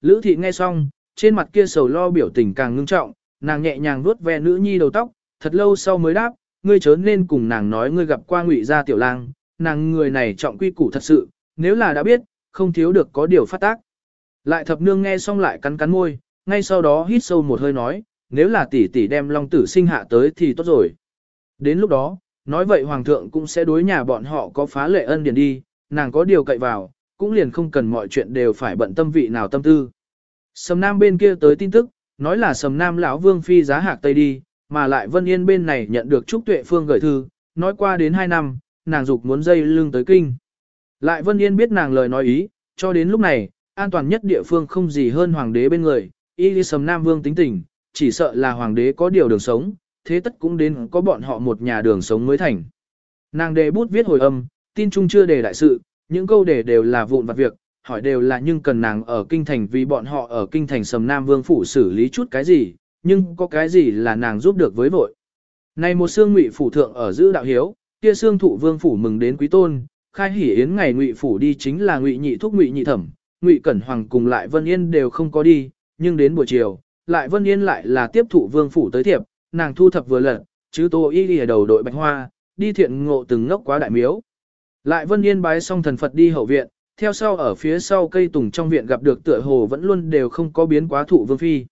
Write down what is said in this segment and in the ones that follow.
Lữ thị nghe xong, trên mặt kia sầu lo biểu tình càng ngưng trọng, nàng nhẹ nhàng vuốt ve nữ nhi đầu tóc, thật lâu sau mới đáp, ngươi chớ nên cùng nàng nói ngươi gặp qua ngụy gia tiểu lang, nàng người này trọng quy củ thật sự, nếu là đã biết, không thiếu được có điều phát tác. Lại thập nương nghe xong lại cắn cắn môi, ngay sau đó hít sâu một hơi nói, nếu là tỷ tỷ đem long tử sinh hạ tới thì tốt rồi. Đến lúc đó, nói vậy hoàng thượng cũng sẽ đối nhà bọn họ có phá lệ ân điển đi, nàng có điều cậy vào, cũng liền không cần mọi chuyện đều phải bận tâm vị nào tâm tư. Sầm Nam bên kia tới tin tức, nói là Sầm Nam lão vương phi giá hạc tây đi, mà lại Vân Yên bên này nhận được Trúc Tuệ Phương gửi thư, nói qua đến 2 năm, nàng dục muốn dây lưng tới kinh. Lại Vân Yên biết nàng lời nói ý, cho đến lúc này, an toàn nhất địa phương không gì hơn hoàng đế bên người, y đi Sầm Nam vương tính tình, chỉ sợ là hoàng đế có điều đường sống, thế tất cũng đến có bọn họ một nhà đường sống mới thành. Nàng đề bút viết hồi âm, tin chung chưa đề đại sự, những câu đề đều là vụn vặt việc, hỏi đều là nhưng cần nàng ở kinh thành vì bọn họ ở kinh thành sầm nam vương phủ xử lý chút cái gì, nhưng có cái gì là nàng giúp được với vội. Này một xương ngụy phủ thượng ở giữ đạo hiếu, kia xương thụ vương phủ mừng đến quý tôn, khai hỉ yến ngày ngụy phủ đi chính là ngụy nhị thúc ngụy nhị thẩm, ngụy cẩn hoàng cùng lại vân yên đều không có đi, nhưng đến buổi chiều, lại vân yên lại là tiếp thụ vương phủ tới thiệp, nàng thu thập vừa lật, chứ tô y đi ở đầu đội bạch hoa, đi thiện ngộ từng ngốc quá đại miếu. Lại vân yên bái xong thần Phật đi hậu viện, theo sau ở phía sau cây tùng trong viện gặp được tựa hồ vẫn luôn đều không có biến quá thụ vương phi.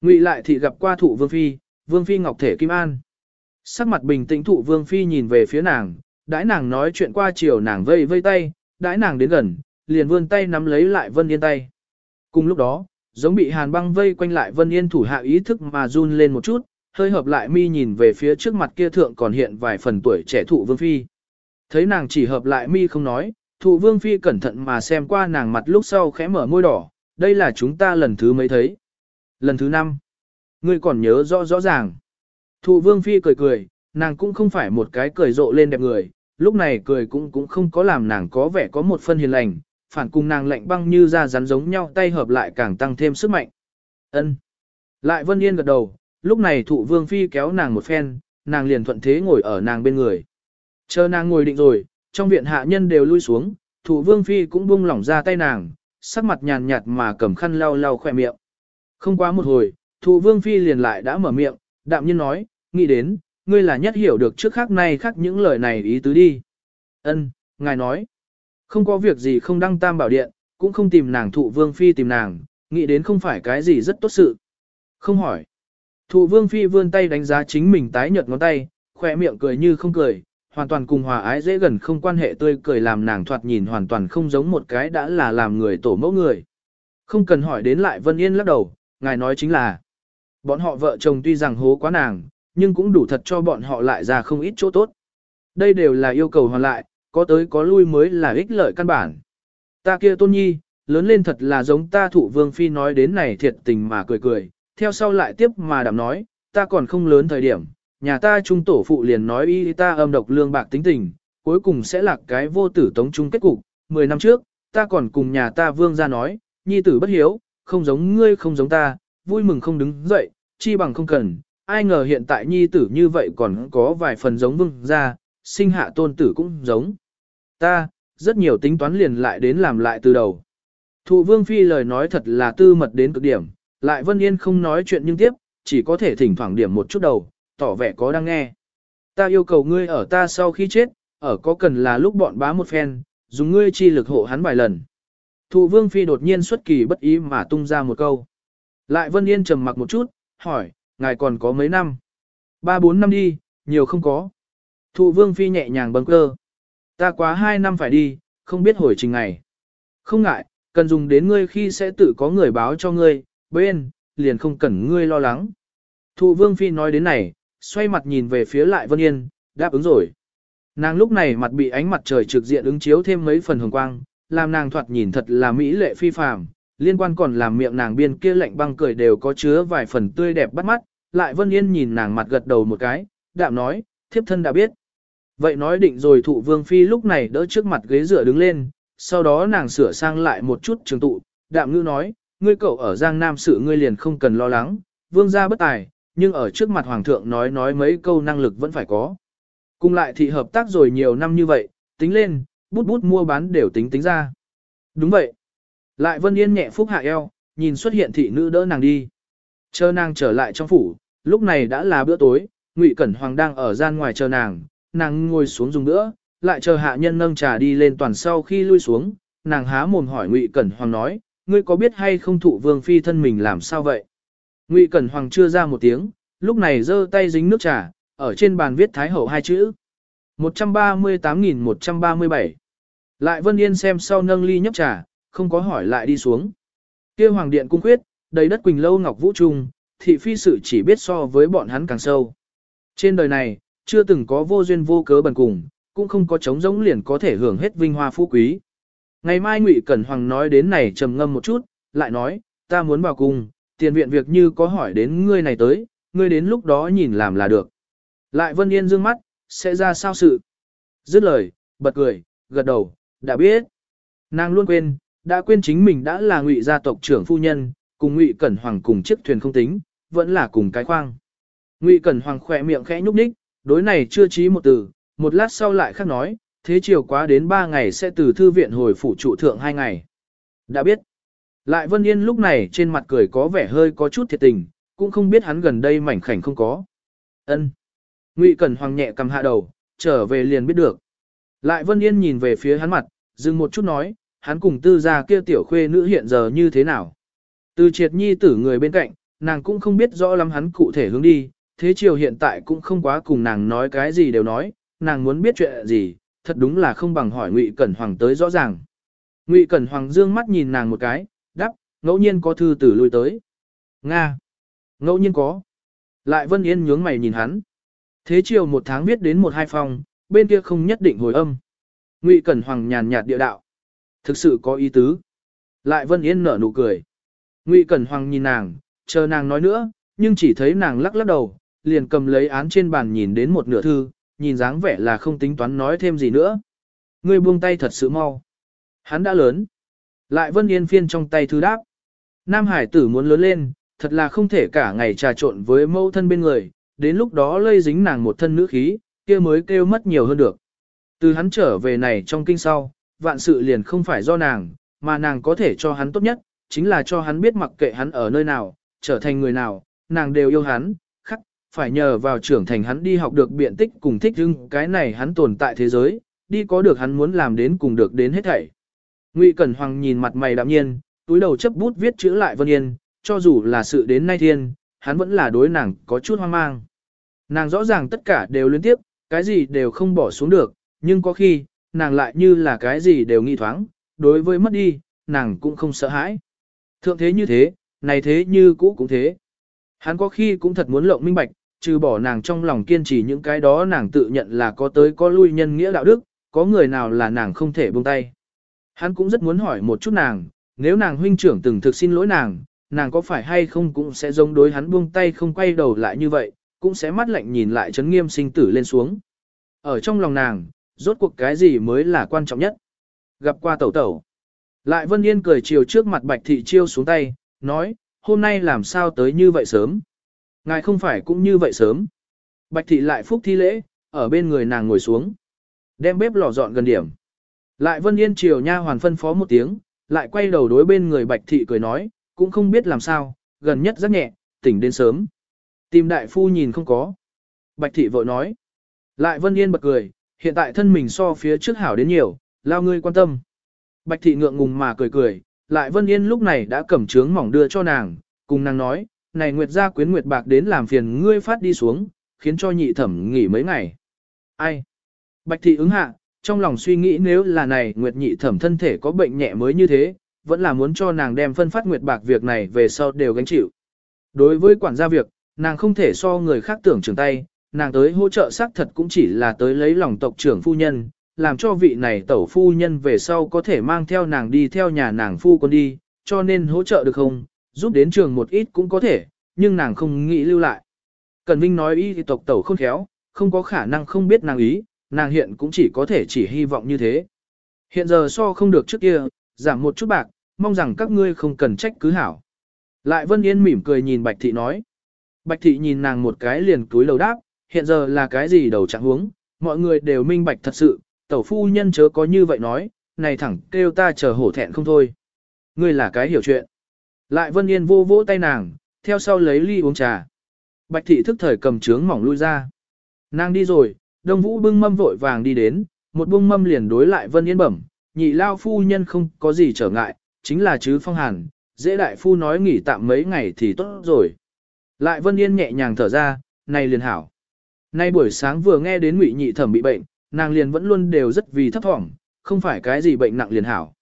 Ngụy lại thì gặp qua thụ vương phi, vương phi ngọc thể kim an. Sắc mặt bình tĩnh thụ vương phi nhìn về phía nàng, đãi nàng nói chuyện qua chiều nàng vây vây tay, đãi nàng đến gần, liền vươn tay nắm lấy lại vân yên tay. Cùng lúc đó, giống bị hàn băng vây quanh lại vân yên thủ hạ ý thức mà run lên một chút, hơi hợp lại mi nhìn về phía trước mặt kia thượng còn hiện vài phần tuổi trẻ thụ vương phi. Thấy nàng chỉ hợp lại mi không nói, thụ vương phi cẩn thận mà xem qua nàng mặt lúc sau khẽ mở môi đỏ, đây là chúng ta lần thứ mấy thấy. Lần thứ năm, ngươi còn nhớ rõ rõ ràng. Thụ vương phi cười cười, nàng cũng không phải một cái cười rộ lên đẹp người, lúc này cười cũng cũng không có làm nàng có vẻ có một phân hiền lành, phản cùng nàng lạnh băng như da rắn giống nhau tay hợp lại càng tăng thêm sức mạnh. Ân. Lại Vân Yên gật đầu, lúc này thụ vương phi kéo nàng một phen, nàng liền thuận thế ngồi ở nàng bên người. Chờ nàng ngồi định rồi, trong viện hạ nhân đều lui xuống, thụ vương phi cũng buông lỏng ra tay nàng, sắc mặt nhàn nhạt mà cầm khăn lau lau khỏe miệng. Không quá một hồi, thụ vương phi liền lại đã mở miệng, đạm nhiên nói, nghĩ đến, ngươi là nhất hiểu được trước khác nay khác những lời này ý tứ đi. Ân, ngài nói, không có việc gì không đăng tam bảo điện, cũng không tìm nàng thụ vương phi tìm nàng, nghĩ đến không phải cái gì rất tốt sự. Không hỏi. Thụ vương phi vươn tay đánh giá chính mình tái nhợt ngón tay, khỏe miệng cười như không cười, hoàn toàn cùng hòa ái dễ gần không quan hệ tươi cười làm nàng thoạt nhìn hoàn toàn không giống một cái đã là làm người tổ mẫu người. Không cần hỏi đến lại Vân Yên lắc đầu, ngài nói chính là, bọn họ vợ chồng tuy rằng hố quá nàng, nhưng cũng đủ thật cho bọn họ lại ra không ít chỗ tốt. Đây đều là yêu cầu hoàn lại, có tới có lui mới là ích lợi căn bản. Ta kia tôn nhi, lớn lên thật là giống ta thụ vương phi nói đến này thiệt tình mà cười cười, theo sau lại tiếp mà đảm nói, ta còn không lớn thời điểm, nhà ta trung tổ phụ liền nói y ta âm độc lương bạc tính tình, cuối cùng sẽ là cái vô tử tống trung kết cục. Mười năm trước, ta còn cùng nhà ta vương ra nói, nhi tử bất hiếu, không giống ngươi không giống ta, vui mừng không đứng dậy, chi bằng không cần. Ai ngờ hiện tại nhi tử như vậy còn có vài phần giống vương ra, sinh hạ tôn tử cũng giống. Ta, rất nhiều tính toán liền lại đến làm lại từ đầu. Thụ vương phi lời nói thật là tư mật đến cực điểm, lại Vân Yên không nói chuyện nhưng tiếp, chỉ có thể thỉnh thoảng điểm một chút đầu, tỏ vẻ có đang nghe. Ta yêu cầu ngươi ở ta sau khi chết, ở có cần là lúc bọn bá một phen, dùng ngươi chi lực hộ hắn vài lần. Thụ vương phi đột nhiên xuất kỳ bất ý mà tung ra một câu. Lại Vân Yên trầm mặc một chút, hỏi, ngài còn có mấy năm? Ba bốn năm đi, nhiều không có. Thụ vương phi nhẹ nhàng bâng cơ. Ta quá hai năm phải đi, không biết hồi trình ngày. Không ngại, cần dùng đến ngươi khi sẽ tự có người báo cho ngươi, bên, liền không cần ngươi lo lắng. Thụ vương phi nói đến này, xoay mặt nhìn về phía lại Vân Yên, đáp ứng rồi. Nàng lúc này mặt bị ánh mặt trời trực diện ứng chiếu thêm mấy phần hồng quang, làm nàng thoạt nhìn thật là mỹ lệ phi phàm, liên quan còn làm miệng nàng biên kia lạnh băng cười đều có chứa vài phần tươi đẹp bắt mắt, lại Vân Yên nhìn nàng mặt gật đầu một cái, đạm nói, thiếp thân đã biết. Vậy nói định rồi thụ vương phi lúc này đỡ trước mặt ghế dựa đứng lên, sau đó nàng sửa sang lại một chút trường tụ, đạm ngữ nói, ngươi cậu ở Giang Nam sự ngươi liền không cần lo lắng, vương gia bất tài, nhưng ở trước mặt hoàng thượng nói nói mấy câu năng lực vẫn phải có. Cùng lại thị hợp tác rồi nhiều năm như vậy, tính lên, bút bút mua bán đều tính tính ra. Đúng vậy. Lại Vân Yên nhẹ phúc hạ eo, nhìn xuất hiện thị nữ đỡ nàng đi. Chờ nàng trở lại trong phủ, lúc này đã là bữa tối, Ngụy Cẩn Hoàng đang ở gian ngoài chờ nàng, nàng ngồi xuống dùng nữa, lại chờ hạ nhân nâng trà đi lên toàn sau khi lui xuống, nàng há mồm hỏi Ngụy Cẩn Hoàng nói, ngươi có biết hay không thụ vương phi thân mình làm sao vậy? Ngụy Cẩn Hoàng chưa ra một tiếng, lúc này giơ tay dính nước trà, ở trên bàn viết Thái Hậu hai chữ. 138.137 Lại Vân Yên xem sau nâng ly nhấp trà, không có hỏi lại đi xuống. kia Hoàng Điện cung quyết, đầy đất quỳnh lâu ngọc vũ trung, thị phi sự chỉ biết so với bọn hắn càng sâu. Trên đời này, chưa từng có vô duyên vô cớ bần cùng, cũng không có trống rỗng liền có thể hưởng hết vinh hoa phú quý. Ngày mai Ngụy Cẩn Hoàng nói đến này trầm ngâm một chút, lại nói, ta muốn vào cung, tiền viện việc như có hỏi đến ngươi này tới, ngươi đến lúc đó nhìn làm là được. Lại Vân Yên dương mắt, sẽ ra sao sự. Dứt lời, bật cười, gật đầu, đã biết. Nàng luôn quên, đã quên chính mình đã là ngụy gia tộc trưởng phu nhân, cùng ngụy Cẩn Hoàng cùng chiếc thuyền không tính, vẫn là cùng cái khoang. Ngụy Cẩn Hoàng khỏe miệng khẽ nhúc nhích, đối này chưa trí một từ, một lát sau lại khác nói, thế chiều quá đến ba ngày sẽ từ thư viện hồi phủ trụ thượng hai ngày. Đã biết. Lại Vân Yên lúc này trên mặt cười có vẻ hơi có chút thiệt tình, cũng không biết hắn gần đây mảnh khảnh không có. Ân. Ngụy Cẩn Hoàng nhẹ cầm hạ đầu, trở về liền biết được. Lại Vân Yên nhìn về phía hắn mặt, dừng một chút nói, hắn cùng tư gia kia tiểu khuê nữ hiện giờ như thế nào. Từ triệt nhi tử người bên cạnh, nàng cũng không biết rõ lắm hắn cụ thể hướng đi, thế chiều hiện tại cũng không quá cùng nàng nói cái gì đều nói, nàng muốn biết chuyện gì, thật đúng là không bằng hỏi Ngụy Cẩn Hoàng tới rõ ràng. Ngụy Cẩn Hoàng dương mắt nhìn nàng một cái, ngẫu nhiên có thư tử lui tới. Nga. Ngẫu nhiên có. Lại Vân Yên nhướng mày nhìn hắn. Thế chiều một tháng viết đến một hai phòng, bên kia không nhất định hồi âm. Ngụy Cẩn Hoàng nhàn nhạt địa đạo. Thực sự có ý tứ. Lại Vân Yên nở nụ cười. Ngụy Cẩn Hoàng nhìn nàng, chờ nàng nói nữa, nhưng chỉ thấy nàng lắc lắc đầu, liền cầm lấy án trên bàn nhìn đến một nửa thư, nhìn dáng vẻ là không tính toán nói thêm gì nữa. Ngươi buông tay thật sự mau. Hắn đã lớn. Lại Vân Yên phiên trong tay thư đáp. Nam Hải tử muốn lớn lên, thật là không thể cả ngày trà trộn với mâu thân bên người, đến lúc đó lây dính nàng một thân nữ khí, kia mới kêu mất nhiều hơn được. Từ hắn trở về này trong kinh sau, vạn sự liền không phải do nàng, mà nàng có thể cho hắn tốt nhất, chính là cho hắn biết mặc kệ hắn ở nơi nào, trở thành người nào, nàng đều yêu hắn, khắc, phải nhờ vào trưởng thành hắn đi học được biện tích cùng thích hưng cái này hắn tồn tại thế giới, đi có được hắn muốn làm đến cùng được đến hết thảy. Ngụy Cẩn Hoàng nhìn mặt mày đạm nhiên, túi đầu chấp bút viết chữ lại Vân Yên, cho dù là sự đến nay thiên, hắn vẫn là đối nàng có chút hoang mang. Nàng rõ ràng tất cả đều liên tiếp, cái gì đều không bỏ xuống được, nhưng có khi, nàng lại như là cái gì đều nghi thoáng, đối với mất đi, nàng cũng không sợ hãi. Thượng thế như thế, này thế như cũ cũng thế. Hắn có khi cũng thật muốn lộng minh bạch, trừ bỏ nàng trong lòng kiên trì những cái đó nàng tự nhận là có tới có lui nhân nghĩa đạo đức, có người nào là nàng không thể buông tay. Hắn cũng rất muốn hỏi một chút nàng, nếu nàng huynh trưởng từng thực xin lỗi nàng, nàng có phải hay không cũng sẽ giống đối hắn buông tay không quay đầu lại như vậy, cũng sẽ mắt lạnh nhìn lại chấn nghiêm sinh tử lên xuống. Ở trong lòng nàng, rốt cuộc cái gì mới là quan trọng nhất. Gặp qua tẩu tẩu. Lại Vân Yên cười chiều trước mặt Bạch Thị Chiêu xuống tay, nói, hôm nay làm sao tới như vậy sớm. Ngài không phải cũng như vậy sớm. Bạch Thị lại phúc thi lễ, ở bên người nàng ngồi xuống. Đem bếp lò dọn gần điểm. Lại Vân Yên chiều nha hoàn phân phó một tiếng, lại quay đầu đối bên người Bạch Thị cười nói, cũng không biết làm sao, gần nhất rất nhẹ, tỉnh đến sớm. Tìm đại phu nhìn không có. Bạch Thị vội nói. Lại Vân Yên bật cười, hiện tại thân mình so phía trước hảo đến nhiều, lao ngươi quan tâm. Bạch Thị ngượng ngùng mà cười cười, lại Vân Yên lúc này đã cầm trướng mỏng đưa cho nàng, cùng nàng nói, này Nguyệt gia quyến Nguyệt bạc đến làm phiền ngươi phát đi xuống, khiến cho nhị thẩm nghỉ mấy ngày. Ai? Bạch Thị ứng hạ, trong lòng suy nghĩ nếu là này Nguyệt nhị thẩm thân thể có bệnh nhẹ mới như thế, vẫn là muốn cho nàng đem phân phát Nguyệt bạc việc này về sau đều gánh chịu. Đối với quản gia việc, nàng không thể so người khác tưởng trưởng tay, nàng tới hỗ trợ xác thật cũng chỉ là tới lấy lòng tộc trưởng phu nhân, làm cho vị này tẩu phu nhân về sau có thể mang theo nàng đi theo nhà nàng phu con đi, cho nên hỗ trợ được không, giúp đến trường một ít cũng có thể, nhưng nàng không nghĩ lưu lại. Cần Vinh nói ý thì tộc tẩu không khéo, không có khả năng không biết nàng ý, nàng hiện cũng chỉ có thể chỉ hy vọng như thế. Hiện giờ so không được trước kia, giảm một chút bạc, mong rằng các ngươi không cần trách cứ hảo. Lại Vân Yên mỉm cười nhìn Bạch Thị nói. Bạch Thị nhìn nàng một cái liền cúi lầu đáp, hiện giờ là cái gì đầu trạng huống, mọi người đều minh bạch thật sự, tẩu phu nhân chớ có như vậy nói, này thẳng kêu ta chờ hổ thẹn không thôi. Ngươi là cái hiểu chuyện. Lại Vân Yên vô vỗ tay nàng, theo sau lấy ly uống trà. Bạch thị thức thời cầm trướng mỏng lui ra. Nàng đi rồi, Đông Vũ bưng mâm vội vàng đi đến, một bưng mâm liền đối lại Vân Yên bẩm, nhị lao phu nhân không có gì trở ngại, chính là chứ phong hàn, dễ đại phu nói nghỉ tạm mấy ngày thì tốt rồi. Lại Vân Yên nhẹ nhàng thở ra, này liền hảo. Nay buổi sáng vừa nghe đến ngụy nhị thẩm bị bệnh, nàng liền vẫn luôn đều rất vì thấp thỏm, không phải cái gì bệnh nặng liền hảo.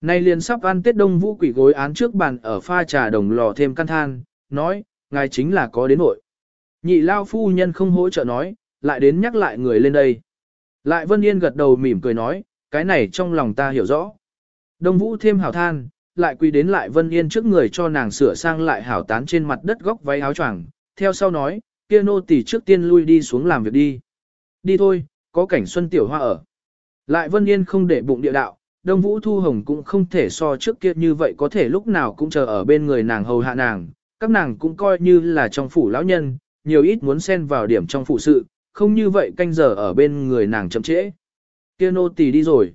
Nay liền sắp ăn Tết Đông Vũ quỷ gối án trước bàn ở pha trà đồng lò thêm căn than, nói, ngài chính là có đến nội. Nhị lao phu nhân không hỗ trợ nói, lại đến nhắc lại người lên đây. Lại Vân Yên gật đầu mỉm cười nói, cái này trong lòng ta hiểu rõ. Đông Vũ thêm hảo than, lại quỳ đến lại Vân Yên trước người cho nàng sửa sang lại hảo tán trên mặt đất góc váy áo choàng, theo sau nói, kia nô tỳ trước tiên lui đi xuống làm việc đi. Đi thôi, có cảnh xuân tiểu hoa ở. Lại Vân Yên không để bụng địa đạo, Đông Vũ Thu Hồng cũng không thể so trước kia như vậy có thể lúc nào cũng chờ ở bên người nàng hầu hạ nàng, các nàng cũng coi như là trong phủ lão nhân, nhiều ít muốn xen vào điểm trong phụ sự, không như vậy canh giờ ở bên người nàng chậm trễ. Kia nô tỳ đi rồi.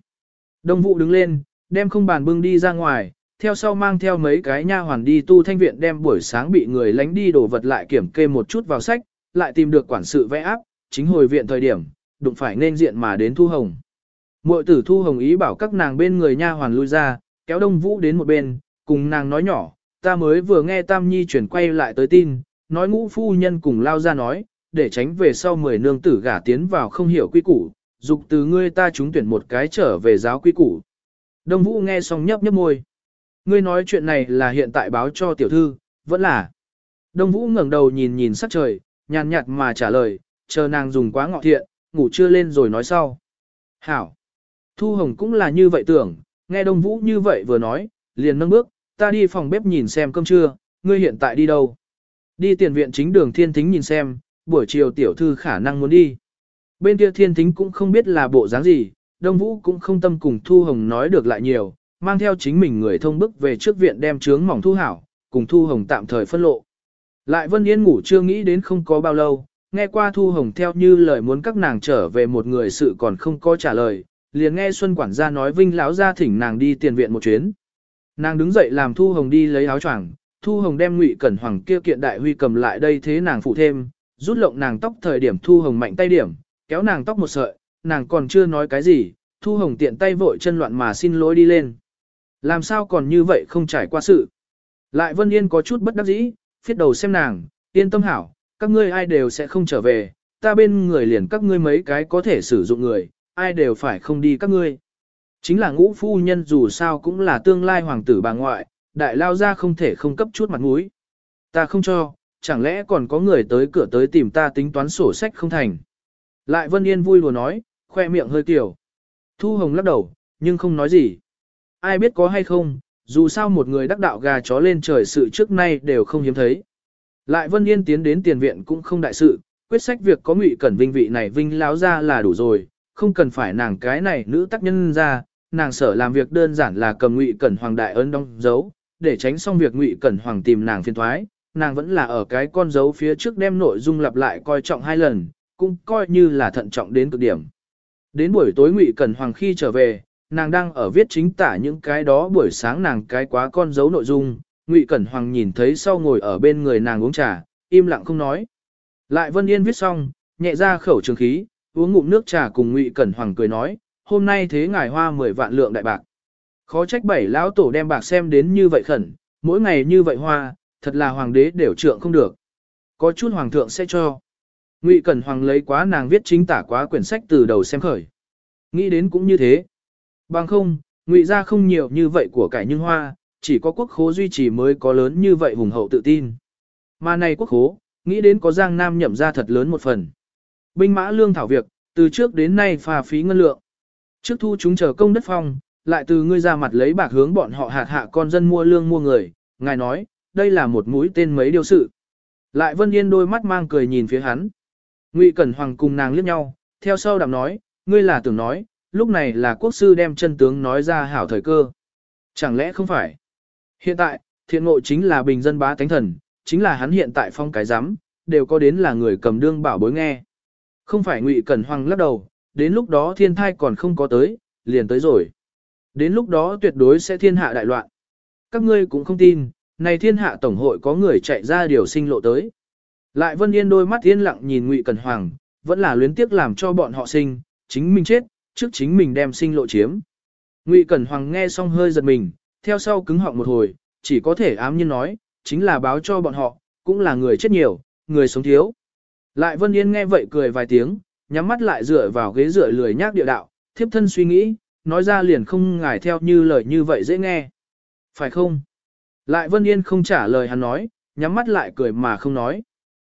Đông Vũ đứng lên, đem không bàn bưng đi ra ngoài, theo sau mang theo mấy cái nha hoàn đi tu thanh viện đem buổi sáng bị người lánh đi đổ vật lại kiểm kê một chút vào sách, lại tìm được quản sự vẽ áp, chính hồi viện thời điểm, đụng phải nên diện mà đến Thu Hồng. Muội tử Thu Hồng ý bảo các nàng bên người nha hoàn lui ra, kéo Đông Vũ đến một bên, cùng nàng nói nhỏ, ta mới vừa nghe Tam Nhi chuyển quay lại tới tin, nói ngũ phu nhân cùng lao ra nói, để tránh về sau mười nương tử gả tiến vào không hiểu quy củ, dục từ ngươi ta chúng tuyển một cái trở về giáo quy củ. Đông Vũ nghe xong nhấp nhấp môi. Ngươi nói chuyện này là hiện tại báo cho tiểu thư, vẫn là. Đông Vũ ngẩng đầu nhìn nhìn sắc trời, nhàn nhạt mà trả lời, chờ nàng dùng quá ngọ thiện, ngủ chưa lên rồi nói sau. Hảo. Thu Hồng cũng là như vậy tưởng, nghe Đông Vũ như vậy vừa nói, liền nâng bước, ta đi phòng bếp nhìn xem cơm trưa, ngươi hiện tại đi đâu? Đi tiền viện chính đường thiên thính nhìn xem, buổi chiều tiểu thư khả năng muốn đi. Bên kia thiên thính cũng không biết là bộ dáng gì, Đông Vũ cũng không tâm cùng Thu Hồng nói được lại nhiều, mang theo chính mình người thông bức về trước viện đem trướng mỏng thu hảo, cùng Thu Hồng tạm thời phân lộ. Lại Vân Yên ngủ chưa nghĩ đến không có bao lâu, nghe qua Thu Hồng theo như lời muốn các nàng trở về một người sự còn không có trả lời, liền nghe Xuân quản gia nói Vinh lão ra thỉnh nàng đi tiền viện một chuyến. Nàng đứng dậy làm Thu Hồng đi lấy áo choàng, Thu Hồng đem Ngụy Cẩn Hoàng kia kiện đại huy cầm lại đây thế nàng phụ thêm, rút lộng nàng tóc thời điểm Thu Hồng mạnh tay điểm, kéo nàng tóc một sợi, nàng còn chưa nói cái gì, Thu Hồng tiện tay vội chân loạn mà xin lỗi đi lên. Làm sao còn như vậy không trải qua sự. Lại Vân Yên có chút bất đắc dĩ, phiết đầu xem nàng, yên tâm hảo, các ngươi ai đều sẽ không trở về, ta bên người liền các ngươi mấy cái có thể sử dụng người, ai đều phải không đi các ngươi. Chính là ngũ phu nhân dù sao cũng là tương lai hoàng tử bà ngoại, đại lao ra không thể không cấp chút mặt mũi. Ta không cho, chẳng lẽ còn có người tới cửa tới tìm ta tính toán sổ sách không thành. Lại Vân Yên vui lùa nói, khoe miệng hơi tiểu. Thu Hồng lắc đầu, nhưng không nói gì. Ai biết có hay không, dù sao một người đắc đạo gà chó lên trời sự trước nay đều không hiếm thấy. Lại Vân Yên tiến đến tiền viện cũng không đại sự, quyết sách việc có ngụy cẩn vinh vị này vinh láo ra là đủ rồi, không cần phải nàng cái này nữ tác nhân ra, nàng sở làm việc đơn giản là cầm ngụy cẩn hoàng đại ấn đóng dấu, để tránh xong việc ngụy cẩn hoàng tìm nàng phiền thoái, nàng vẫn là ở cái con dấu phía trước đem nội dung lặp lại coi trọng hai lần, cũng coi như là thận trọng đến cực điểm. Đến buổi tối ngụy cẩn hoàng khi trở về, nàng đang ở viết chính tả những cái đó buổi sáng nàng cái quá con dấu nội dung, ngụy cẩn hoàng nhìn thấy sau ngồi ở bên người nàng uống trà, im lặng không nói. Lại Vân Yên viết xong, nhẹ ra khẩu trường khí, uống ngụm nước trà cùng Ngụy Cẩn Hoàng cười nói, hôm nay thế ngài hoa 10 vạn lượng đại bạc. Khó trách bảy lão tổ đem bạc xem đến như vậy khẩn, mỗi ngày như vậy hoa, thật là hoàng đế đều trượng không được. Có chút hoàng thượng sẽ cho. Ngụy Cẩn Hoàng lấy quá nàng viết chính tả quá quyển sách từ đầu xem khởi. Nghĩ đến cũng như thế. Bằng không, Ngụy ra không nhiều như vậy của cải nhưng hoa, chỉ có quốc khố duy trì mới có lớn như vậy hùng hậu tự tin. Mà này quốc khố, nghĩ đến có Giang Nam nhậm ra thật lớn một phần. Binh mã lương thảo việc, từ trước đến nay phà phí ngân lượng. Trước thu chúng chờ công đất phong, lại từ ngươi ra mặt lấy bạc hướng bọn họ hạt hạ con dân mua lương mua người, ngài nói, đây là một mũi tên mấy điều sự. Lại Vân Yên đôi mắt mang cười nhìn phía hắn. Ngụy Cẩn Hoàng cùng nàng liếc nhau, theo sau đạm nói, ngươi là tưởng nói, lúc này là quốc sư đem chân tướng nói ra hảo thời cơ. Chẳng lẽ không phải? Hiện tại, thiện ngộ chính là bình dân bá tánh thần, chính là hắn hiện tại phong cái giám, đều có đến là người cầm đương bảo bối nghe. Không phải Ngụy Cẩn Hoàng lắc đầu, đến lúc đó thiên thai còn không có tới, liền tới rồi. Đến lúc đó tuyệt đối sẽ thiên hạ đại loạn. Các ngươi cũng không tin, này thiên hạ tổng hội có người chạy ra điều sinh lộ tới. Lại Vân Yên đôi mắt yên lặng nhìn Ngụy Cẩn Hoàng, vẫn là luyến tiếc làm cho bọn họ sinh, chính mình chết, trước chính mình đem sinh lộ chiếm. Ngụy Cẩn Hoàng nghe xong hơi giật mình, theo sau cứng họng một hồi, chỉ có thể ám nhiên nói, chính là báo cho bọn họ, cũng là người chết nhiều, người sống thiếu. Lại Vân Yên nghe vậy cười vài tiếng, nhắm mắt lại dựa vào ghế dựa lười nhác địa đạo, thiếp thân suy nghĩ, nói ra liền không ngài theo như lời như vậy dễ nghe. Phải không? Lại Vân Yên không trả lời hắn nói, nhắm mắt lại cười mà không nói.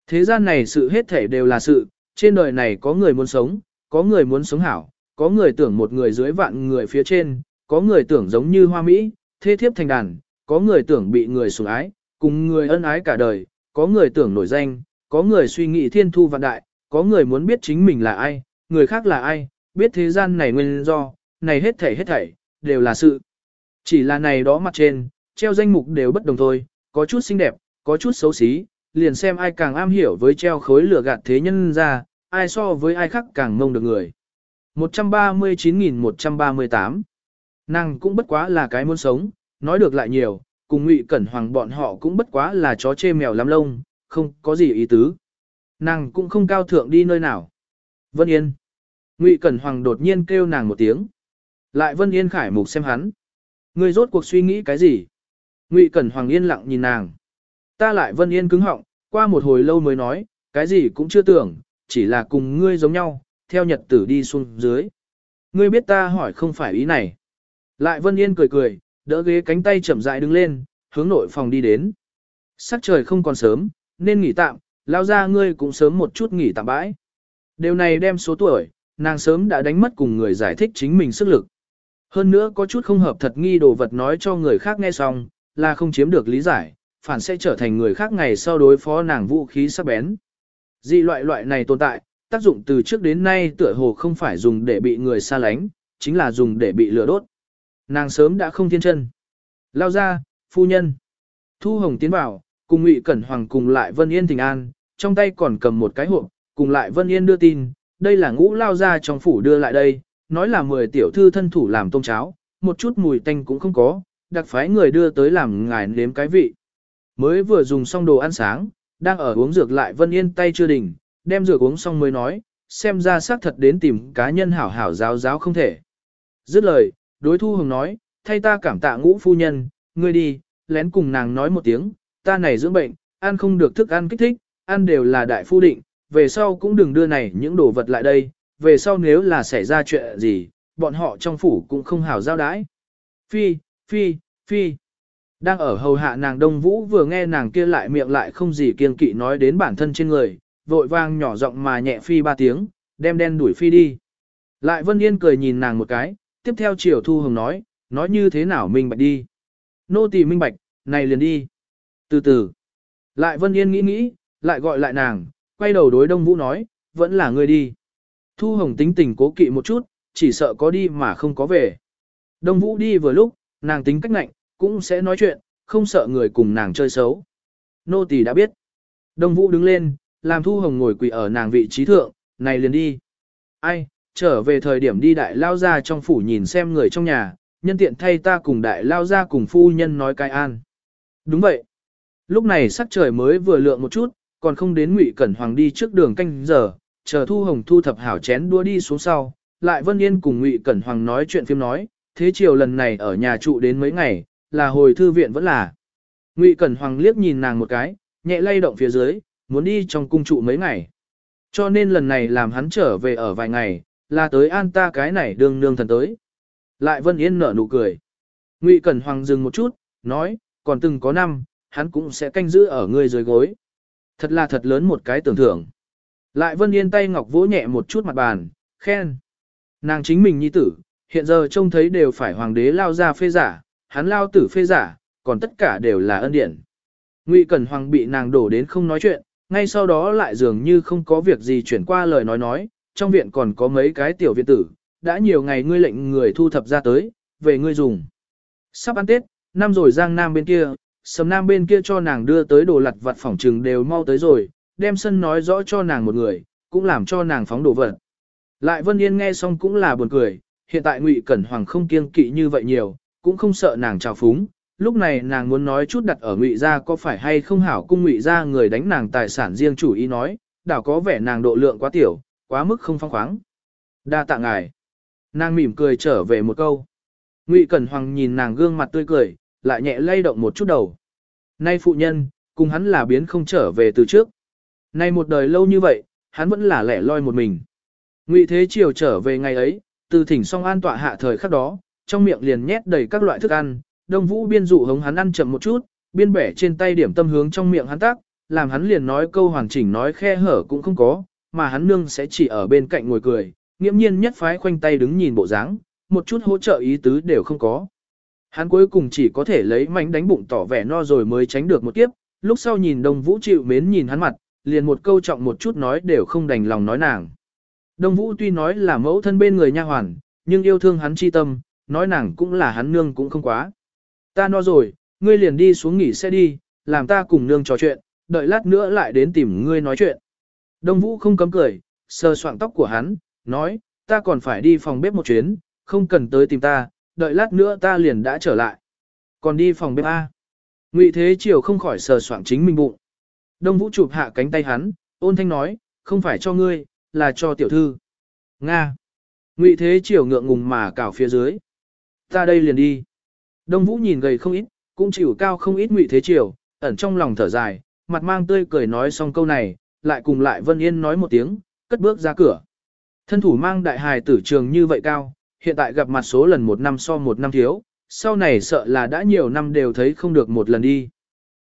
Thế gian này sự hết thể đều là sự, trên đời này có người muốn sống, có người muốn sống hảo, có người tưởng một người dưới vạn người phía trên, có người tưởng giống như hoa mỹ, thế thiếp thành đàn, có người tưởng bị người sủng ái, cùng người ân ái cả đời, có người tưởng nổi danh, có người suy nghĩ thiên thu vạn đại, có người muốn biết chính mình là ai, người khác là ai, biết thế gian này nguyên do, này hết thảy hết thảy, đều là sự. Chỉ là này đó mặt trên, treo danh mục đều bất đồng thôi, có chút xinh đẹp, có chút xấu xí, liền xem ai càng am hiểu với treo khối lửa gạt thế nhân ra, ai so với ai khác càng mông được người. 139.138 Nàng cũng bất quá là cái muốn sống, nói được lại nhiều, cùng ngụy cẩn hoàng bọn họ cũng bất quá là chó chê mèo lắm lông, không có gì ý tứ. Nàng cũng không cao thượng đi nơi nào. Vân Yên. Ngụy Cẩn Hoàng đột nhiên kêu nàng một tiếng. Lại Vân Yên khải mục xem hắn. Người rốt cuộc suy nghĩ cái gì? Ngụy Cẩn Hoàng yên lặng nhìn nàng. Ta lại Vân Yên cứng họng, qua một hồi lâu mới nói, cái gì cũng chưa tưởng, chỉ là cùng ngươi giống nhau, theo nhật tử đi xuống dưới. Ngươi biết ta hỏi không phải ý này. Lại Vân Yên cười cười, đỡ ghế cánh tay chậm rãi đứng lên, hướng nội phòng đi đến. Sắc trời không còn sớm, nên nghỉ tạm, lao ra ngươi cũng sớm một chút nghỉ tạm bãi. Điều này đem số tuổi, nàng sớm đã đánh mất cùng người giải thích chính mình sức lực. Hơn nữa có chút không hợp thật nghi đồ vật nói cho người khác nghe xong, là không chiếm được lý giải, phản sẽ trở thành người khác ngày sau đối phó nàng vũ khí sắc bén. Dị loại loại này tồn tại, tác dụng từ trước đến nay tựa hồ không phải dùng để bị người xa lánh, chính là dùng để bị lửa đốt. Nàng sớm đã không thiên chân. Lao ra, phu nhân. Thu Hồng tiến vào, cùng Ngụy Cẩn Hoàng cùng lại Vân Yên Thịnh An, trong tay còn cầm một cái hộp, cùng lại Vân Yên đưa tin, đây là ngũ lao ra trong phủ đưa lại đây, nói là 10 tiểu thư thân thủ làm tôm cháo, một chút mùi tanh cũng không có, đặc phái người đưa tới làm ngài nếm cái vị. Mới vừa dùng xong đồ ăn sáng, đang ở uống dược lại Vân Yên tay chưa đỉnh, đem dược uống xong mới nói, xem ra xác thật đến tìm cá nhân hảo hảo giáo giáo không thể. Dứt lời, đối thu hồng nói, thay ta cảm tạ ngũ phu nhân, ngươi đi, lén cùng nàng nói một tiếng, ta này dưỡng bệnh, ăn không được thức ăn kích thích, ăn đều là đại phu định, về sau cũng đừng đưa này những đồ vật lại đây, về sau nếu là xảy ra chuyện gì, bọn họ trong phủ cũng không hảo giao đái. Phi, phi, phi. Đang ở hầu hạ nàng Đông Vũ vừa nghe nàng kia lại miệng lại không gì kiên kỵ nói đến bản thân trên người, vội vang nhỏ giọng mà nhẹ phi ba tiếng, đem đen đuổi phi đi. Lại Vân Yên cười nhìn nàng một cái, tiếp theo Triều Thu Hồng nói, nói như thế nào minh bạch đi. Nô tỳ minh bạch, này liền đi. Từ từ. Lại Vân Yên nghĩ nghĩ, lại gọi lại nàng, quay đầu đối Đông Vũ nói, vẫn là ngươi đi. Thu Hồng tính tình cố kỵ một chút, chỉ sợ có đi mà không có về. Đông Vũ đi vừa lúc, nàng tính cách lạnh, cũng sẽ nói chuyện, không sợ người cùng nàng chơi xấu. Nô tỳ đã biết. Đông Vũ đứng lên, làm Thu Hồng ngồi quỳ ở nàng vị trí thượng, này liền đi. Ai, trở về thời điểm đi đại lao ra trong phủ nhìn xem người trong nhà, nhân tiện thay ta cùng đại lao ra cùng phu nhân nói cái an. Đúng vậy. Lúc này sắc trời mới vừa lượng một chút, còn không đến Ngụy Cẩn Hoàng đi trước đường canh giờ, chờ Thu Hồng thu thập hảo chén đua đi xuống sau, lại Vân Yên cùng Ngụy Cẩn Hoàng nói chuyện phim nói, thế chiều lần này ở nhà trụ đến mấy ngày, là hồi thư viện vẫn là. Ngụy Cẩn Hoàng liếc nhìn nàng một cái, nhẹ lay động phía dưới, muốn đi trong cung trụ mấy ngày. Cho nên lần này làm hắn trở về ở vài ngày, là tới an ta cái này đương nương thần tới. Lại Vân Yên nở nụ cười. Ngụy Cẩn Hoàng dừng một chút, nói, còn từng có năm, hắn cũng sẽ canh giữ ở ngươi dưới gối. Thật là thật lớn một cái tưởng thưởng. Lại Vân Yên tay ngọc vỗ nhẹ một chút mặt bàn, khen. Nàng chính mình nhi tử, hiện giờ trông thấy đều phải hoàng đế lao ra phê giả, hắn lao tử phê giả, còn tất cả đều là ân điển. Ngụy Cẩn Hoàng bị nàng đổ đến không nói chuyện, ngay sau đó lại dường như không có việc gì chuyển qua lời nói nói, trong viện còn có mấy cái tiểu viện tử, đã nhiều ngày ngươi lệnh người thu thập ra tới, về ngươi dùng. Sắp ăn Tết, năm rồi Giang Nam bên kia, Sầm Nam bên kia cho nàng đưa tới đồ lặt vặt phỏng trừng đều mau tới rồi, đem sân nói rõ cho nàng một người, cũng làm cho nàng phóng đồ vật. Lại Vân Yên nghe xong cũng là buồn cười, hiện tại Ngụy Cẩn Hoàng không kiêng kỵ như vậy nhiều, cũng không sợ nàng trào phúng, lúc này nàng muốn nói chút đặt ở ngụy gia có phải hay không hảo cung ngụy gia người đánh nàng tài sản riêng chủ ý nói, đảo có vẻ nàng độ lượng quá tiểu, quá mức không phong khoáng. Đa tạ ngài. Nàng mỉm cười trở về một câu. Ngụy Cẩn Hoàng nhìn nàng gương mặt tươi cười, lại nhẹ lay động một chút đầu. Nay phụ nhân, cùng hắn là biến không trở về từ trước. Nay một đời lâu như vậy, hắn vẫn là lẻ loi một mình. Ngụy Thế Triều trở về ngày ấy, từ thỉnh song an tọa hạ thời khắc đó, trong miệng liền nhét đầy các loại thức ăn, Đông Vũ biên dụ hống hắn ăn chậm một chút, biên bẻ trên tay điểm tâm hướng trong miệng hắn tác, làm hắn liền nói câu hoàn chỉnh nói khe hở cũng không có, mà hắn nương sẽ chỉ ở bên cạnh ngồi cười, nghiễm nhiên nhất phái khoanh tay đứng nhìn bộ dáng, một chút hỗ trợ ý tứ đều không có. Hắn cuối cùng chỉ có thể lấy mảnh đánh bụng tỏ vẻ no rồi mới tránh được một kiếp, lúc sau nhìn Đông Vũ chịu mến nhìn hắn mặt, liền một câu trọng một chút nói đều không đành lòng nói nàng. Đông Vũ tuy nói là mẫu thân bên người nha hoàn, nhưng yêu thương hắn chi tâm, nói nàng cũng là hắn nương cũng không quá. Ta no rồi, ngươi liền đi xuống nghỉ xe đi, làm ta cùng nương trò chuyện, đợi lát nữa lại đến tìm ngươi nói chuyện. Đông Vũ không cấm cười, sờ soạng tóc của hắn, nói, ta còn phải đi phòng bếp một chuyến, không cần tới tìm ta, đợi lát nữa ta liền đã trở lại. Còn đi phòng bếp A. Ngụy Thế Triều không khỏi sờ soạng chính mình bụng. Đông Vũ chụp hạ cánh tay hắn, ôn thanh nói, không phải cho ngươi, là cho tiểu thư. Nga. Ngụy Thế Triều ngượng ngùng mà cào phía dưới. Ta đây liền đi. Đông Vũ nhìn gầy không ít, cũng chịu cao không ít Ngụy Thế Triều, ẩn trong lòng thở dài, mặt mang tươi cười nói xong câu này, lại cùng lại Vân Yên nói một tiếng, cất bước ra cửa. Thân thủ mang đại hài tử trường như vậy cao, hiện tại gặp mặt số lần một năm so một năm thiếu, sau này sợ là đã nhiều năm đều thấy không được một lần đi.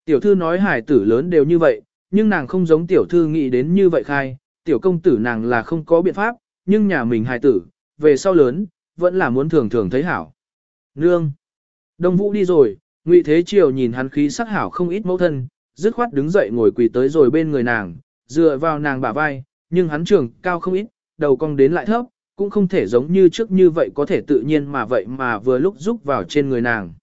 Tiểu thư nói hài tử lớn đều như vậy, nhưng nàng không giống tiểu thư nghĩ đến như vậy khai, tiểu công tử nàng là không có biện pháp, nhưng nhà mình hài tử, về sau lớn, vẫn là muốn thường thường thấy hảo. Nương! Đông Vũ đi rồi, Ngụy Thế Triều nhìn hắn khí sắc hảo không ít mẫu thân, dứt khoát đứng dậy ngồi quỳ tới rồi bên người nàng, dựa vào nàng bả vai, nhưng hắn trưởng cao không ít, đầu cong đến lại thấp, cũng không thể giống như trước như vậy có thể tự nhiên mà vậy mà vừa lúc rúc vào trên người nàng.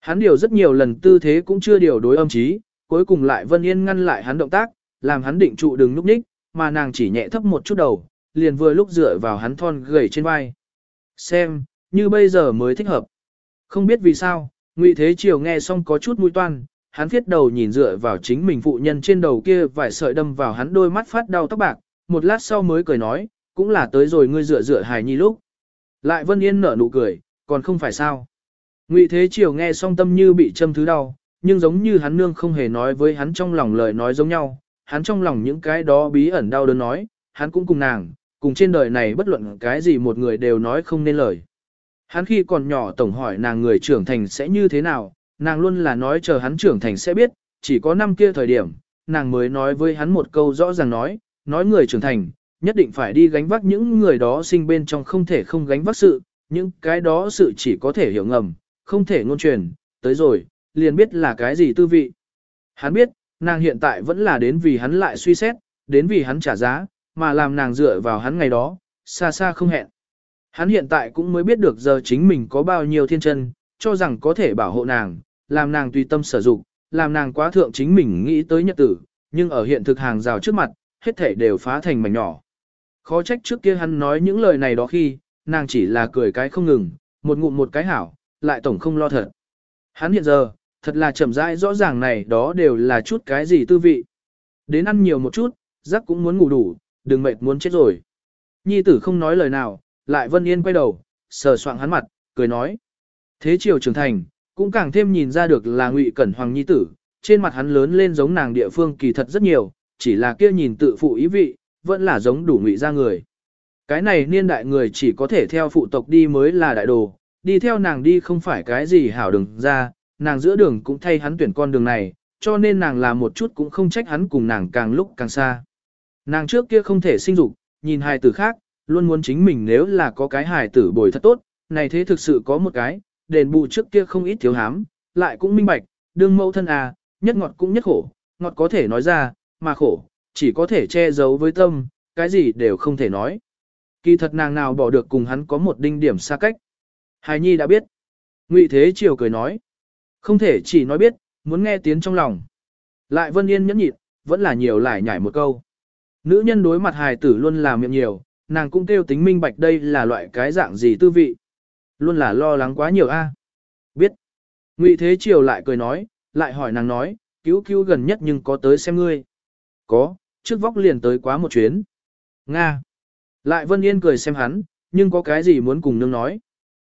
Hắn điều rất nhiều lần tư thế cũng chưa điều đối âm trí, cuối cùng lại Vân Yên ngăn lại hắn động tác, làm hắn định trụ đừng núp ních, mà nàng chỉ nhẹ thấp một chút đầu, liền vừa lúc dựa vào hắn thon gầy trên vai. Xem, như bây giờ mới thích hợp. Không biết vì sao, Ngụy Thế Triều nghe xong có chút mũi toan, hắn thiết đầu nhìn dựa vào chính mình phụ nhân trên đầu kia vài sợi đâm vào hắn đôi mắt phát đau tóc bạc, một lát sau mới cười nói, cũng là tới rồi ngươi dựa dựa hài nhi lúc. Lại Vân Yên nở nụ cười, còn không phải sao. Ngụy Thế Triều nghe xong tâm như bị châm thứ đau, nhưng giống như hắn nương không hề nói với hắn trong lòng lời nói giống nhau, hắn trong lòng những cái đó bí ẩn đau đớn nói, hắn cũng cùng nàng, cùng trên đời này bất luận cái gì một người đều nói không nên lời. Hắn khi còn nhỏ tổng hỏi nàng người trưởng thành sẽ như thế nào, nàng luôn là nói chờ hắn trưởng thành sẽ biết, chỉ có năm kia thời điểm, nàng mới nói với hắn một câu rõ ràng nói, nói người trưởng thành, nhất định phải đi gánh vác những người đó sinh bên trong không thể không gánh vác sự, những cái đó sự chỉ có thể hiểu ngầm, không thể ngôn truyền, tới rồi, liền biết là cái gì tư vị. Hắn biết, nàng hiện tại vẫn là đến vì hắn lại suy xét, đến vì hắn trả giá, mà làm nàng dựa vào hắn ngày đó, xa xa không hẹn. Hắn hiện tại cũng mới biết được giờ chính mình có bao nhiêu thiên chân, cho rằng có thể bảo hộ nàng, làm nàng tùy tâm sử dụng, làm nàng quá thượng chính mình nghĩ tới nhật tử, nhưng ở hiện thực hàng rào trước mặt, hết thể đều phá thành mảnh nhỏ. Khó trách trước kia hắn nói những lời này đó khi, nàng chỉ là cười cái không ngừng, một ngụm một cái hảo, lại tổng không lo thật. Hắn hiện giờ, thật là chậm rãi rõ ràng này đó đều là chút cái gì tư vị. Đến ăn nhiều một chút, giấc cũng muốn ngủ đủ, đừng mệt muốn chết rồi. Nhi tử không nói lời nào, lại Vân Yên quay đầu, sờ soạng hắn mặt, cười nói. Thế chiều trưởng thành, cũng càng thêm nhìn ra được là ngụy cẩn hoàng nhi tử, trên mặt hắn lớn lên giống nàng địa phương kỳ thật rất nhiều, chỉ là kia nhìn tự phụ ý vị, vẫn là giống đủ ngụy ra người. Cái này niên đại người chỉ có thể theo phụ tộc đi mới là đại đồ, đi theo nàng đi không phải cái gì hảo đừng ra, nàng giữa đường cũng thay hắn tuyển con đường này, cho nên nàng làm một chút cũng không trách hắn cùng nàng càng lúc càng xa. Nàng trước kia không thể sinh dục, nhìn hài tử khác, luôn muốn chính mình nếu là có cái hài tử bồi thật tốt, này thế thực sự có một cái, đền bù trước kia không ít thiếu hám, lại cũng minh bạch, đương mẫu thân à, nhất ngọt cũng nhất khổ, ngọt có thể nói ra, mà khổ, chỉ có thể che giấu với tâm, cái gì đều không thể nói. Kỳ thật nàng nào bỏ được cùng hắn có một đinh điểm xa cách. Hài Nhi đã biết. Ngụy Thế Triều cười nói. Không thể chỉ nói biết, muốn nghe tiếng trong lòng. Lại Vân Yên nhẫn nhịn, vẫn là nhiều lại nhảy một câu. Nữ nhân đối mặt hài tử luôn là miệng nhiều, nàng cũng kêu tính minh bạch đây là loại cái dạng gì tư vị. Luôn là lo lắng quá nhiều a. À? Biết. Ngụy Thế Triều lại cười nói, lại hỏi nàng nói, cứu cứu gần nhất nhưng có tới xem ngươi. Có, trước vóc liền tới quá một chuyến. Nga. Lại Vân Yên cười xem hắn, nhưng có cái gì muốn cùng nương nói.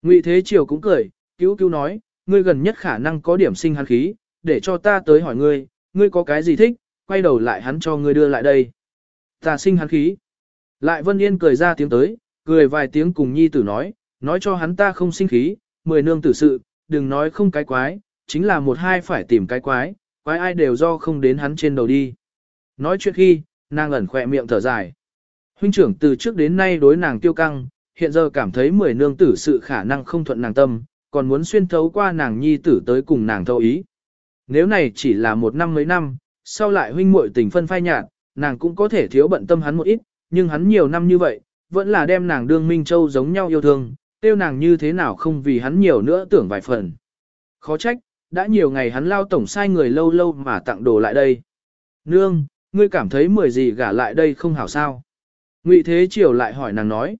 Ngụy Thế Triều cũng cười, cứu cứu nói, ngươi gần nhất khả năng có điểm sinh hắn khí, để cho ta tới hỏi ngươi, ngươi có cái gì thích, quay đầu lại hắn cho ngươi đưa lại đây. Ta sinh hắn khí. Lại Vân Yên cười ra tiếng tới, cười vài tiếng cùng nhi tử nói, nói cho hắn ta không sinh khí, mười nương tử sự, đừng nói không cái quái, chính là một hai phải tìm cái quái, quái ai đều do không đến hắn trên đầu đi. Nói chuyện khi, nàng ẩn khỏe miệng thở dài. Huynh trưởng từ trước đến nay đối nàng tiêu căng, hiện giờ cảm thấy mười nương tử sự khả năng không thuận nàng tâm, còn muốn xuyên thấu qua nàng nhi tử tới cùng nàng thâu ý. Nếu này chỉ là một năm mấy năm, sau lại huynh muội tình phân phai nhạt, nàng cũng có thể thiếu bận tâm hắn một ít, nhưng hắn nhiều năm như vậy, vẫn là đem nàng đương Minh Châu giống nhau yêu thương, tiêu nàng như thế nào không vì hắn nhiều nữa tưởng vài phần. Khó trách, đã nhiều ngày hắn lao tổng sai người lâu lâu mà tặng đồ lại đây. Nương, ngươi cảm thấy mười gì gả lại đây không hảo sao? Ngụy Thế Triều lại hỏi nàng nói.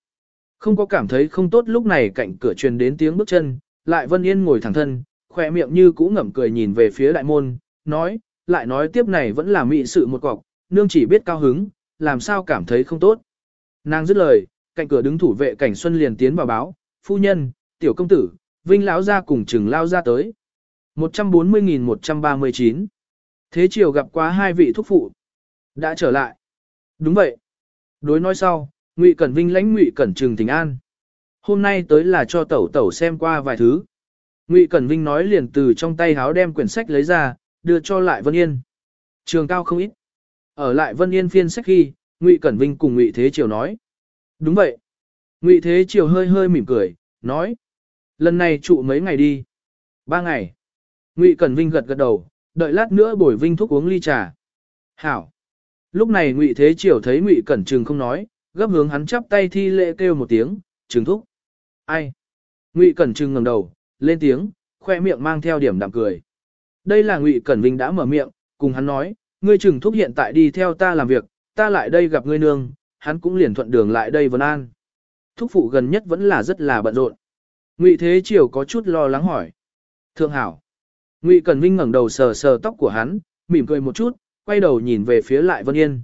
Không có cảm thấy không tốt lúc này cạnh cửa truyền đến tiếng bước chân, lại Vân Yên ngồi thẳng thân, khỏe miệng như cũ ngậm cười nhìn về phía đại môn, nói, lại nói tiếp này vẫn là mị sự một cọc, nương chỉ biết cao hứng, làm sao cảm thấy không tốt. Nàng dứt lời, cạnh cửa đứng thủ vệ cảnh xuân liền tiến vào báo, phu nhân, tiểu công tử, vinh lão ra cùng trừng lao ra tới. 140.139 Thế chiều gặp quá hai vị thúc phụ. Đã trở lại. Đúng vậy. Đối nói sau, Ngụy Cẩn Vinh lãnh Ngụy Cẩn Trừng Tình An. Hôm nay tới là cho tẩu tẩu xem qua vài thứ. Ngụy Cẩn Vinh nói liền từ trong tay háo đem quyển sách lấy ra, đưa cho lại Vân Yên. Trường cao không ít. Ở lại Vân Yên phiên sách khi, Ngụy Cẩn Vinh cùng Ngụy Thế Triều nói. Đúng vậy. Ngụy Thế Triều hơi hơi mỉm cười, nói. Lần này trụ mấy ngày đi. Ba ngày. Ngụy Cẩn Vinh gật gật đầu, đợi lát nữa bồi Vinh thúc uống ly trà. Hảo. Lúc này Ngụy Thế Triều thấy Ngụy Cẩn Trừng không nói, gấp hướng hắn chắp tay thi lễ kêu một tiếng, Trừng thúc. Ai? Ngụy Cẩn Trừng ngẩng đầu, lên tiếng, khoe miệng mang theo điểm đạm cười. Đây là Ngụy Cẩn Vinh đã mở miệng, cùng hắn nói, ngươi Trừng thúc hiện tại đi theo ta làm việc, ta lại đây gặp ngươi nương, hắn cũng liền thuận đường lại đây vân an. Thúc phụ gần nhất vẫn là rất là bận rộn. Ngụy Thế Triều có chút lo lắng hỏi. Thượng hảo. Ngụy Cẩn Vinh ngẩng đầu sờ sờ tóc của hắn, mỉm cười một chút, quay đầu nhìn về phía lại Vân Yên.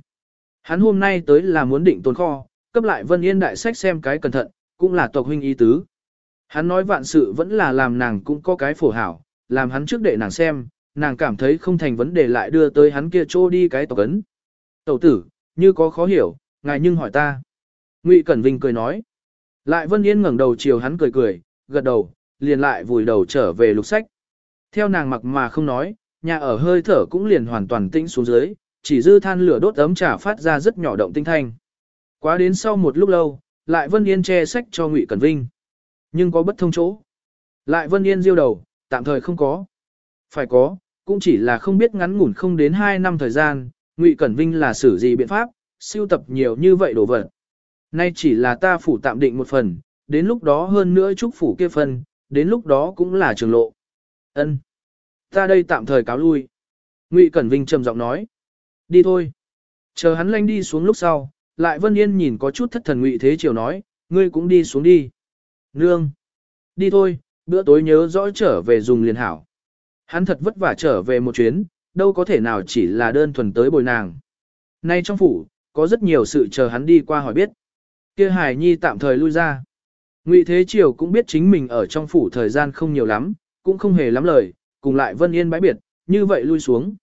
Hắn hôm nay tới là muốn định tồn kho, cấp lại Vân Yên đại sách xem cái cẩn thận, cũng là tộc huynh ý tứ. Hắn nói vạn sự vẫn là làm nàng cũng có cái phổ hảo, làm hắn trước để nàng xem, nàng cảm thấy không thành vấn đề lại đưa tới hắn kia trô đi cái tộc ấn. Tẩu tử, như có khó hiểu, ngài nhưng hỏi ta. Ngụy Cẩn Vinh cười nói. Lại Vân Yên ngẩng đầu chiều hắn cười cười, gật đầu, liền lại vùi đầu trở về lục sách. Theo nàng mặc mà không nói, nhà ở hơi thở cũng liền hoàn toàn tĩnh xuống dưới, chỉ dư than lửa đốt ấm trà phát ra rất nhỏ động tinh thanh. Quá đến sau một lúc lâu, lại Vân Yên che sách cho Ngụy Cẩn Vinh. Nhưng có bất thông chỗ. Lại Vân Yên diêu đầu, tạm thời không có. Phải có, cũng chỉ là không biết ngắn ngủn không đến 2 năm thời gian, Ngụy Cẩn Vinh là xử gì biện pháp, siêu tập nhiều như vậy đồ vật. Nay chỉ là ta phủ tạm định một phần, đến lúc đó hơn nữa chúc phủ kia phần, đến lúc đó cũng là trường lộ. Ân, Ta đây tạm thời cáo lui. Ngụy Cẩn Vinh trầm giọng nói. Đi thôi. Chờ hắn lanh đi xuống lúc sau, lại Vân Yên nhìn có chút thất thần Ngụy Thế Triều nói, ngươi cũng đi xuống đi. Nương. Đi thôi, bữa tối nhớ rõ trở về dùng liền hảo. Hắn thật vất vả trở về một chuyến, đâu có thể nào chỉ là đơn thuần tới bồi nàng. Nay trong phủ, có rất nhiều sự chờ hắn đi qua hỏi biết. Kia Hải Nhi tạm thời lui ra. Ngụy Thế Triều cũng biết chính mình ở trong phủ thời gian không nhiều lắm, cũng không hề lắm lời, cùng lại Vân Yên bãi biệt, như vậy lui xuống.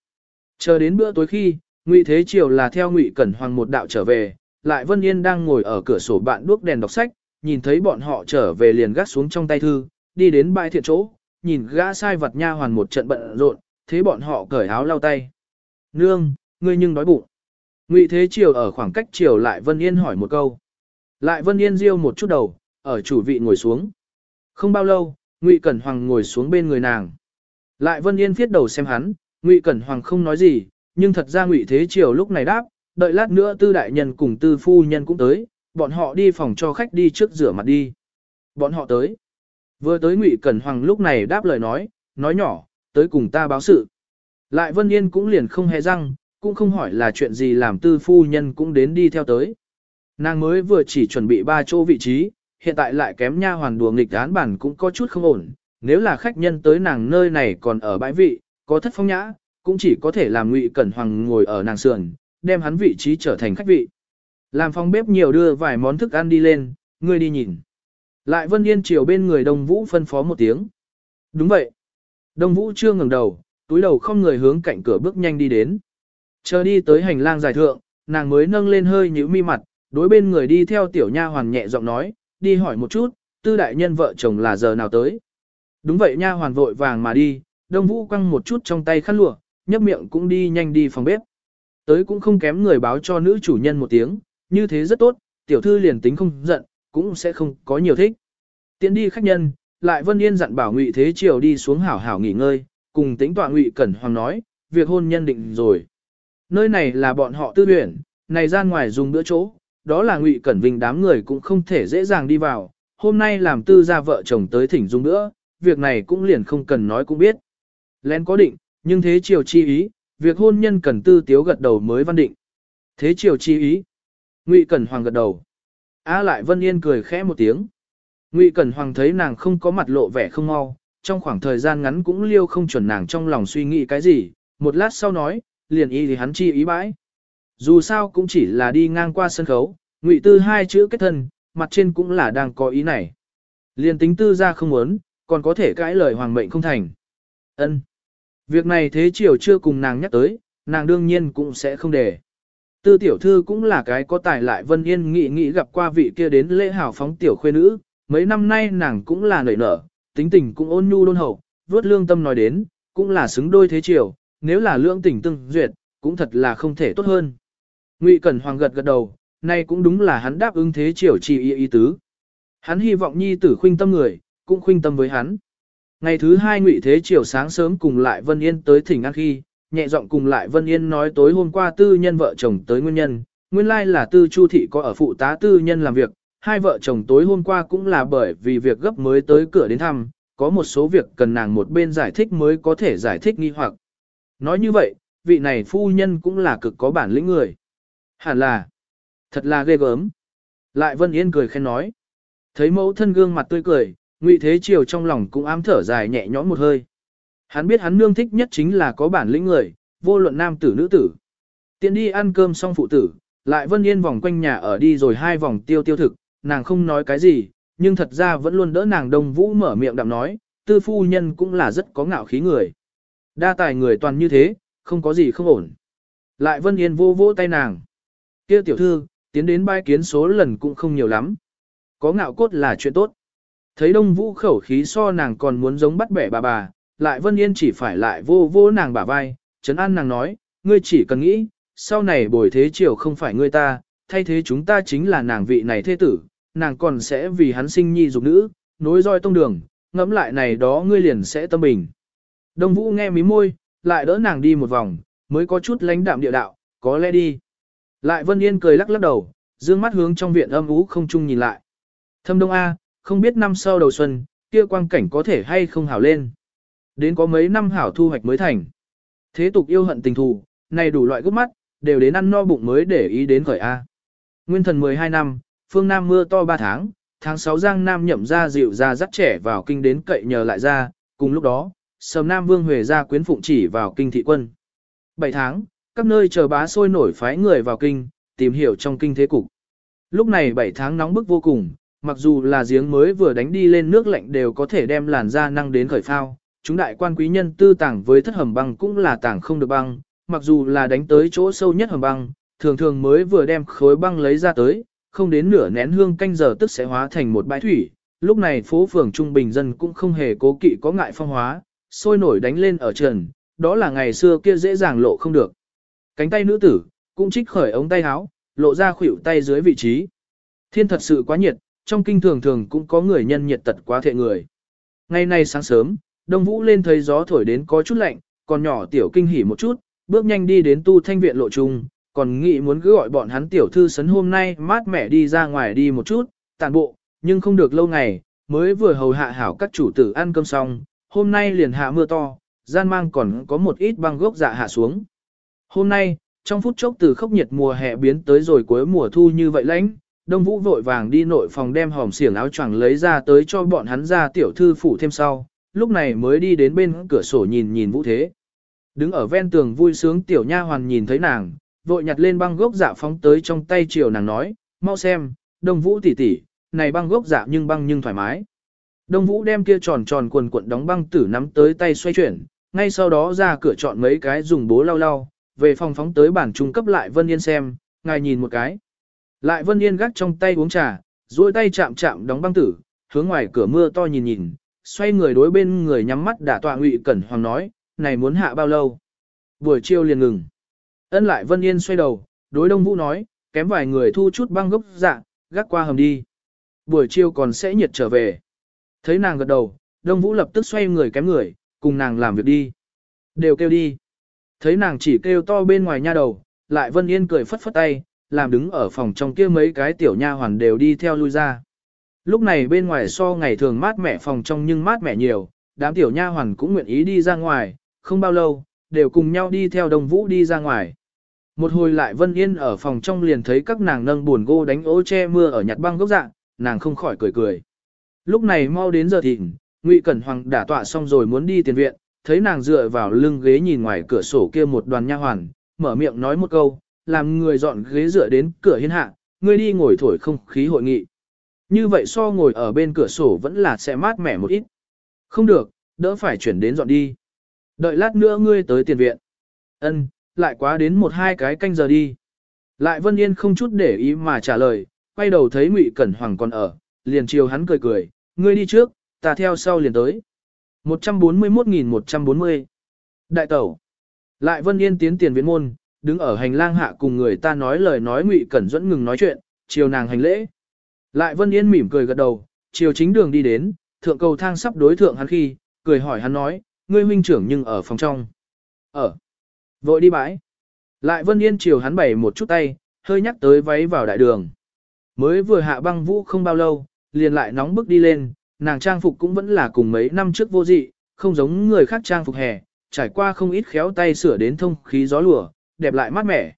Chờ đến bữa tối khi, Ngụy Thế Triều là theo Ngụy Cẩn Hoàng một đạo trở về, lại Vân Yên đang ngồi ở cửa sổ bạn đuốc đèn đọc sách, nhìn thấy bọn họ trở về liền gác xuống trong tay thư, đi đến bãi thiện chỗ, nhìn gã sai vật nha hoàn một trận bận rộn, thế bọn họ cởi áo lau tay. Nương, ngươi nhưng đói bụng. Ngụy Thế Triều ở khoảng cách Triều lại Vân Yên hỏi một câu. Lại Vân Yên riêu một chút đầu, ở chủ vị ngồi xuống. Không bao lâu, Ngụy Cẩn Hoàng ngồi xuống bên người nàng. Lại Vân Yên viết đầu xem hắn, Ngụy Cẩn Hoàng không nói gì, nhưng thật ra Ngụy Thế Triều lúc này đáp, đợi lát nữa tư đại nhân cùng tư phu nhân cũng tới, bọn họ đi phòng cho khách đi trước rửa mặt đi. Bọn họ tới. Vừa tới Ngụy Cẩn Hoàng lúc này đáp lời nói, nói nhỏ, tới cùng ta báo sự. Lại Vân Yên cũng liền không hề răng, cũng không hỏi là chuyện gì làm tư phu nhân cũng đến đi theo tới. Nàng mới vừa chỉ chuẩn bị ba chỗ vị trí, hiện tại lại kém nha hoàn đùa nghịch án bản cũng có chút không ổn, nếu là khách nhân tới nàng nơi này còn ở bãi vị, có thất phong nhã, cũng chỉ có thể làm Ngụy Cẩn Hoàng ngồi ở nàng sườn, đem hắn vị trí trở thành khách vị. Làm phòng bếp nhiều đưa vài món thức ăn đi lên, ngươi đi nhìn. Lại Vân Yên chiều bên người Đông Vũ phân phó một tiếng. Đúng vậy. Đông Vũ chưa ngừng đầu, túi đầu không người hướng cạnh cửa bước nhanh đi đến. Chờ đi tới hành lang dài thượng, nàng mới nâng lên hơi nhíu mi mặt, đối bên người đi theo tiểu nha hoàn nhẹ giọng nói, đi hỏi một chút, tư đại nhân vợ chồng là giờ nào tới. Đúng vậy nha hoàn vội vàng mà đi, Đông Vũ quăng một chút trong tay khăn lụa, nhấp miệng cũng đi nhanh đi phòng bếp. Tới cũng không kém người báo cho nữ chủ nhân một tiếng, như thế rất tốt, tiểu thư liền tính không giận, cũng sẽ không có nhiều thích. Tiến đi khách nhân, lại Vân Yên dặn bảo Ngụy Thế Triều đi xuống hảo hảo nghỉ ngơi, cùng tính tọa Ngụy Cẩn Hoàng nói, việc hôn nhân định rồi. Nơi này là bọn họ tư luyện, này ra ngoài dùng bữa chỗ, đó là Ngụy Cẩn Vinh đám người cũng không thể dễ dàng đi vào, hôm nay làm tư gia vợ chồng tới thỉnh dùng bữa, việc này cũng liền không cần nói cũng biết. Lén có định, nhưng thế triều chi ý, việc hôn nhân cần tư tiếu gật đầu mới văn định. Thế triều chi ý. Ngụy Cẩn Hoàng gật đầu. A lại Vân Yên cười khẽ một tiếng. Ngụy Cẩn Hoàng thấy nàng không có mặt lộ vẻ không mau, trong khoảng thời gian ngắn cũng liêu không chuẩn nàng trong lòng suy nghĩ cái gì, một lát sau nói, liền ý thì hắn chi ý bãi. Dù sao cũng chỉ là đi ngang qua sân khấu, Ngụy Tư hai chữ kết thân, mặt trên cũng là đang có ý này. Liền tính tư ra không muốn, còn có thể cãi lời hoàng mệnh không thành. Ân. Việc này thế triều chưa cùng nàng nhắc tới, nàng đương nhiên cũng sẽ không để. Tư tiểu thư cũng là cái có tài lại Vân Yên nghị nghị gặp qua vị kia đến lễ hào phóng tiểu khuê nữ, mấy năm nay nàng cũng là nảy nở, tính tình cũng ôn nhu đôn hậu, vớt lương tâm nói đến, cũng là xứng đôi thế triều, nếu là lương tình tương duyệt, cũng thật là không thể tốt hơn. Ngụy Cẩn Hoàng gật gật đầu, nay cũng đúng là hắn đáp ứng thế triều chỉ ý ý tứ. Hắn hy vọng nhi tử khuynh tâm người, cũng khuynh tâm với hắn. Ngày thứ hai Ngụy Thế chiều sáng sớm cùng lại Vân Yên tới thỉnh an khi, nhẹ giọng cùng lại Vân Yên nói tối hôm qua tư nhân vợ chồng tới nguyên nhân, nguyên lai là tư chu thị có ở phụ tá tư nhân làm việc, hai vợ chồng tối hôm qua cũng là bởi vì việc gấp mới tới cửa đến thăm, có một số việc cần nàng một bên giải thích mới có thể giải thích nghi hoặc. Nói như vậy, vị này phu nhân cũng là cực có bản lĩnh người. Hẳn là, thật là ghê gớm. Lại Vân Yên cười khen nói. Thấy mẫu thân gương mặt tươi cười, Ngụy Thế Triều trong lòng cũng ám thở dài nhẹ nhõm một hơi. Hắn biết hắn nương thích nhất chính là có bản lĩnh người, vô luận nam tử nữ tử. Tiện đi ăn cơm xong phụ tử, lại Vân Yên vòng quanh nhà ở đi rồi hai vòng tiêu tiêu thực, nàng không nói cái gì, nhưng thật ra vẫn luôn đỡ nàng đông vũ mở miệng đạm nói, tư phu nhân cũng là rất có ngạo khí người. Đa tài người toàn như thế, không có gì không ổn. Lại Vân Yên vô vỗ tay nàng. kia tiểu thư, tiến đến bai kiến số lần cũng không nhiều lắm. Có ngạo cốt là chuyện tốt. Thấy đông vũ khẩu khí so nàng còn muốn giống bắt bẻ bà bà, lại Vân Yên chỉ phải lại vô vô nàng bả vai, chấn an nàng nói, ngươi chỉ cần nghĩ, sau này bồi thế triều không phải ngươi ta, thay thế chúng ta chính là nàng vị này thế tử, nàng còn sẽ vì hắn sinh nhi dục nữ, nối roi tông đường, ngẫm lại này đó ngươi liền sẽ tâm bình. Đông Vũ nghe mí môi, lại đỡ nàng đi một vòng, mới có chút lãnh đạm địa đạo, có lẽ đi. Lại Vân Yên cười lắc lắc đầu, dương mắt hướng trong viện âm ú không chung nhìn lại. Thâm Đông A, không biết năm sau đầu xuân, kia quang cảnh có thể hay không hảo lên. Đến có mấy năm hảo thu hoạch mới thành. Thế tục yêu hận tình thù, này đủ loại gốc mắt, đều đến ăn no bụng mới để ý đến khởi A. Nguyên thần 12 năm, phương Nam mưa to 3 tháng, tháng 6 Giang Nam nhậm ra dịu ra dắt trẻ vào kinh đến cậy nhờ lại ra, cùng lúc đó, Sầm Nam Vương Huệ ra quyến phụng chỉ vào kinh thị quân. 7 tháng, các nơi chờ bá sôi nổi phái người vào kinh, tìm hiểu trong kinh thế cục. Lúc này 7 tháng nóng bức vô cùng, mặc dù là giếng mới vừa đánh đi lên nước lạnh đều có thể đem làn da năng đến khởi phao. Chúng đại quan quý nhân tư tàng với thất hầm băng cũng là tàng không được băng, mặc dù là đánh tới chỗ sâu nhất hầm băng, thường thường mới vừa đem khối băng lấy ra tới, không đến nửa nén hương canh giờ tức sẽ hóa thành một bãi thủy. Lúc này phố phường trung bình dân cũng không hề cố kỵ có ngại phong hóa, sôi nổi đánh lên ở trần, đó là ngày xưa kia dễ dàng lộ không được. Cánh tay nữ tử, cũng trích khởi ống tay áo, lộ ra khuỷu tay dưới vị trí. Thiên thật sự quá nhiệt, trong kinh thường thường cũng có người nhân nhiệt tật quá thệ người. Ngày nay sáng sớm, Đông Vũ lên thấy gió thổi đến có chút lạnh, còn nhỏ tiểu kinh hỉ một chút, bước nhanh đi đến tu thanh viện lộ trung, còn nghĩ muốn cứ gọi bọn hắn tiểu thư sấn hôm nay mát mẻ đi ra ngoài đi một chút, tàn bộ, nhưng không được lâu ngày, mới vừa hầu hạ hảo các chủ tử ăn cơm xong, hôm nay liền hạ mưa to, gian mang còn có một ít băng gốc dạ hạ xuống. Hôm nay, trong phút chốc từ khốc nhiệt mùa hè biến tới rồi cuối mùa thu như vậy lãnh, Đông Vũ vội vàng đi nội phòng đem hòm xiềng áo choàng lấy ra tới cho bọn hắn ra tiểu thư phủ thêm sau, lúc này mới đi đến bên cửa sổ nhìn nhìn vũ thế. Đứng ở ven tường vui sướng tiểu nha hoàn nhìn thấy nàng, vội nhặt lên băng gốc dạ phóng tới trong tay chiều nàng nói, mau xem, đông vũ tỷ tỷ, này băng gốc dạ nhưng băng nhưng thoải mái. Đông vũ đem kia tròn tròn quần cuộn đóng băng tử nắm tới tay xoay chuyển, ngay sau đó ra cửa chọn mấy cái dùng bố lau lau, về phòng phóng tới bản trung cấp lại Vân Yên xem, ngài nhìn một cái. Lại Vân Yên gác trong tay uống trà, duỗi tay chạm chạm đóng băng tử, hướng ngoài cửa mưa to nhìn nhìn, xoay người đối bên người nhắm mắt đả tọa ngụy cẩn hoàng nói, này muốn hạ bao lâu? Buổi chiều liền ngừng. Ân lại Vân Yên xoay đầu, đối Đông Vũ nói, kém vài người thu chút băng gốc dạ, gác qua hầm đi. Buổi chiều còn sẽ nhiệt trở về. Thấy nàng gật đầu, Đông Vũ lập tức xoay người kém người, cùng nàng làm việc đi. Đều kêu đi. Thấy nàng chỉ kêu to bên ngoài nha đầu, lại Vân Yên cười phất phất tay, làm đứng ở phòng trong kia mấy cái tiểu nha hoàn đều đi theo lui ra. Lúc này bên ngoài so ngày thường mát mẻ phòng trong nhưng mát mẻ nhiều, đám tiểu nha hoàn cũng nguyện ý đi ra ngoài, không bao lâu, đều cùng nhau đi theo đồng vũ đi ra ngoài. Một hồi lại Vân Yên ở phòng trong liền thấy các nàng nâng buồn gô đánh ô che mưa ở nhặt băng gốc dạng, nàng không khỏi cười cười. Lúc này mau đến giờ thịnh, Ngụy Cẩn Hoàng đã tọa xong rồi muốn đi tiền viện, thấy nàng dựa vào lưng ghế nhìn ngoài cửa sổ kia một đoàn nha hoàn, mở miệng nói một câu, làm người dọn ghế dựa đến cửa hiên hạ, ngươi đi ngồi thổi không khí hội nghị. Như vậy so ngồi ở bên cửa sổ vẫn là sẽ mát mẻ một ít. Không được, đỡ phải chuyển đến dọn đi. Đợi lát nữa ngươi tới tiền viện. Ân, lại quá đến một hai cái canh giờ đi. Lại Vân Yên không chút để ý mà trả lời, quay đầu thấy Ngụy Cẩn Hoàng còn ở, liền chiều hắn cười cười, ngươi đi trước, ta theo sau liền tới. 141.140 Đại tẩu Lại Vân Yên tiến tiền viện môn, đứng ở hành lang hạ cùng người ta nói lời nói Ngụy Cẩn dẫn ngừng nói chuyện, chiều nàng hành lễ. Lại Vân Yên mỉm cười gật đầu, chiều chính đường đi đến, thượng cầu thang sắp đối thượng hắn khi, cười hỏi hắn nói, ngươi huynh trưởng nhưng ở phòng trong. Ở. Vội đi bãi. Lại Vân Yên chiều hắn bày một chút tay, hơi nhắc tới váy vào đại đường. Mới vừa hạ băng vũ không bao lâu, liền lại nóng bức đi lên, nàng trang phục cũng vẫn là cùng mấy năm trước vô dị, không giống người khác trang phục hè, trải qua không ít khéo tay sửa đến thông khí gió lùa, đẹp lại mát mẻ.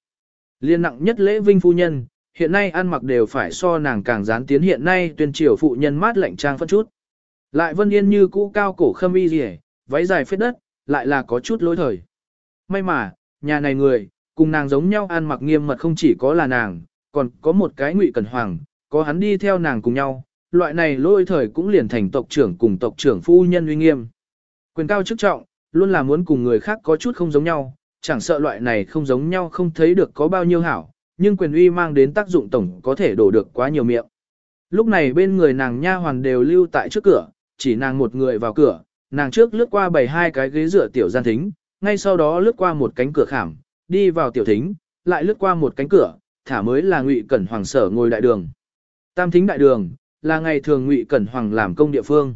Liên nặng nhất lễ vinh phu nhân, hiện nay ăn mặc đều phải so nàng càng dán tiến hiện nay tuyên triều phụ nhân mát lạnh trang phân chút. Lại vân yên như cũ cao cổ khâm y rỉ, váy dài phết đất, lại là có chút lối thời. May mà, nhà này người, cùng nàng giống nhau ăn mặc nghiêm mật không chỉ có là nàng, còn có một cái ngụy cẩn hoàng, có hắn đi theo nàng cùng nhau, loại này lôi thời cũng liền thành tộc trưởng cùng tộc trưởng phu nhân uy nghiêm. Quyền cao chức trọng, luôn là muốn cùng người khác có chút không giống nhau, chẳng sợ loại này không giống nhau không thấy được có bao nhiêu hảo, nhưng quyền uy mang đến tác dụng tổng có thể đổ được quá nhiều miệng. Lúc này bên người nàng nha hoàn đều lưu tại trước cửa, chỉ nàng một người vào cửa, nàng trước lướt qua bảy hai cái ghế dựa tiểu gian thính, ngay sau đó lướt qua một cánh cửa khảm, đi vào tiểu thính, lại lướt qua một cánh cửa, thả mới là ngụy cẩn hoàng sở ngồi đại đường. Tam thính đại đường, là ngày thường ngụy cẩn hoàng làm công địa phương.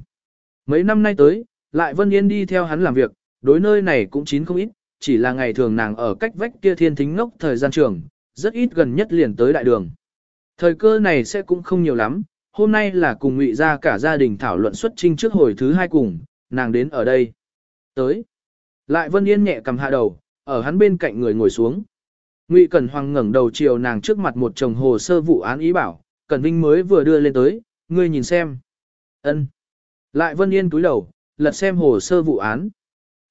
Mấy năm nay tới, lại Vân Yên đi theo hắn làm việc, đối nơi này cũng chín không ít, chỉ là ngày thường nàng ở cách vách kia thiên thính ngốc thời gian trường, rất ít gần nhất liền tới đại đường. Thời cơ này sẽ cũng không nhiều lắm, hôm nay là cùng ngụy ra cả gia đình thảo luận xuất trinh trước hồi thứ hai cùng, nàng đến ở đây. Tới. Lại Vân Yên nhẹ cầm hạ đầu, ở hắn bên cạnh người ngồi xuống. Ngụy Cẩn Hoàng ngẩng đầu chiều nàng trước mặt một chồng hồ sơ vụ án ý bảo, Cẩn Vinh mới vừa đưa lên tới, ngươi nhìn xem. Ân. Lại Vân Yên túi đầu, lật xem hồ sơ vụ án.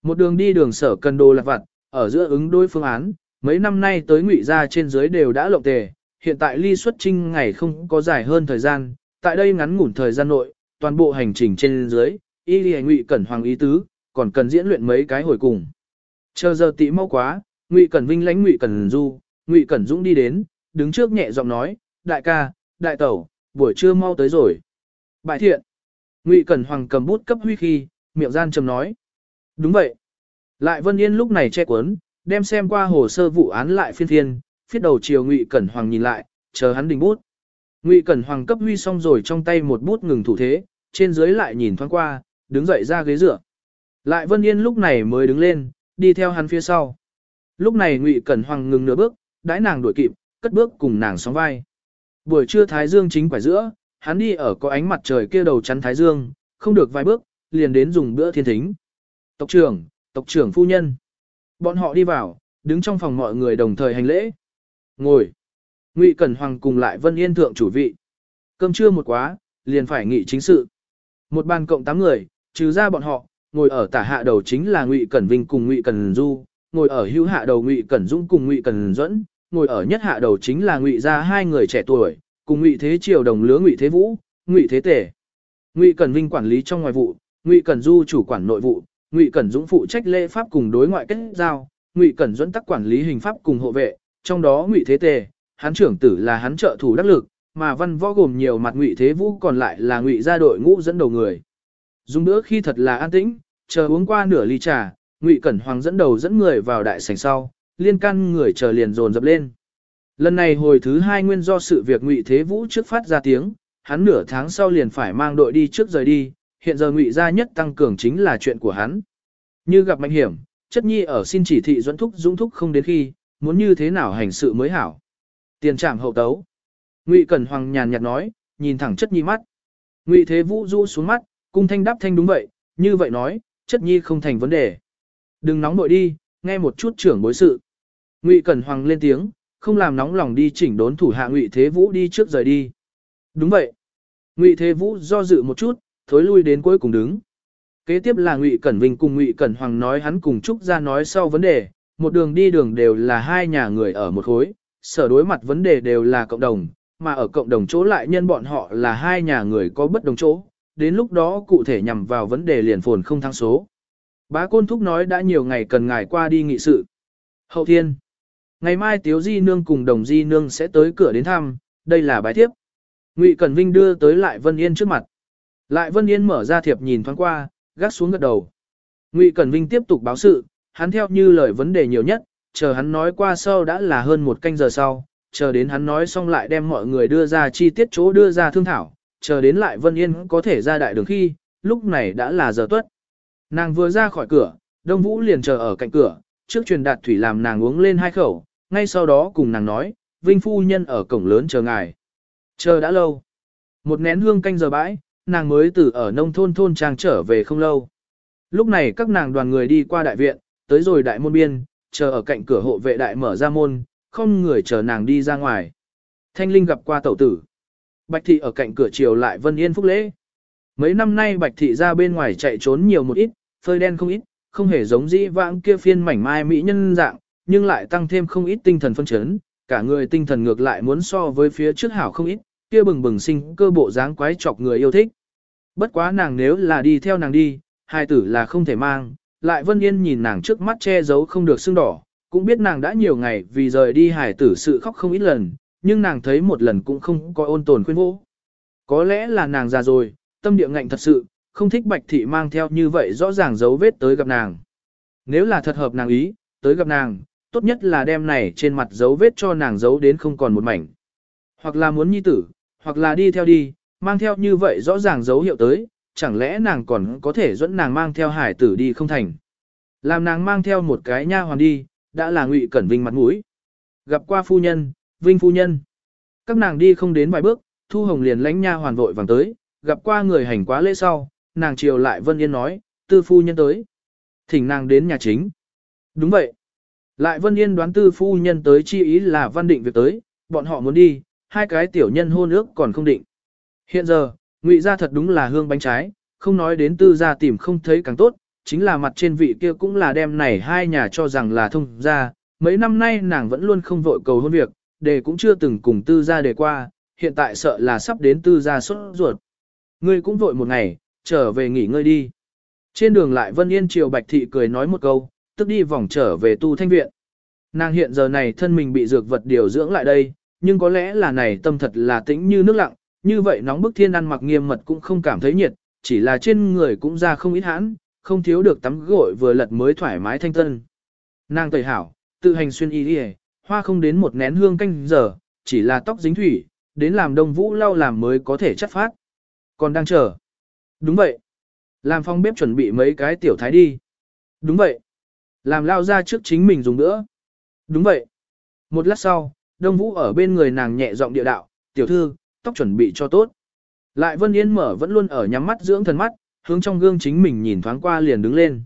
Một đường đi đường sở cần đồ lạc vặt, ở giữa ứng đối phương án, mấy năm nay tới ngụy ra trên dưới đều đã lộng tề, hiện tại ly xuất trinh ngày không có dài hơn thời gian, tại đây ngắn ngủn thời gian nội, toàn bộ hành trình trên dưới, y lì ngụy cẩn hoàng ý tứ, còn cần diễn luyện mấy cái hồi cùng. Chờ giờ tị mau quá, ngụy cẩn vinh lãnh ngụy cẩn du, ngụy cẩn dũng đi đến, đứng trước nhẹ giọng nói, đại ca, đại tẩu, buổi trưa mau tới rồi. Bài thiện. Ngụy Cẩn Hoàng cầm bút cấp huy khi, miệng gian trầm nói. Đúng vậy. Lại Vân Yên lúc này che cuốn, đem xem qua hồ sơ vụ án lại phiên thiên phiết đầu chiều Ngụy Cẩn Hoàng nhìn lại, chờ hắn đình bút. Ngụy Cẩn Hoàng cấp huy xong rồi trong tay một bút ngừng thủ thế, trên dưới lại nhìn thoáng qua, đứng dậy ra ghế dựa. Lại Vân Yên lúc này mới đứng lên, đi theo hắn phía sau. Lúc này Ngụy Cẩn Hoàng ngừng nửa bước, đãi nàng đuổi kịp, cất bước cùng nàng sóng vai. Buổi trưa Thái Dương chính quải giữa, hắn đi ở có ánh mặt trời kia đầu chắn Thái Dương, không được vài bước, liền đến dùng bữa thiên thính. Tộc trưởng, tộc trưởng phu nhân. Bọn họ đi vào, đứng trong phòng mọi người đồng thời hành lễ. Ngồi. Ngụy Cẩn Hoàng cùng lại Vân Yên thượng chủ vị. Cơm trưa một quá, liền phải nghị chính sự. Một bàn cộng 8 người, trừ ra bọn họ, ngồi ở tả hạ đầu chính là Ngụy Cẩn Vinh cùng Ngụy Cẩn Du, ngồi ở hữu hạ đầu Ngụy Cẩn Dũng cùng Ngụy Cẩn Duẫn, ngồi ở nhất hạ đầu chính là Ngụy gia hai người trẻ tuổi, cùng Ngụy Thế Triều đồng lứa Ngụy Thế Vũ, Ngụy Thế Tể. Ngụy Cẩn Vinh quản lý trong ngoài vụ, Ngụy Cẩn Du chủ quản nội vụ, Ngụy Cẩn Dũng phụ trách lễ pháp cùng đối ngoại kết giao, Ngụy Cẩn Duẫn tác quản lý hình pháp cùng hộ vệ, trong đó Ngụy Thế Tề, hắn trưởng tử là hắn trợ thủ đắc lực, mà văn võ gồm nhiều mặt Ngụy Thế Vũ còn lại là Ngụy gia đội ngũ dẫn đầu người. Dùng bữa khi thật là an tĩnh, chờ uống qua nửa ly trà, Ngụy Cẩn Hoàng dẫn đầu dẫn người vào đại sảnh sau, liên can người chờ liền dồn dập lên. Lần này hồi thứ hai nguyên do sự việc Ngụy Thế Vũ trước phát ra tiếng, hắn nửa tháng sau liền phải mang đội đi trước rời đi, hiện giờ Ngụy gia nhất tăng cường chính là chuyện của hắn. Như gặp mạnh hiểm, chất nhi ở xin chỉ thị dẫn thúc dũng thúc không đến khi, muốn như thế nào hành sự mới hảo. Tiền trảm hậu tấu. Ngụy Cẩn Hoàng nhàn nhạt nói, nhìn thẳng chất nhi mắt. Ngụy Thế Vũ du xuống mắt, cung thanh đáp thanh đúng vậy, như vậy nói, chất nhi không thành vấn đề. Đừng nóng nội đi, nghe một chút trưởng bối sự. Ngụy Cẩn Hoàng lên tiếng, không làm nóng lòng đi chỉnh đốn thủ hạ Ngụy Thế Vũ đi trước rời đi. Đúng vậy. Ngụy Thế Vũ do dự một chút, thối lui đến cuối cùng đứng. Kế tiếp là Ngụy Cẩn Vinh cùng Ngụy Cẩn Hoàng nói hắn cùng Trúc ra nói sau vấn đề, một đường đi đường đều là hai nhà người ở một khối, sở đối mặt vấn đề đều là cộng đồng, mà ở cộng đồng chỗ lại nhân bọn họ là hai nhà người có bất đồng chỗ, đến lúc đó cụ thể nhằm vào vấn đề liền phồn không thăng số. Bá Côn Thúc nói đã nhiều ngày cần ngài qua đi nghị sự. Hậu thiên. Ngày mai Tiếu Di Nương cùng Đồng Di Nương sẽ tới cửa đến thăm, đây là bài thiếp. Ngụy Cẩn Vinh đưa tới Lại Vân Yên trước mặt. Lại Vân Yên mở ra thiệp nhìn thoáng qua, gác xuống gật đầu. Ngụy Cẩn Vinh tiếp tục báo sự, hắn theo như lời vấn đề nhiều nhất, chờ hắn nói qua sau đã là hơn một canh giờ sau, chờ đến hắn nói xong lại đem mọi người đưa ra chi tiết chỗ đưa ra thương thảo, chờ đến lại Vân Yên có thể ra đại đường khi, lúc này đã là giờ tuất. Nàng vừa ra khỏi cửa, Đông Vũ liền chờ ở cạnh cửa, trước truyền đạt thủy làm nàng uống lên hai khẩu, ngay sau đó cùng nàng nói, Vinh Phu Nhân ở cổng lớn chờ ngài. Chờ đã lâu. Một nén hương canh giờ bãi, nàng mới từ ở nông thôn thôn trang trở về không lâu. Lúc này các nàng đoàn người đi qua đại viện, tới rồi đại môn biên, chờ ở cạnh cửa hộ vệ đại mở ra môn, không người chờ nàng đi ra ngoài. Thanh Linh gặp qua tẩu tử. Bạch thị ở cạnh cửa chiều lại Vân Yên phúc lễ. Mấy năm nay Bạch thị ra bên ngoài chạy trốn nhiều một ít, phơi đen không ít, không hề giống dĩ vãng kia phiên mảnh mai mỹ nhân dạng, nhưng lại tăng thêm không ít tinh thần phân chấn, cả người tinh thần ngược lại muốn so với phía trước hảo không ít, kia bừng bừng sinh cơ bộ dáng quái chọc người yêu thích. Bất quá nàng nếu là đi theo nàng đi, hai tử là không thể mang, lại Vân Yên nhìn nàng trước mắt che giấu không được sưng đỏ, cũng biết nàng đã nhiều ngày vì rời đi hải tử sự khóc không ít lần, nhưng nàng thấy một lần cũng không có ôn tồn khuyên vũ. Có lẽ là nàng già rồi, tâm địa ngạnh thật sự, không thích bạch thị mang theo như vậy rõ ràng dấu vết tới gặp nàng. Nếu là thật hợp nàng ý, tới gặp nàng, tốt nhất là đem này trên mặt dấu vết cho nàng giấu đến không còn một mảnh. Hoặc là muốn nhi tử, hoặc là đi theo đi, mang theo như vậy rõ ràng dấu hiệu tới, chẳng lẽ nàng còn có thể dẫn nàng mang theo hải tử đi không thành. Làm nàng mang theo một cái nha hoàn đi, đã là ngụy cẩn vinh mặt mũi. Gặp qua phu nhân, vinh phu nhân. Các nàng đi không đến vài bước, Thu Hồng liền lánh nha hoàn vội vàng tới, gặp qua người hành quá lễ sau, nàng chiều lại Vân Yên nói, tư phu nhân tới. Thỉnh nàng đến nhà chính. Đúng vậy. Lại Vân Yên đoán tư phu nhân tới chi ý là văn định việc tới, bọn họ muốn đi, hai cái tiểu nhân hôn ước còn không định. Hiện giờ, ngụy ra thật đúng là hương bánh trái, không nói đến tư gia tìm không thấy càng tốt, chính là mặt trên vị kia cũng là đem này hai nhà cho rằng là thông gia. Mấy năm nay nàng vẫn luôn không vội cầu hôn việc, đề cũng chưa từng cùng tư gia đề qua, hiện tại sợ là sắp đến tư gia xuất ruột. Ngươi cũng vội một ngày, trở về nghỉ ngơi đi. Trên đường lại Vân Yên Triều Bạch Thị cười nói một câu, tức đi vòng trở về tu thanh viện. Nàng hiện giờ này thân mình bị dược vật điều dưỡng lại đây, nhưng có lẽ là này tâm thật là tĩnh như nước lặng, như vậy nóng bức thiên ăn mặc nghiêm mật cũng không cảm thấy nhiệt, chỉ là trên người cũng ra không ít hãn, không thiếu được tắm gội vừa lật mới thoải mái thanh tân. Nàng tẩy hảo, tự hành xuyên y đi hoa không đến một nén hương canh giờ, chỉ là tóc dính thủy, đến làm đông vũ lau làm mới có thể chất phát. Còn đang chờ. Đúng vậy. Làm phong bếp chuẩn bị mấy cái tiểu thái đi. Đúng vậy. Làm lao ra trước chính mình dùng nữa. Đúng vậy. Một lát sau, Đông Vũ ở bên người nàng nhẹ giọng địa đạo, tiểu thư, tóc chuẩn bị cho tốt. Lại Vân Yên mở vẫn luôn ở nhắm mắt dưỡng thần mắt, hướng trong gương chính mình nhìn thoáng qua liền đứng lên.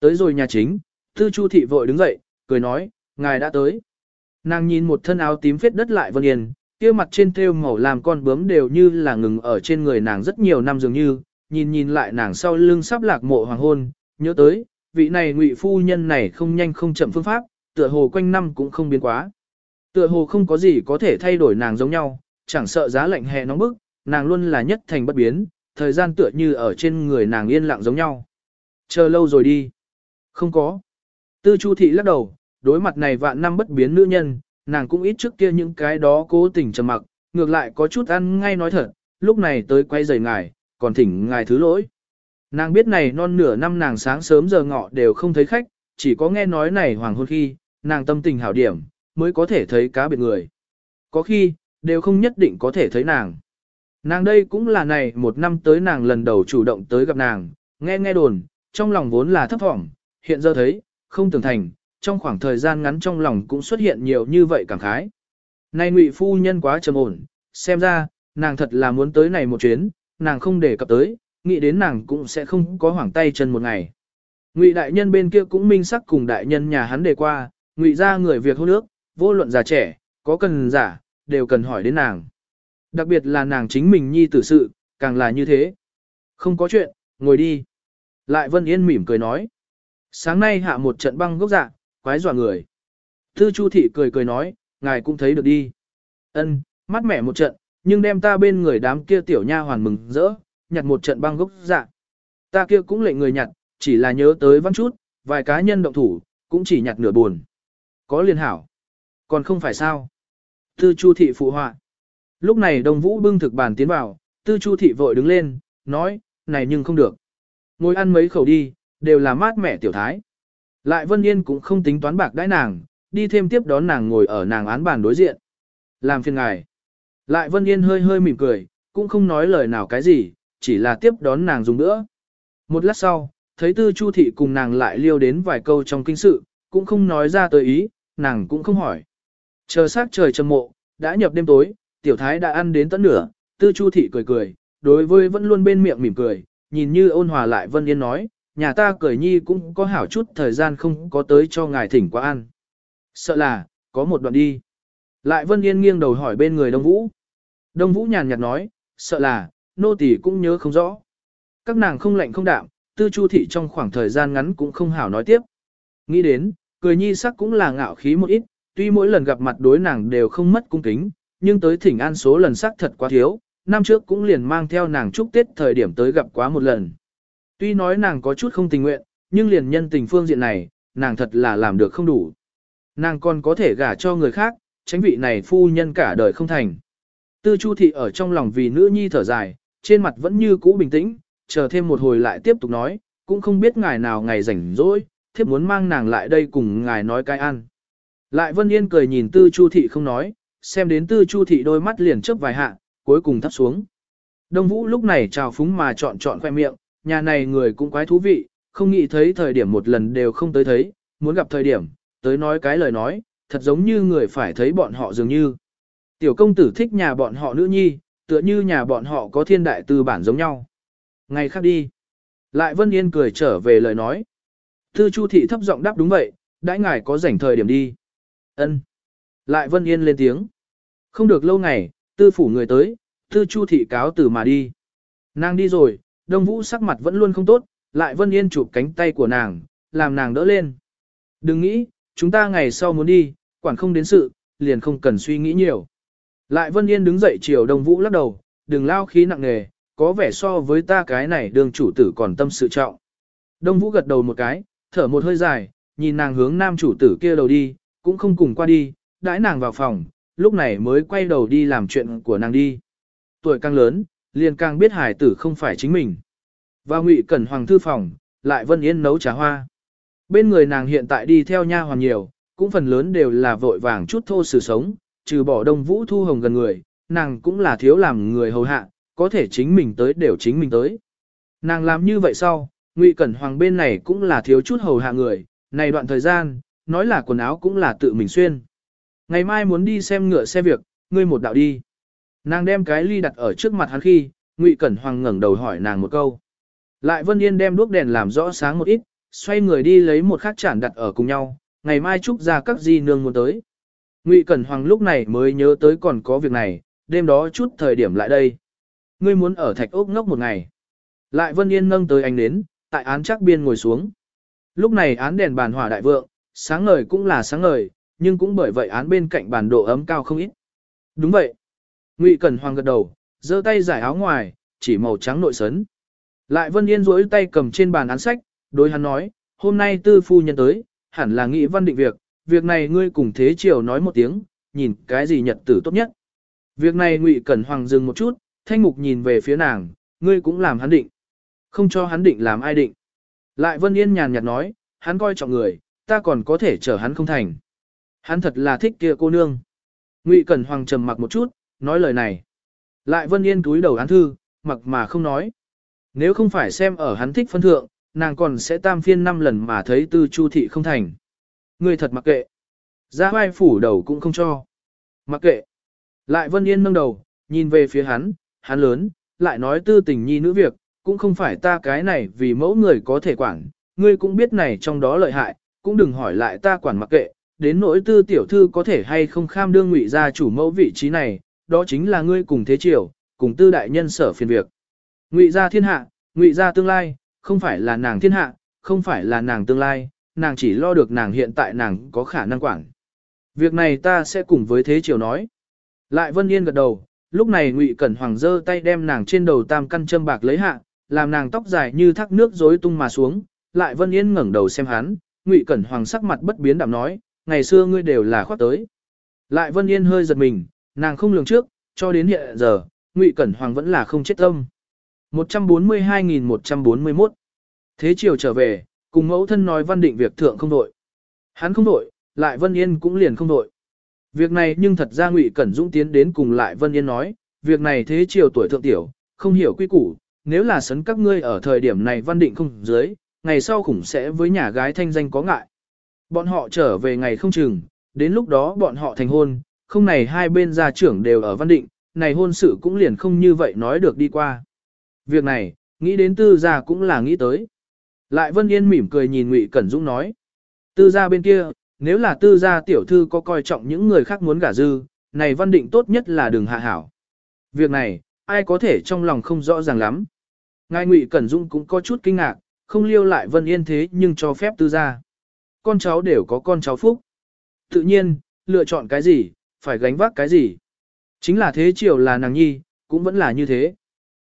Tới rồi nhà chính, Tư Chu Thị vội đứng dậy, cười nói, ngài đã tới. Nàng nhìn một thân áo tím phết đất lại Vân Yên, kia mặt trên thêu màu làm con bướm đều như là ngừng ở trên người nàng rất nhiều năm dường như, nhìn nhìn lại nàng sau lưng sắp lạc mộ hoàng hôn, nhớ tới, vị này ngụy phu nhân này không nhanh không chậm phương pháp, tựa hồ quanh năm cũng không biến quá. Tựa hồ không có gì có thể thay đổi nàng giống nhau, chẳng sợ giá lạnh hè nóng bức, nàng luôn là nhất thành bất biến, thời gian tựa như ở trên người nàng yên lặng giống nhau. Chờ lâu rồi đi. Không có. Tư Chu Thị lắc đầu, đối mặt này vạn năm bất biến nữ nhân, nàng cũng ít trước kia những cái đó cố tình trầm mặc, ngược lại có chút ăn ngay nói thật, lúc này tới quay rời ngài, còn thỉnh ngài thứ lỗi. Nàng biết này non nửa năm nàng sáng sớm giờ ngọ đều không thấy khách, chỉ có nghe nói này hoàng hôn khi, nàng tâm tình hảo điểm, mới có thể thấy cá biệt người. Có khi, đều không nhất định có thể thấy nàng. Nàng đây cũng là này một năm tới nàng lần đầu chủ động tới gặp nàng, nghe nghe đồn, trong lòng vốn là thấp thỏm, hiện giờ thấy, không tưởng thành, trong khoảng thời gian ngắn trong lòng cũng xuất hiện nhiều như vậy cảm khái. Này ngụy phu nhân quá trầm ổn, xem ra, nàng thật là muốn tới này một chuyến, nàng không để cập tới, nghĩ đến nàng cũng sẽ không có hoảng tay chân một ngày. Ngụy đại nhân bên kia cũng minh sắc cùng đại nhân nhà hắn đề qua, ngụy ra người việc hôn nước, vô luận già trẻ, có cần giả, đều cần hỏi đến nàng. Đặc biệt là nàng chính mình nhi tử sự, càng là như thế. Không có chuyện, ngồi đi. Lại Vân Yên mỉm cười nói. Sáng nay hạ một trận băng gốc dạ, quái dọa người. Thư Chu Thị cười cười nói, ngài cũng thấy được đi. Ân, mắt mẻ một trận, nhưng đem ta bên người đám kia tiểu nha hoàn mừng rỡ, nhặt một trận băng gốc dạ. Ta kia cũng lệnh người nhặt, chỉ là nhớ tới văn chút, vài cá nhân động thủ, cũng chỉ nhặt nửa buồn. Có liên hảo. Còn không phải sao. Tư Chu Thị phụ họa. Lúc này Đông Vũ bưng thực bàn tiến vào, Tư Chu Thị vội đứng lên, nói, này nhưng không được. Ngồi ăn mấy khẩu đi, đều là mát mẻ tiểu thái. Lại Vân Yên cũng không tính toán bạc đãi nàng, đi thêm tiếp đón nàng ngồi ở nàng án bàn đối diện. Làm phiền ngài. Lại Vân Yên hơi hơi mỉm cười, cũng không nói lời nào cái gì, chỉ là tiếp đón nàng dùng nữa. Một lát sau, thấy Tư Chu Thị cùng nàng lại liêu đến vài câu trong kinh sự, cũng không nói ra tới ý, nàng cũng không hỏi. Chờ sát trời trầm mộ, đã nhập đêm tối, tiểu thái đã ăn đến tận nửa, Tư Chu Thị cười cười, đối với vẫn luôn bên miệng mỉm cười, nhìn như ôn hòa lại Vân Yên nói, nhà ta cười nhi cũng có hảo chút thời gian không có tới cho ngài thỉnh qua ăn. Sợ là, có một đoạn đi. Lại Vân Yên nghiêng đầu hỏi bên người Đông Vũ. Đông Vũ nhàn nhạt nói, sợ là, nô tỳ cũng nhớ không rõ. Các nàng không lạnh không đạm, tư chu thị trong khoảng thời gian ngắn cũng không hảo nói tiếp. Nghĩ đến, cười nhi sắc cũng là ngạo khí một ít, tuy mỗi lần gặp mặt đối nàng đều không mất cung kính, nhưng tới thỉnh an số lần xác thật quá thiếu, năm trước cũng liền mang theo nàng chúc Tết thời điểm tới gặp quá một lần. Tuy nói nàng có chút không tình nguyện, nhưng liền nhân tình phương diện này, nàng thật là làm được không đủ. Nàng còn có thể gả cho người khác, tránh vị này phu nhân cả đời không thành. Tư Chu Thị ở trong lòng vì nữ nhi thở dài, trên mặt vẫn như cũ bình tĩnh, chờ thêm một hồi lại tiếp tục nói, cũng không biết ngài nào ngày rảnh rỗi, thiếp muốn mang nàng lại đây cùng ngài nói cái ăn. Lại Vân Yên cười nhìn Tư Chu Thị không nói, xem đến Tư Chu Thị đôi mắt liền chớp vài hạ, cuối cùng thấp xuống. Đông Vũ lúc này chào phúng mà chọn chọn khoe miệng, nhà này người cũng quái thú vị, không nghĩ thấy thời điểm một lần đều không tới thấy, muốn gặp thời điểm, tới nói cái lời nói, thật giống như người phải thấy bọn họ dường như. Tiểu công tử thích nhà bọn họ nữ nhi, tựa như nhà bọn họ có thiên đại tư bản giống nhau. Ngày khác đi. Lại Vân Yên cười trở về lời nói. Tư Chu Thị thấp giọng đáp đúng vậy, đãi ngài có rảnh thời điểm đi. Ân. Lại Vân Yên lên tiếng. Không được lâu ngày, tư phủ người tới, tư Chu Thị cáo từ mà đi. Nàng đi rồi, Đông Vũ sắc mặt vẫn luôn không tốt, lại Vân Yên chụp cánh tay của nàng, làm nàng đỡ lên. Đừng nghĩ, chúng ta ngày sau muốn đi, quản không đến sự, liền không cần suy nghĩ nhiều. Lại Vân Yên đứng dậy chiều Đông Vũ lắc đầu, đừng lao khí nặng nề, có vẻ so với ta cái này đường chủ tử còn tâm sự trọng. Đông Vũ gật đầu một cái, thở một hơi dài, nhìn nàng hướng nam chủ tử kia đầu đi, cũng không cùng qua đi, đãi nàng vào phòng, lúc này mới quay đầu đi làm chuyện của nàng đi. Tuổi càng lớn, liền càng biết hải tử không phải chính mình. Vào ngụy cẩn hoàng thư phòng, lại Vân Yên nấu trà hoa. Bên người nàng hiện tại đi theo nha hoàn nhiều, cũng phần lớn đều là vội vàng chút thô sử sống, trừ bỏ đông vũ thu hồng gần người, nàng cũng là thiếu làm người hầu hạ, có thể chính mình tới đều chính mình tới. Nàng làm như vậy sau, ngụy cẩn hoàng bên này cũng là thiếu chút hầu hạ người, này đoạn thời gian, nói là quần áo cũng là tự mình xuyên. Ngày mai muốn đi xem ngựa xe việc, ngươi một đạo đi. Nàng đem cái ly đặt ở trước mặt hắn khi, Ngụy Cẩn Hoàng ngẩng đầu hỏi nàng một câu. Lại Vân Yên đem đuốc đèn làm rõ sáng một ít, xoay người đi lấy một khát chản đặt ở cùng nhau, ngày mai chúc ra các di nương muốn tới. Ngụy Cẩn Hoàng lúc này mới nhớ tới còn có việc này, đêm đó chút thời điểm lại đây. Ngươi muốn ở thạch ốc ngốc một ngày. Lại Vân Yên nâng tới ánh đến, tại án chắc biên ngồi xuống. Lúc này án đèn bàn hỏa đại vượng, sáng ngời cũng là sáng ngời, nhưng cũng bởi vậy án bên cạnh bàn độ ấm cao không ít. Đúng vậy. Ngụy Cẩn Hoàng gật đầu, giơ tay giải áo ngoài, chỉ màu trắng nội sấn. Lại Vân Yên duỗi tay cầm trên bàn án sách, đối hắn nói, hôm nay tư phu nhân tới, hẳn là nghị văn định việc, việc này ngươi cùng thế triều nói một tiếng, nhìn cái gì nhật tử tốt nhất. Việc này Ngụy Cẩn Hoàng dừng một chút, thanh mục nhìn về phía nàng, ngươi cũng làm hắn định. Không cho hắn định làm ai định. Lại Vân Yên nhàn nhạt nói, hắn coi trọng người, ta còn có thể chở hắn không thành. Hắn thật là thích kia cô nương. Ngụy Cẩn Hoàng trầm mặc một chút, nói lời này. Lại Vân Yên túi đầu án thư, mặc mà không nói. Nếu không phải xem ở hắn thích phân thượng, nàng còn sẽ tam phiên năm lần mà thấy tư chu thị không thành. Người thật mặc kệ. Ra vai phủ đầu cũng không cho. Mặc kệ. Lại Vân Yên nâng đầu, nhìn về phía hắn, hắn lớn, lại nói tư tình nhi nữ việc, cũng không phải ta cái này vì mẫu người có thể quản, ngươi cũng biết này trong đó lợi hại, cũng đừng hỏi lại ta quản mặc kệ, đến nỗi tư tiểu thư có thể hay không kham đương ngụy gia chủ mẫu vị trí này, đó chính là ngươi cùng thế triều, cùng tư đại nhân sở phiền việc. Ngụy gia thiên hạ, ngụy gia tương lai, không phải là nàng thiên hạ, không phải là nàng tương lai, nàng chỉ lo được nàng hiện tại nàng có khả năng quản. Việc này ta sẽ cùng với thế triều nói. Lại Vân Yên gật đầu, lúc này Ngụy Cẩn Hoàng giơ tay đem nàng trên đầu tam căn châm bạc lấy hạ, làm nàng tóc dài như thác nước rối tung mà xuống. Lại Vân Yên ngẩng đầu xem hắn, Ngụy Cẩn Hoàng sắc mặt bất biến đạm nói, ngày xưa ngươi đều là khoác tới. Lại Vân Yên hơi giật mình, nàng không lường trước, cho đến hiện giờ, Ngụy Cẩn Hoàng vẫn là không chết tâm. 142.141 Thế chiều trở về, cùng mẫu thân nói văn định việc thượng không đội. Hắn không đội, lại Vân Yên cũng liền không đội. Việc này nhưng thật ra Ngụy Cẩn Dũng tiến đến cùng lại Vân Yên nói, việc này thế chiều tuổi thượng tiểu, không hiểu quy củ, nếu là sấn các ngươi ở thời điểm này văn định không dưới, ngày sau khủng sẽ với nhà gái thanh danh có ngại. Bọn họ trở về ngày không chừng, đến lúc đó bọn họ thành hôn, không này hai bên gia trưởng đều ở văn định, này hôn sự cũng liền không như vậy nói được đi qua. Việc này, nghĩ đến tư gia cũng là nghĩ tới. Lại Vân Yên mỉm cười nhìn Ngụy Cẩn Dũng nói. Tư gia bên kia, nếu là tư gia tiểu thư có coi trọng những người khác muốn gả dư, này văn định tốt nhất là đừng hạ hảo. Việc này, ai có thể trong lòng không rõ ràng lắm. Ngài Ngụy Cẩn Dũng cũng có chút kinh ngạc, không liêu lại Vân Yên thế nhưng cho phép tư gia. Con cháu đều có con cháu phúc. Tự nhiên, lựa chọn cái gì, phải gánh vác cái gì. Chính là thế chiều là nàng nhi, cũng vẫn là như thế.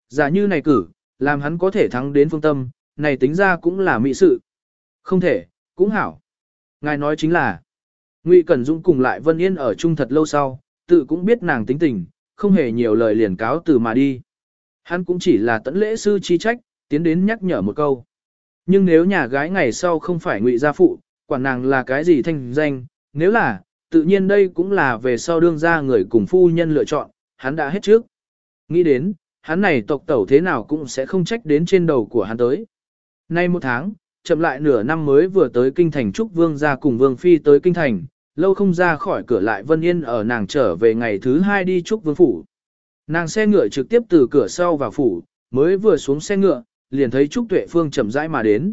Giả như này cử, làm hắn có thể thắng đến phương tâm, này tính ra cũng là mỹ sự. Không thể, cũng hảo. Ngài nói chính là, Ngụy Cẩn Dung cùng lại Vân Yên ở chung thật lâu sau, tự cũng biết nàng tính tình, không hề nhiều lời liền cáo từ mà đi. Hắn cũng chỉ là tận lễ sư chi trách, tiến đến nhắc nhở một câu. Nhưng nếu nhà gái ngày sau không phải Ngụy gia phụ, quản nàng là cái gì thanh danh, nếu là, tự nhiên đây cũng là về sau đương ra người cùng phu nhân lựa chọn, hắn đã hết trước. Nghĩ đến, hắn này tộc tẩu thế nào cũng sẽ không trách đến trên đầu của hắn tới. Nay một tháng, chậm lại nửa năm mới vừa tới kinh thành Trúc Vương ra cùng Vương Phi tới kinh thành, lâu không ra khỏi cửa lại Vân Yên ở nàng trở về ngày thứ hai đi Trúc Vương Phủ. Nàng xe ngựa trực tiếp từ cửa sau vào phủ, mới vừa xuống xe ngựa, liền thấy Trúc Tuệ Phương chậm rãi mà đến.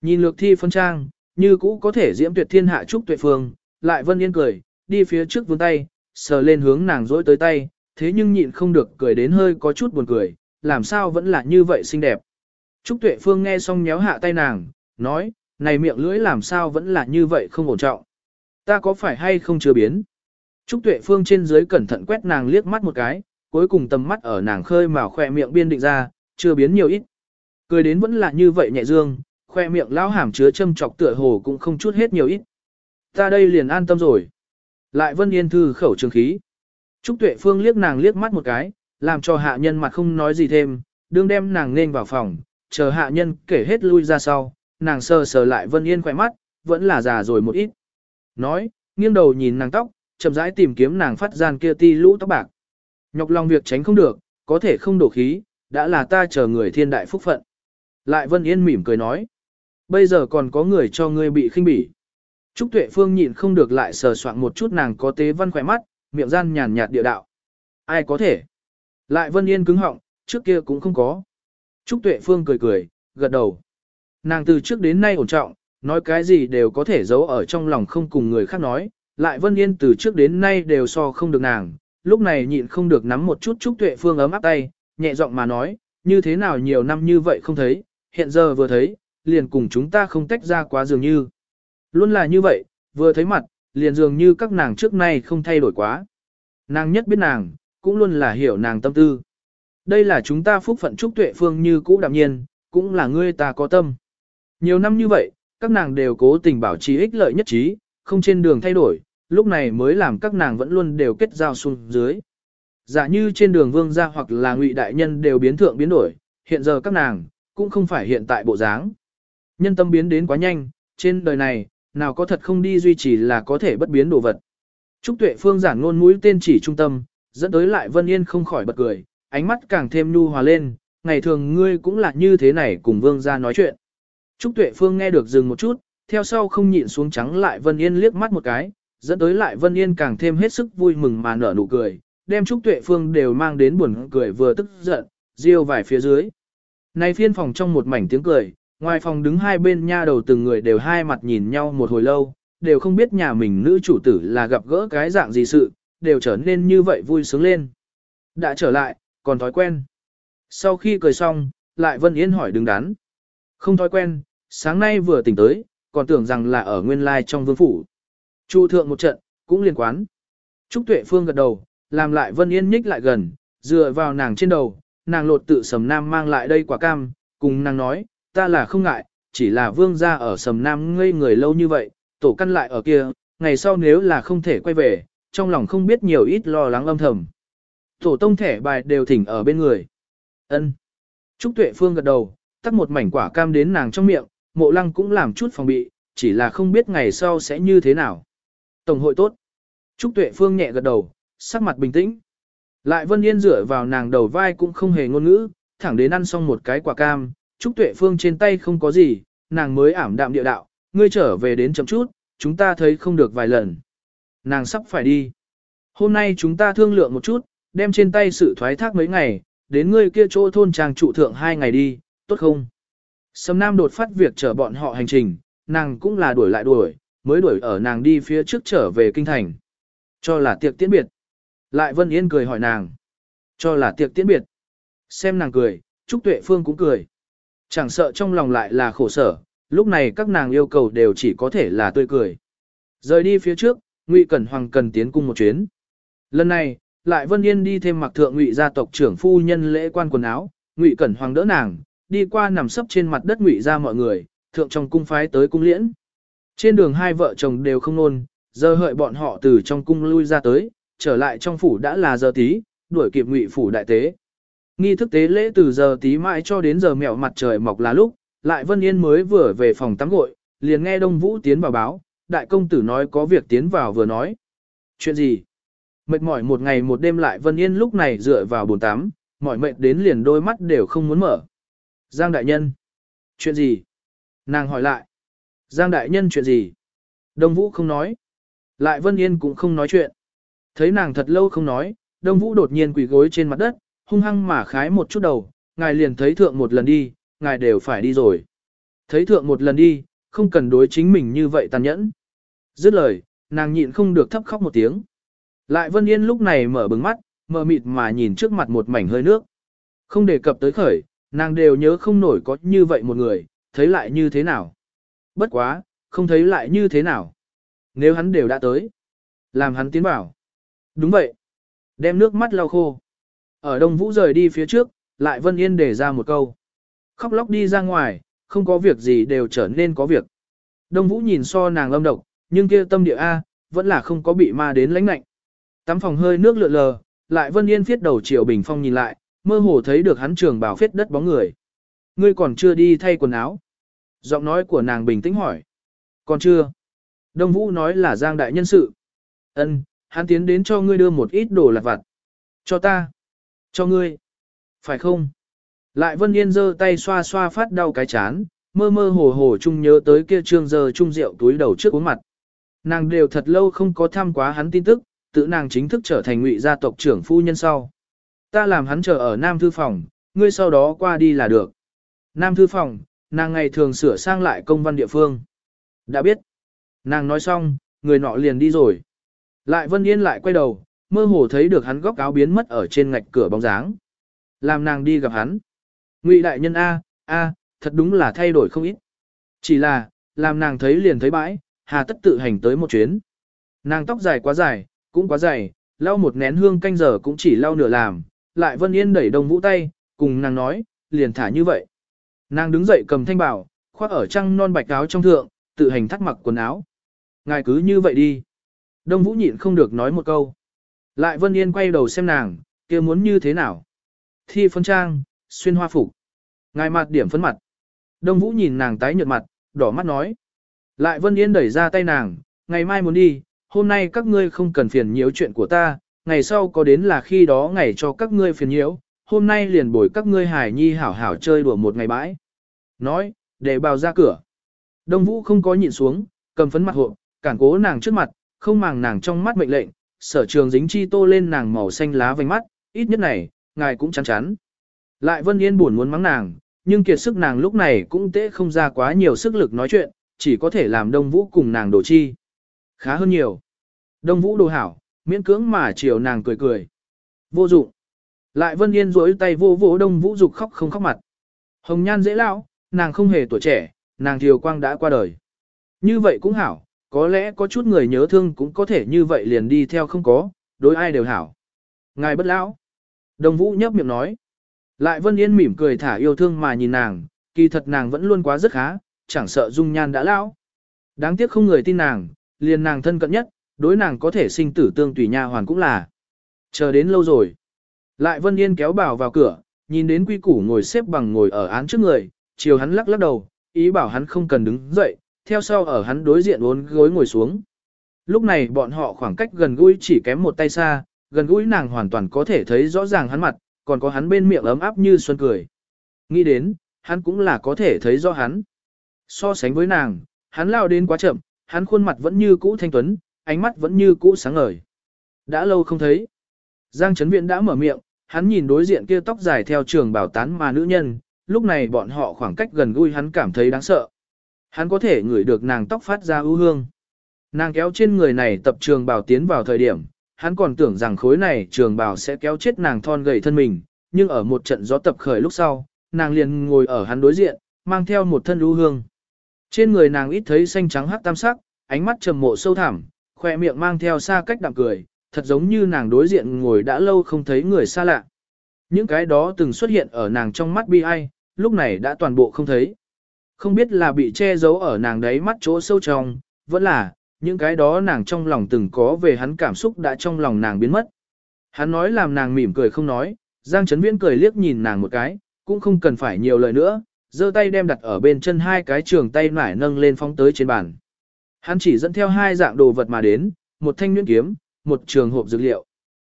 Nhìn lược thi phân trang, như cũ có thể diễm tuyệt thiên hạ Trúc Tuệ Phương, lại Vân Yên cười, đi phía trước vươn tay, sờ lên hướng nàng dỗi tới tay, thế nhưng nhịn không được cười đến hơi có chút buồn cười, làm sao vẫn là như vậy xinh đẹp. Trúc Tuệ Phương nghe xong nhéo hạ tay nàng, nói, này miệng lưỡi làm sao vẫn là như vậy không ổn trọng. Ta có phải hay không chưa biến? Trúc Tuệ Phương trên dưới cẩn thận quét nàng liếc mắt một cái, cuối cùng tầm mắt ở nàng khơi mà khỏe miệng biên định ra, chưa biến nhiều ít. Cười đến vẫn là như vậy nhẹ dương, khoe miệng lao hàm chứa châm chọc tựa hồ cũng không chút hết nhiều ít. Ta đây liền an tâm rồi. Lại Vân Yên thư khẩu trường khí. Trúc Tuệ Phương liếc nàng liếc mắt một cái, làm cho hạ nhân mặt không nói gì thêm, đương đem nàng nên vào phòng, chờ hạ nhân kể hết lui ra sau, nàng sờ sờ lại Vân Yên khỏe mắt, vẫn là già rồi một ít. Nói, nghiêng đầu nhìn nàng tóc, chậm rãi tìm kiếm nàng phát gian kia ti lũ tóc bạc. Nhọc lòng việc tránh không được, có thể không đổ khí, đã là ta chờ người thiên đại phúc phận. Lại Vân Yên mỉm cười nói, bây giờ còn có người cho ngươi bị khinh bỉ. Trúc Tuệ Phương nhịn không được lại sờ soạn một chút nàng có tế văn khỏe mắt, miệng gian nhàn nhạt địa đạo. Ai có thể? Lại Vân Yên cứng họng, trước kia cũng không có. Trúc Tuệ Phương cười cười, gật đầu. Nàng từ trước đến nay ổn trọng, nói cái gì đều có thể giấu ở trong lòng không cùng người khác nói. Lại Vân Yên từ trước đến nay đều so không được nàng, lúc này nhịn không được nắm một chút Trúc Tuệ Phương ấm áp tay, nhẹ giọng mà nói, như thế nào nhiều năm như vậy không thấy, hiện giờ vừa thấy, liền cùng chúng ta không tách ra quá dường như. Luôn là như vậy, vừa thấy mặt, liền dường như các nàng trước nay không thay đổi quá. Nàng nhất biết nàng, cũng luôn là hiểu nàng tâm tư. Đây là chúng ta phúc phận trúc tuệ phương như cũ đạm nhiên, cũng là ngươi ta có tâm. Nhiều năm như vậy, các nàng đều cố tình bảo trì ích lợi nhất trí, không trên đường thay đổi, lúc này mới làm các nàng vẫn luôn đều kết giao xuống dưới. Giả như trên đường vương gia hoặc là ngụy đại nhân đều biến thượng biến đổi, hiện giờ các nàng, cũng không phải hiện tại bộ dáng. Nhân tâm biến đến quá nhanh, trên đời này, nào có thật không đi duy trì là có thể bất biến đồ vật. Trúc Tuệ Phương giản ngôn mũi tên chỉ trung tâm, dẫn tới lại Vân Yên không khỏi bật cười, ánh mắt càng thêm nhu hòa lên, ngày thường ngươi cũng là như thế này cùng vương gia nói chuyện. Trúc Tuệ Phương nghe được dừng một chút, theo sau không nhịn xuống trắng lại Vân Yên liếc mắt một cái, dẫn tới lại Vân Yên càng thêm hết sức vui mừng mà nở nụ cười, đem Trúc Tuệ Phương đều mang đến buồn cười vừa tức giận, riêu vài phía dưới nay phiên phòng trong một mảnh tiếng cười, ngoài phòng đứng hai bên nha đầu từng người đều hai mặt nhìn nhau một hồi lâu, đều không biết nhà mình nữ chủ tử là gặp gỡ cái dạng gì sự, đều trở nên như vậy vui sướng lên. Đã trở lại, còn thói quen. Sau khi cười xong, lại Vân Yên hỏi đứng đắn. Không thói quen, sáng nay vừa tỉnh tới, còn tưởng rằng là ở nguyên lai trong vương phủ. Chu thượng một trận, cũng liên quán. Trúc Tuệ Phương gật đầu, làm lại Vân Yên nhích lại gần, dựa vào nàng trên đầu, nàng lột tự sầm nam mang lại đây quả cam, cùng nàng nói, ta là không ngại, chỉ là vương gia ở sầm nam ngây người lâu như vậy, tổ căn lại ở kia, ngày sau nếu là không thể quay về, trong lòng không biết nhiều ít lo lắng âm thầm. Tổ tông thẻ bài đều thỉnh ở bên người. ân Trúc Tuệ Phương gật đầu, tắt một mảnh quả cam đến nàng trong miệng, mộ lăng cũng làm chút phòng bị, chỉ là không biết ngày sau sẽ như thế nào. Tổng hội tốt. Trúc Tuệ Phương nhẹ gật đầu, sắc mặt bình tĩnh. Lại Vân Yên dựa vào nàng đầu vai cũng không hề ngôn ngữ, thẳng đến ăn xong một cái quả cam, Trúc Tuệ Phương trên tay không có gì, nàng mới ảm đạm địa đạo, ngươi trở về đến chậm chút, chúng ta thấy không được vài lần. Nàng sắp phải đi. Hôm nay chúng ta thương lượng một chút, đem trên tay sự thoái thác mấy ngày, đến ngươi kia chỗ thôn trang trụ thượng hai ngày đi, tốt không? Sầm Nam đột phát việc chở bọn họ hành trình, nàng cũng là đuổi lại đuổi, mới đuổi ở nàng đi phía trước trở về kinh thành. Cho là tiệc tiễn biệt. Lại Vân Yên cười hỏi nàng. Cho là tiệc tiễn biệt. Xem nàng cười, Trúc Tuệ Phương cũng cười. Chẳng sợ trong lòng lại là khổ sở, lúc này các nàng yêu cầu đều chỉ có thể là tươi cười. Rời đi phía trước, Ngụy Cẩn Hoàng cần tiến cung một chuyến. Lần này, lại Vân Yên đi thêm mặc thượng Ngụy gia tộc trưởng phu nhân lễ quan quần áo, Ngụy Cẩn Hoàng đỡ nàng, đi qua nằm sấp trên mặt đất Ngụy gia mọi người, thượng trong cung phái tới cung liễn. Trên đường hai vợ chồng đều không nôn, giờ hợi bọn họ từ trong cung lui ra tới, trở lại trong phủ đã là giờ tí, đuổi kịp Ngụy phủ đại tế. Nghi thức tế lễ từ giờ tí mãi cho đến giờ mẹo mặt trời mọc là lúc, lại Vân Yên mới vừa về phòng tắm gội, liền nghe Đông Vũ tiến vào báo, đại công tử nói có việc tiến vào vừa nói. Chuyện gì? Mệt mỏi một ngày một đêm lại Vân Yên lúc này dựa vào bồn tắm, mỏi mệt đến liền đôi mắt đều không muốn mở. Giang đại nhân. Chuyện gì? Nàng hỏi lại. Giang đại nhân chuyện gì? Đông Vũ không nói. Lại Vân Yên cũng không nói chuyện. Thấy nàng thật lâu không nói, Đông Vũ đột nhiên quỳ gối trên mặt đất, hung hăng mà khái một chút đầu, ngài liền thấy thượng một lần đi, ngài đều phải đi rồi. Thấy thượng một lần đi, không cần đối chính mình như vậy tàn nhẫn. Dứt lời, nàng nhịn không được thấp khóc một tiếng. Lại Vân Yên lúc này mở bừng mắt, mờ mịt mà nhìn trước mặt một mảnh hơi nước. Không đề cập tới khởi, nàng đều nhớ không nổi có như vậy một người, thấy lại như thế nào. Bất quá, không thấy lại như thế nào. Nếu hắn đều đã tới, làm hắn tiến bảo. Đúng vậy. Đem nước mắt lau khô. Ở Đông Vũ rời đi phía trước, lại Vân Yên để ra một câu. Khóc lóc đi ra ngoài, không có việc gì đều trở nên có việc. Đông Vũ nhìn so nàng lâm độc, nhưng kia tâm địa A, vẫn là không có bị ma đến lãnh lạnh. Tắm phòng hơi nước lượn lờ, lại Vân Yên phiết đầu Triệu Bình Phong nhìn lại, mơ hồ thấy được hắn trường bảo phiết đất bóng người. Ngươi còn chưa đi thay quần áo. Giọng nói của nàng bình tĩnh hỏi. Còn chưa. Đông Vũ nói là giang đại nhân sự. Ân, hắn tiến đến cho ngươi đưa một ít đồ lặt vặt. Cho ta. Cho ngươi. Phải không? Lại Vân Yên giơ tay xoa xoa phát đau cái chán, mơ mơ hồ hồ chung nhớ tới kia trương giờ chung rượu túi đầu trước uống mặt. Nàng đều thật lâu không có thăm quá hắn tin tức, tự nàng chính thức trở thành ngụy gia tộc trưởng phu nhân sau. Ta làm hắn chờ ở Nam Thư Phòng, ngươi sau đó qua đi là được. Nam Thư Phòng, nàng ngày thường sửa sang lại công văn địa phương. Đã biết. Nàng nói xong, người nọ liền đi rồi. Lại Vân Yên lại quay đầu, mơ hồ thấy được hắn góc áo biến mất ở trên ngạch cửa bóng dáng. Làm nàng đi gặp hắn. Ngụy đại nhân A, A, thật đúng là thay đổi không ít. Chỉ là, làm nàng thấy liền thấy bãi, hà tất tự hành tới một chuyến. Nàng tóc dài quá dài, cũng quá dài, lau một nén hương canh giờ cũng chỉ lau nửa làm, lại Vân Yên đẩy đồng vũ tay, cùng nàng nói, liền thả như vậy. Nàng đứng dậy cầm thanh bảo, khoác ở trăng non bạch áo trong thượng, tự hành thắt mặc quần áo. Ngài cứ như vậy đi. Đông Vũ nhịn không được nói một câu. Lại Vân Yên quay đầu xem nàng, kia muốn như thế nào. Thi phân trang, xuyên hoa phục. Ngài mặt điểm phấn mặt. Đông Vũ nhìn nàng tái nhợt mặt, đỏ mắt nói. Lại Vân Yên đẩy ra tay nàng, ngày mai muốn đi, hôm nay các ngươi không cần phiền nhiễu chuyện của ta, ngày sau có đến là khi đó ngày cho các ngươi phiền nhiễu, hôm nay liền bồi các ngươi hải nhi hảo hảo chơi đùa một ngày bãi. Nói, để bào ra cửa. Đông Vũ không có nhịn xuống, cầm phấn mặt hộ, cản cố nàng trước mặt, không màng nàng trong mắt mệnh lệnh, sở trường dính chi tô lên nàng màu xanh lá vành mắt, ít nhất này, ngài cũng chán chán. Lại Vân Yên buồn muốn mắng nàng, nhưng kiệt sức nàng lúc này cũng tễ không ra quá nhiều sức lực nói chuyện, chỉ có thể làm Đông Vũ cùng nàng đổ chi. Khá hơn nhiều. Đông Vũ đồ hảo, miễn cưỡng mà chiều nàng cười cười. Vô dụng. Lại Vân Yên rối tay vô vỗ Đông Vũ dục khóc không khóc mặt. Hồng nhan dễ lão, nàng không hề tuổi trẻ, nàng thiều quang đã qua đời. Như vậy cũng hảo, có lẽ có chút người nhớ thương cũng có thể như vậy liền đi theo không có, đối ai đều hảo. Ngài bất lão. đồng Vũ nhấp miệng nói. Lại Vân Yên mỉm cười thả yêu thương mà nhìn nàng, kỳ thật nàng vẫn luôn quá rất khá, chẳng sợ dung nhan đã lão. Đáng tiếc không người tin nàng, liền nàng thân cận nhất, đối nàng có thể sinh tử tương tùy nha hoàn cũng là. Chờ đến lâu rồi. Lại Vân Yên kéo bảo vào cửa, nhìn đến quy củ ngồi xếp bằng ngồi ở án trước người, chiều hắn lắc lắc đầu, ý bảo hắn không cần đứng dậy, theo sau ở hắn đối diện uốn gối ngồi xuống. Lúc này bọn họ khoảng cách gần gũi chỉ kém một tay xa, gần gũi nàng hoàn toàn có thể thấy rõ ràng hắn mặt, còn có hắn bên miệng ấm áp như xuân cười. Nghĩ đến, hắn cũng là có thể thấy rõ hắn. So sánh với nàng, hắn lao đến quá chậm, hắn khuôn mặt vẫn như cũ thanh tuấn, ánh mắt vẫn như cũ sáng ngời. Đã lâu không thấy. Giang Trấn Viện đã mở miệng, hắn nhìn đối diện kia tóc dài theo trường bảo tán mà nữ nhân, lúc này bọn họ khoảng cách gần gũi hắn cảm thấy đáng sợ. Hắn có thể ngửi được nàng tóc phát ra ưu hương. Nàng kéo trên người này tập trường bảo tiến vào thời điểm, hắn còn tưởng rằng khối này trường bảo sẽ kéo chết nàng thon gầy thân mình, nhưng ở một trận gió tập khởi lúc sau, nàng liền ngồi ở hắn đối diện, mang theo một thân ưu hương. Trên người nàng ít thấy xanh trắng hắc tam sắc, ánh mắt trầm mộ sâu thẳm, khoe miệng mang theo xa cách đạm cười, thật giống như nàng đối diện ngồi đã lâu không thấy người xa lạ. Những cái đó từng xuất hiện ở nàng trong mắt bi ai, lúc này đã toàn bộ không thấy. Không biết là bị che giấu ở nàng đấy mắt chỗ sâu trong, vẫn là, những cái đó nàng trong lòng từng có về hắn cảm xúc đã trong lòng nàng biến mất. Hắn nói làm nàng mỉm cười không nói, Giang Trấn Viễn cười liếc nhìn nàng một cái, cũng không cần phải nhiều lời nữa, giơ tay đem đặt ở bên chân hai cái trường tay nải nâng lên phóng tới trên bàn. Hắn chỉ dẫn theo hai dạng đồ vật mà đến, một thanh nhuyễn kiếm, một trường hộp dược liệu.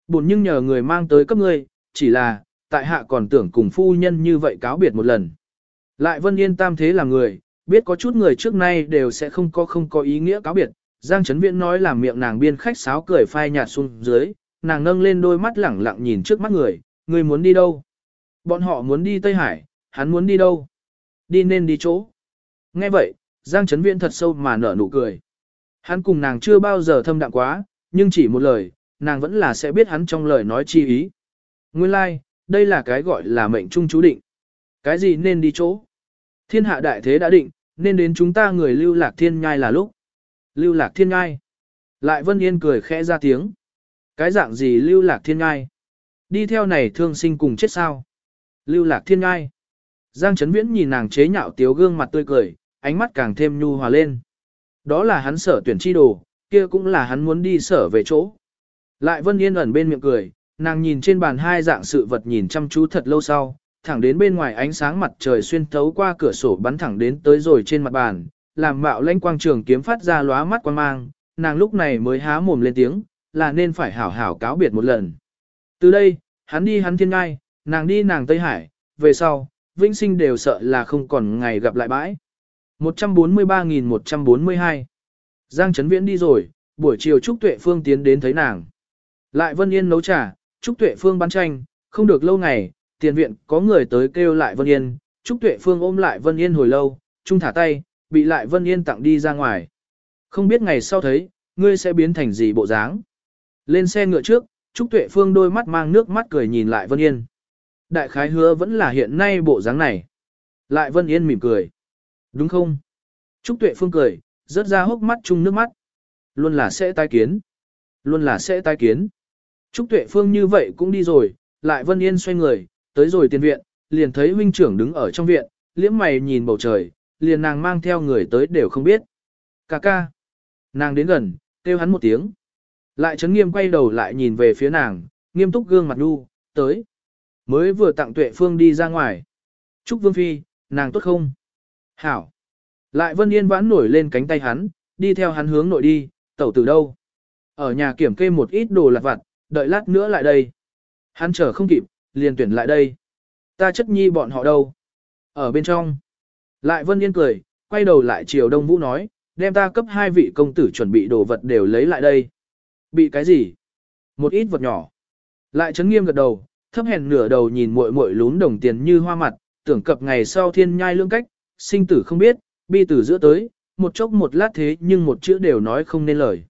Buồn nhưng nhờ người mang tới cấp ngươi, chỉ là, tại hạ còn tưởng cùng phu nhân như vậy cáo biệt một lần. Lại Vân Yên tam thế là người, biết có chút người trước nay đều sẽ không có không có ý nghĩa cáo biệt. Giang Trấn Viễn nói làm miệng nàng biên khách sáo cười phai nhạt xuống dưới, nàng nâng lên đôi mắt lẳng lặng nhìn trước mắt người, người muốn đi đâu? Bọn họ muốn đi Tây Hải, hắn muốn đi đâu? Đi nên đi chỗ. Nghe vậy, Giang Trấn Viễn thật sâu mà nở nụ cười. Hắn cùng nàng chưa bao giờ thâm đạm quá, nhưng chỉ một lời, nàng vẫn là sẽ biết hắn trong lời nói chi ý. Nguyên lai, like, đây là cái gọi là mệnh trung chú định. Cái gì nên đi chỗ? Thiên hạ đại thế đã định, nên đến chúng ta người lưu lạc thiên nhai là lúc. Lưu lạc thiên nhai. Lại Vân Yên cười khẽ ra tiếng. Cái dạng gì lưu lạc thiên nhai? Đi theo này thương sinh cùng chết sao? Lưu lạc thiên nhai. Giang Trấn Viễn nhìn nàng chế nhạo tiếu gương mặt tươi cười, ánh mắt càng thêm nhu hòa lên. Đó là hắn sở tuyển chi đồ, kia cũng là hắn muốn đi sở về chỗ. Lại Vân Yên ẩn bên miệng cười, nàng nhìn trên bàn hai dạng sự vật nhìn chăm chú thật lâu sau, thẳng đến bên ngoài ánh sáng mặt trời xuyên thấu qua cửa sổ bắn thẳng đến tới rồi trên mặt bàn, làm mạo lãnh quang trường kiếm phát ra lóa mắt quan mang, nàng lúc này mới há mồm lên tiếng, là nên phải hảo hảo cáo biệt một lần. Từ đây, hắn đi hắn thiên ngai, nàng đi nàng Tây Hải, về sau, vĩnh sinh đều sợ là không còn ngày gặp lại bãi. 143.142 Giang Trấn Viễn đi rồi, buổi chiều Trúc Tuệ Phương tiến đến thấy nàng. Lại Vân Yên nấu trà, Trúc Tuệ Phương bán tranh, không được lâu ngày, tiền viện có người tới kêu lại Vân Yên, Trúc Tuệ Phương ôm lại Vân Yên hồi lâu, trung thả tay, bị lại Vân Yên tặng đi ra ngoài. Không biết ngày sau thấy, ngươi sẽ biến thành gì bộ dáng. Lên xe ngựa trước, Trúc Tuệ Phương đôi mắt mang nước mắt cười nhìn lại Vân Yên. đại khái hứa vẫn là hiện nay bộ dáng này. Lại Vân Yên mỉm cười. Đúng không? Trúc Tuệ Phương cười, rớt ra hốc mắt chung nước mắt. Luôn là sẽ tai kiến. Luôn là sẽ tai kiến. Trúc Tuệ Phương như vậy cũng đi rồi, lại Vân Yên xoay người, tới rồi tiền viện, liền thấy huynh trưởng đứng ở trong viện, liễm mày nhìn bầu trời, liền nàng mang theo người tới đều không biết. Cà ca. Nàng đến gần, kêu hắn một tiếng. Lại chấn nghiêm quay đầu lại nhìn về phía nàng, nghiêm túc gương mặt đu, tới. Mới vừa tặng tuệ phương đi ra ngoài. Trúc Vương Phi, nàng tốt không? Hảo. Lại Vân Yên vãn nổi lên cánh tay hắn, đi theo hắn hướng nội đi, tẩu từ đâu? Ở nhà kiểm kê một ít đồ lặt vặt, đợi lát nữa lại đây. Hắn chờ không kịp, liền tuyển lại đây. Ta chất nhi bọn họ đâu? Ở bên trong. Lại Vân Yên cười, quay đầu lại chiều Đông Vũ nói, đem ta cấp hai vị công tử chuẩn bị đồ vật đều lấy lại đây. Bị cái gì? Một ít vật nhỏ. Lại chấn nghiêm gật đầu, thấp hèn nửa đầu nhìn muội muội lún đồng tiền như hoa mặt, tưởng cập ngày sau thiên nhai lương cách, sinh tử không biết, bi tử giữa tới, một chốc một lát thế nhưng một chữ đều nói không nên lời.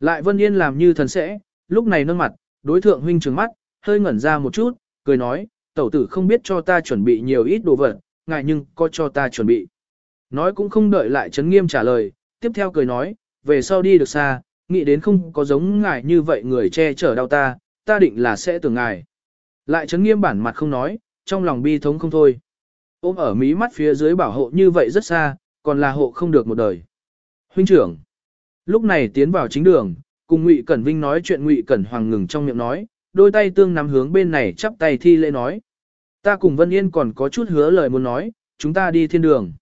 Lại Vân Yên làm như thần sẽ, lúc này nâng mặt, đối thượng huynh trừng mắt, hơi ngẩn ra một chút, cười nói, tẩu tử không biết cho ta chuẩn bị nhiều ít đồ vật, ngại nhưng có cho ta chuẩn bị. Nói cũng không đợi lại trấn nghiêm trả lời, tiếp theo cười nói, về sau đi được xa, nghĩ đến không có giống ngài như vậy người che chở đau ta, ta định là sẽ tưởng ngài. Lại trấn nghiêm bản mặt không nói, trong lòng bi thống không thôi. Ôm ở mí mắt phía dưới bảo hộ như vậy rất xa, còn là hộ không được một đời. Huynh trưởng, lúc này tiến vào chính đường, cùng Ngụy Cẩn Vinh nói chuyện Ngụy Cẩn Hoàng ngừng trong miệng nói, đôi tay tương nắm hướng bên này chắp tay thi lễ nói. Ta cùng Vân Yên còn có chút hứa lời muốn nói, chúng ta đi thiên đường.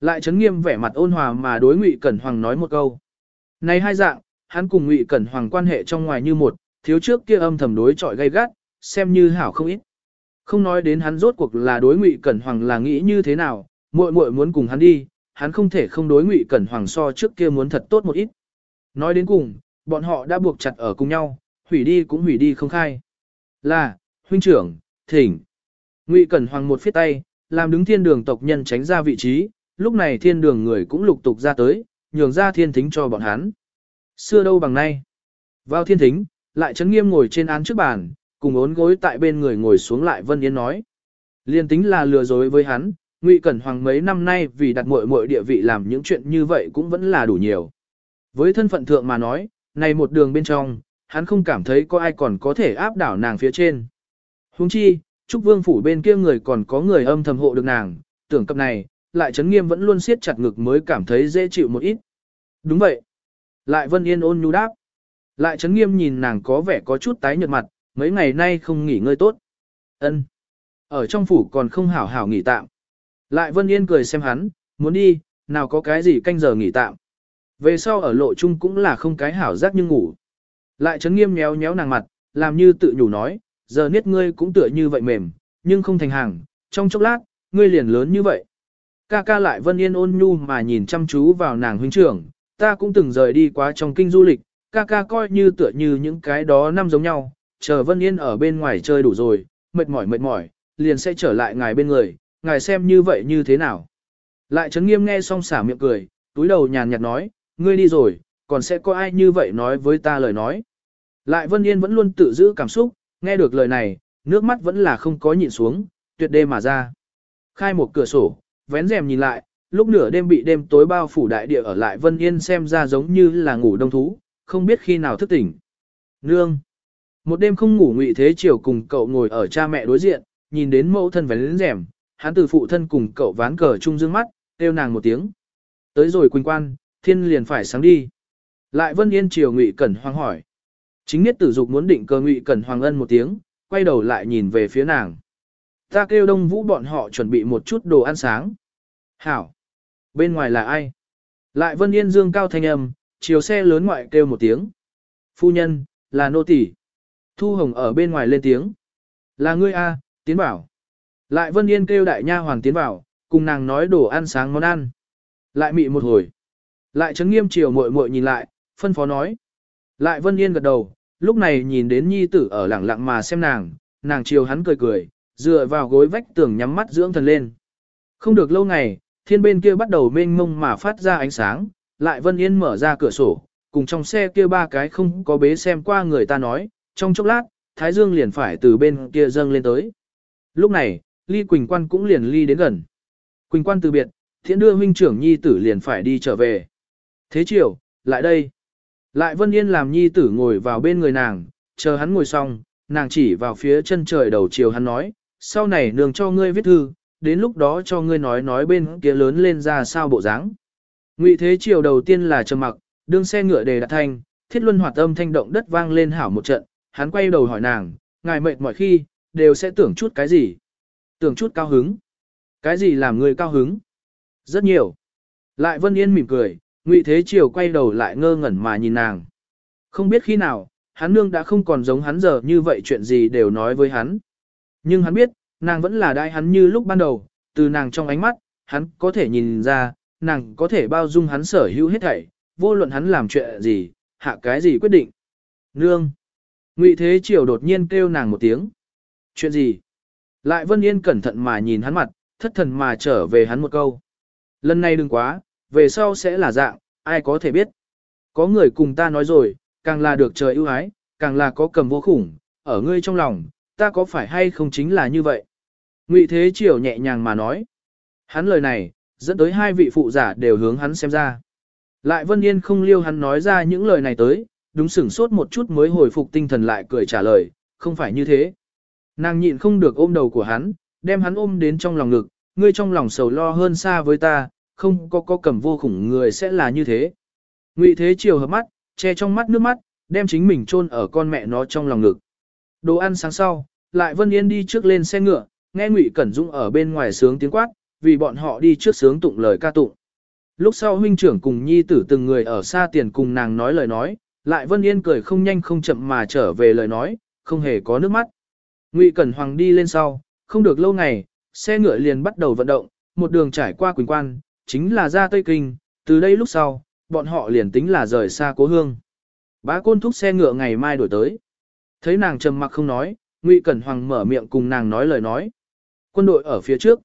Lại chấn nghiêm vẻ mặt ôn hòa mà đối Ngụy Cẩn Hoàng nói một câu. Này hai dạng, hắn cùng Ngụy Cẩn Hoàng quan hệ trong ngoài như một, thiếu trước kia âm thầm đối chọi gay gắt, xem như hảo không ít. Không nói đến hắn rốt cuộc là đối Ngụy Cẩn Hoàng là nghĩ như thế nào, muội muội muốn cùng hắn đi, hắn không thể không đối Ngụy Cẩn Hoàng so trước kia muốn thật tốt một ít. Nói đến cùng, bọn họ đã buộc chặt ở cùng nhau, hủy đi cũng hủy đi không khai. Là, huynh trưởng, thỉnh. Ngụy Cẩn Hoàng một phía tay, làm đứng thiên đường tộc nhân tránh ra vị trí, lúc này thiên đường người cũng lục tục ra tới, nhường ra thiên thính cho bọn hắn. Xưa đâu bằng nay. Vào thiên thính, lại chấn nghiêm ngồi trên án trước bàn, cùng ốn gối tại bên người ngồi xuống lại Vân Yên nói. Liên tính là lừa dối với hắn, Ngụy Cẩn Hoàng mấy năm nay vì đặt muội muội địa vị làm những chuyện như vậy cũng vẫn là đủ nhiều. Với thân phận thượng mà nói, này một đường bên trong, hắn không cảm thấy có ai còn có thể áp đảo nàng phía trên. Huống chi, Trúc Vương phủ bên kia người còn có người âm thầm hộ được nàng, tưởng cập này, lại chấn nghiêm vẫn luôn siết chặt ngực mới cảm thấy dễ chịu một ít. Đúng vậy. Lại Vân Yên ôn nhu đáp. Lại chấn nghiêm nhìn nàng có vẻ có chút tái nhợt mặt, mấy ngày nay không nghỉ ngơi tốt. Ân. Ở trong phủ còn không hảo hảo nghỉ tạm. Lại Vân Yên cười xem hắn, muốn đi, nào có cái gì canh giờ nghỉ tạm. Về sau ở lộ chung cũng là không cái hảo giác như ngủ. Lại chấn nghiêm nhéo nhéo nàng mặt, làm như tự nhủ nói, giờ niết ngươi cũng tựa như vậy mềm, nhưng không thành hàng, trong chốc lát, ngươi liền lớn như vậy. Ca ca lại Vân Yên ôn nhu mà nhìn chăm chú vào nàng huynh trưởng, ta cũng từng rời đi quá trong kinh du lịch, ca ca coi như tựa như những cái đó năm giống nhau, chờ Vân Yên ở bên ngoài chơi đủ rồi, mệt mỏi mệt mỏi, liền sẽ trở lại ngài bên người, ngài xem như vậy như thế nào. Lại chấn Nghiêm nghe xong xả miệng cười, túi đầu nhàn nhạt nói, ngươi đi rồi, còn sẽ có ai như vậy nói với ta lời nói. Lại Vân Yên vẫn luôn tự giữ cảm xúc, nghe được lời này, nước mắt vẫn là không có nhịn xuống, tuyệt đêm mà ra. Khai một cửa sổ, vén rèm nhìn lại, lúc nửa đêm bị đêm tối bao phủ đại địa ở lại Vân Yên xem ra giống như là ngủ đông thú, không biết khi nào thức tỉnh. Nương! Một đêm không ngủ ngụy thế chiều cùng cậu ngồi ở cha mẹ đối diện, nhìn đến mẫu thân vén rèm, hắn từ phụ thân cùng cậu ván cờ chung dương mắt, kêu nàng một tiếng. Tới rồi Quỳnh Quan, thiên liền phải sáng đi. Lại Vân Yên chiều ngụy cẩn hoang hỏi. Chính niết tử dục muốn định cơ ngụy cẩn hoàng ân một tiếng, quay đầu lại nhìn về phía nàng. Ta kêu đông vũ bọn họ chuẩn bị một chút đồ ăn sáng. Hảo! Bên ngoài là ai? Lại Vân Yên dương cao thanh âm, chiều xe lớn ngoại kêu một tiếng. Phu nhân, là nô tỳ. Thu Hồng ở bên ngoài lên tiếng. Là ngươi a, tiến bảo. Lại Vân Yên kêu đại nha hoàng tiến bảo, cùng nàng nói đồ ăn sáng món ăn. Lại mị một hồi. Lại trấn nghiêm chiều muội muội nhìn lại, phân phó nói. Lại Vân Yên gật đầu, lúc này nhìn đến nhi tử ở lẳng lặng mà xem nàng, nàng chiều hắn cười cười, dựa vào gối vách tường nhắm mắt dưỡng thần lên. Không được lâu ngày, thiên bên kia bắt đầu mênh mông mà phát ra ánh sáng, lại Vân Yên mở ra cửa sổ, cùng trong xe kia ba cái không có bế xem qua người ta nói, trong chốc lát, Thái Dương liền phải từ bên kia dâng lên tới. Lúc này, ly Quỳnh Quan cũng liền ly đến gần. Quỳnh Quan từ biệt, thiện đưa huynh trưởng nhi tử liền phải đi trở về. Thế chiều, lại đây. Lại Vân Yên làm nhi tử ngồi vào bên người nàng, chờ hắn ngồi xong, nàng chỉ vào phía chân trời đầu chiều hắn nói, sau này nương cho ngươi viết thư, đến lúc đó cho ngươi nói nói bên kia lớn lên ra sao bộ dáng. Ngụy Thế Triều đầu tiên là trầm mặc, đương xe ngựa đề đạt thanh, thiết luân hoạt âm thanh động đất vang lên hảo một trận, hắn quay đầu hỏi nàng, ngài mệt mọi khi, đều sẽ tưởng chút cái gì? Tưởng chút cao hứng. Cái gì làm người cao hứng? Rất nhiều. Lại Vân Yên mỉm cười, Ngụy Thế Triều quay đầu lại ngơ ngẩn mà nhìn nàng. Không biết khi nào, hắn nương đã không còn giống hắn giờ như vậy chuyện gì đều nói với hắn. Nhưng hắn biết, nàng vẫn là đại hắn như lúc ban đầu, từ nàng trong ánh mắt, hắn có thể nhìn ra, nàng có thể bao dung hắn sở hữu hết thảy, vô luận hắn làm chuyện gì, hạ cái gì quyết định. Nương! Ngụy Thế Triều đột nhiên kêu nàng một tiếng. Chuyện gì? Lại Vân Yên cẩn thận mà nhìn hắn mặt, thất thần mà trở về hắn một câu. Lần này đừng quá, về sau sẽ là dạng, ai có thể biết. Có người cùng ta nói rồi, càng là được trời ưu ái, càng là có cầm vô khủng, ở ngươi trong lòng, ta có phải hay không chính là như vậy. Ngụy Thế Triều nhẹ nhàng mà nói. Hắn lời này, dẫn tới hai vị phụ giả đều hướng hắn xem ra. Lại Vân Yên không liêu hắn nói ra những lời này tới, đúng sửng sốt một chút mới hồi phục tinh thần lại cười trả lời, không phải như thế. Nàng nhịn không được ôm đầu của hắn, đem hắn ôm đến trong lòng ngực, ngươi trong lòng sầu lo hơn xa với ta, không có có cầm vô khủng người sẽ là như thế. Ngụy Thế Triều hợp mắt, che trong mắt nước mắt, đem chính mình chôn ở con mẹ nó trong lòng ngực. Đồ ăn sáng sau, lại Vân Yên đi trước lên xe ngựa, nghe Ngụy Cẩn Dung ở bên ngoài sướng tiếng quát, vì bọn họ đi trước sướng tụng lời ca tụng. Lúc sau huynh trưởng cùng nhi tử từng người ở xa tiền cùng nàng nói lời nói, lại Vân Yên cười không nhanh không chậm mà trở về lời nói, không hề có nước mắt. Ngụy Cẩn Hoàng đi lên sau, không được lâu ngày, xe ngựa liền bắt đầu vận động, một đường trải qua Quỳnh Quan, chính là ra Tây Kinh, từ đây lúc sau, bọn họ liền tính là rời xa cố hương. Bá côn thúc xe ngựa ngày mai đổi tới. Thấy nàng trầm mặc không nói, Ngụy Cẩn Hoàng mở miệng cùng nàng nói lời nói. Quân đội ở phía trước.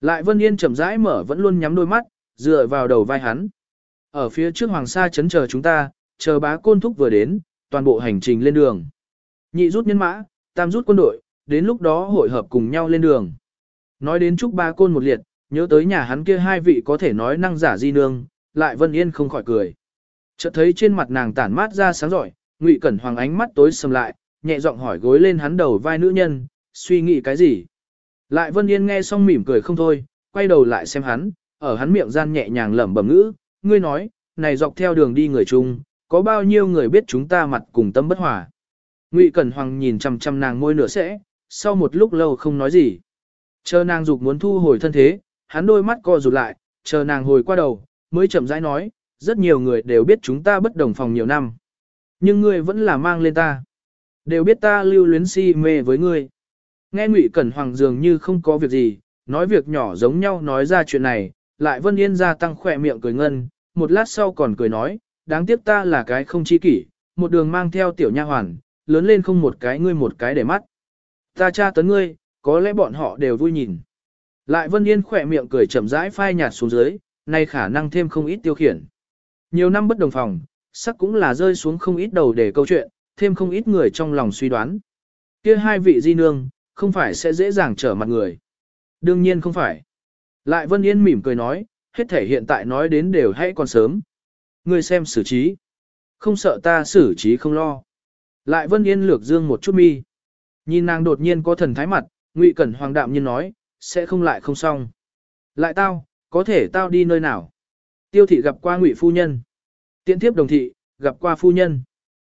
Lại Vân Yên chậm rãi mở vẫn luôn nhắm đôi mắt, dựa vào đầu vai hắn. Ở phía trước Hoàng Sa chấn chờ chúng ta, chờ bá côn thúc vừa đến, toàn bộ hành trình lên đường. Nhị rút nhân mã, tam rút quân đội, đến lúc đó hội hợp cùng nhau lên đường. Nói đến chúc ba côn một liệt, nhớ tới nhà hắn kia hai vị có thể nói năng giả di nương, lại Vân Yên không khỏi cười. Chợt thấy trên mặt nàng tản mát ra sáng giỏi, Ngụy Cẩn Hoàng ánh mắt tối sầm lại, nhẹ giọng hỏi gối lên hắn đầu vai nữ nhân, suy nghĩ cái gì? Lại Vân Yên nghe xong mỉm cười không thôi, quay đầu lại xem hắn, ở hắn miệng gian nhẹ nhàng lẩm bẩm ngữ, ngươi nói, này dọc theo đường đi người chung, có bao nhiêu người biết chúng ta mặt cùng tâm bất hòa. Ngụy Cẩn Hoàng nhìn chằm chằm nàng môi nửa sẽ, sau một lúc lâu không nói gì. Chờ nàng dục muốn thu hồi thân thế, hắn đôi mắt co rụt lại, chờ nàng hồi qua đầu, mới chậm rãi nói, rất nhiều người đều biết chúng ta bất đồng phòng nhiều năm. Nhưng ngươi vẫn là mang lên ta. Đều biết ta lưu luyến si mê với ngươi. Nghe Ngụy Cẩn Hoàng dường như không có việc gì, nói việc nhỏ giống nhau nói ra chuyện này, lại Vân Yên gia tăng khỏe miệng cười ngân, một lát sau còn cười nói, đáng tiếc ta là cái không chi kỷ, một đường mang theo tiểu nha hoàn, lớn lên không một cái ngươi một cái để mắt. Ta cha tấn ngươi, có lẽ bọn họ đều vui nhìn. Lại Vân Yên khỏe miệng cười chậm rãi phai nhạt xuống dưới, nay khả năng thêm không ít tiêu khiển. Nhiều năm bất đồng phòng, sắc cũng là rơi xuống không ít đầu để câu chuyện, thêm không ít người trong lòng suy đoán. Kia hai vị di nương, không phải sẽ dễ dàng trở mặt người. Đương nhiên không phải. Lại Vân Yên mỉm cười nói, hết thể hiện tại nói đến đều hãy còn sớm. Ngươi xem xử trí. Không sợ ta xử trí không lo. Lại Vân Yên lược dương một chút mi. Nhìn nàng đột nhiên có thần thái mặt, Ngụy Cẩn Hoàng đạm nhiên nói, sẽ không lại không xong. Lại tao, có thể tao đi nơi nào? Tiêu thị gặp qua Ngụy phu nhân. Tiện thiếp đồng thị, gặp qua phu nhân.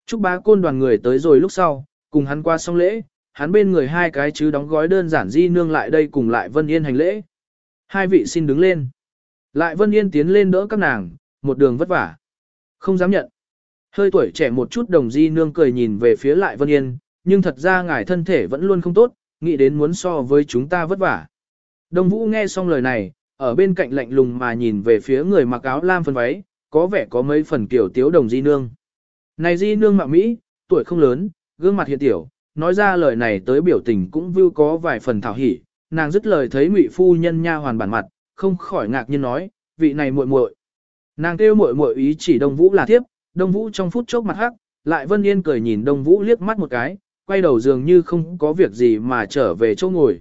Chúc bá côn đoàn người tới rồi lúc sau, cùng hắn qua xong lễ, hắn bên người hai cái chứ đóng gói đơn giản di nương lại đây cùng lại Vân Yên hành lễ. Hai vị xin đứng lên. Lại Vân Yên tiến lên đỡ các nàng, một đường vất vả. Không dám nhận. Hơi tuổi trẻ một chút đồng di nương cười nhìn về phía lại Vân Yên, nhưng thật ra ngài thân thể vẫn luôn không tốt, nghĩ đến muốn so với chúng ta vất vả. Đông Vũ nghe xong lời này, ở bên cạnh lạnh lùng mà nhìn về phía người mặc áo lam phân váy, có vẻ có mấy phần kiểu tiếu đồng di nương. Này di nương mạng Mỹ, tuổi không lớn, gương mặt hiện tiểu, nói ra lời này tới biểu tình cũng vưu có vài phần thảo hỉ, nàng dứt lời thấy ngụy phu nhân nha hoàn bản mặt, không khỏi ngạc nhiên nói, vị này muội muội. Nàng kêu muội muội ý chỉ Đông Vũ là tiếp. Đông Vũ trong phút chốc mặt hắc, lại Vân Yên cười nhìn Đông Vũ liếc mắt một cái, quay đầu dường như không có việc gì mà trở về chỗ ngồi.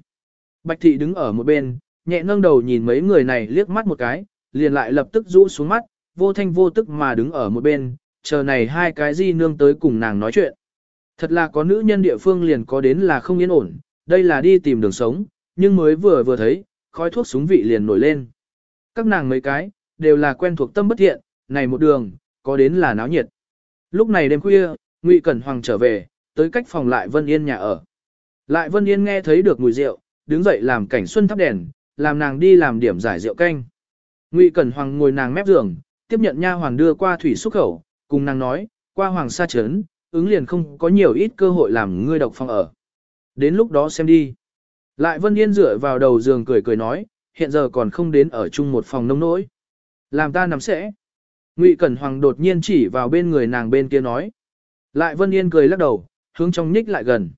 Bạch thị đứng ở một bên, nhẹ nâng đầu nhìn mấy người này liếc mắt một cái, liền lại lập tức rũ xuống mắt, vô thanh vô tức mà đứng ở một bên, chờ này hai cái di nương tới cùng nàng nói chuyện. Thật là có nữ nhân địa phương liền có đến là không yên ổn, đây là đi tìm đường sống, nhưng mới vừa vừa thấy, khói thuốc súng vị liền nổi lên. Các nàng mấy cái, đều là quen thuộc tâm bất thiện, này một đường, có đến là náo nhiệt. Lúc này đêm khuya, Ngụy Cẩn Hoàng trở về, tới cách phòng lại Vân Yên nhà ở. Lại Vân Yên nghe thấy được mùi rượu, đứng dậy làm cảnh xuân thắp đèn, làm nàng đi làm điểm giải rượu canh. Ngụy Cẩn Hoàng ngồi nàng mép giường, tiếp nhận nha hoàng đưa qua thủy xúc khẩu, cùng nàng nói, qua hoàng sa trấn, ứng liền không có nhiều ít cơ hội làm ngươi độc phòng ở. Đến lúc đó xem đi. Lại Vân Yên dựa vào đầu giường cười cười nói, hiện giờ còn không đến ở chung một phòng nông nỗi. Làm ta nằm sẽ. Ngụy Cẩn Hoàng đột nhiên chỉ vào bên người nàng bên kia nói. Lại Vân Yên cười lắc đầu, hướng trong nhích lại gần.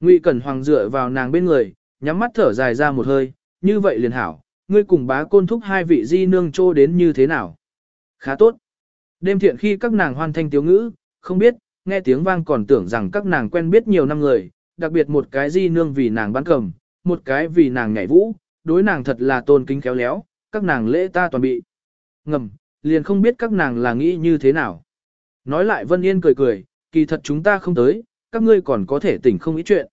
Ngụy Cẩn Hoàng dựa vào nàng bên người, nhắm mắt thở dài ra một hơi, như vậy liền hảo, ngươi cùng bá côn thúc hai vị di nương trô đến như thế nào. Khá tốt. Đêm thiện khi các nàng hoàn thành tiếu ngữ, không biết, nghe tiếng vang còn tưởng rằng các nàng quen biết nhiều năm người, đặc biệt một cái di nương vì nàng bán cầm, một cái vì nàng nhảy vũ, đối nàng thật là tôn kính kéo léo, các nàng lễ ta toàn bị. Ngầm, liền không biết các nàng là nghĩ như thế nào. Nói lại Vân Yên cười cười, kỳ thật chúng ta không tới, các ngươi còn có thể tỉnh không ý chuyện.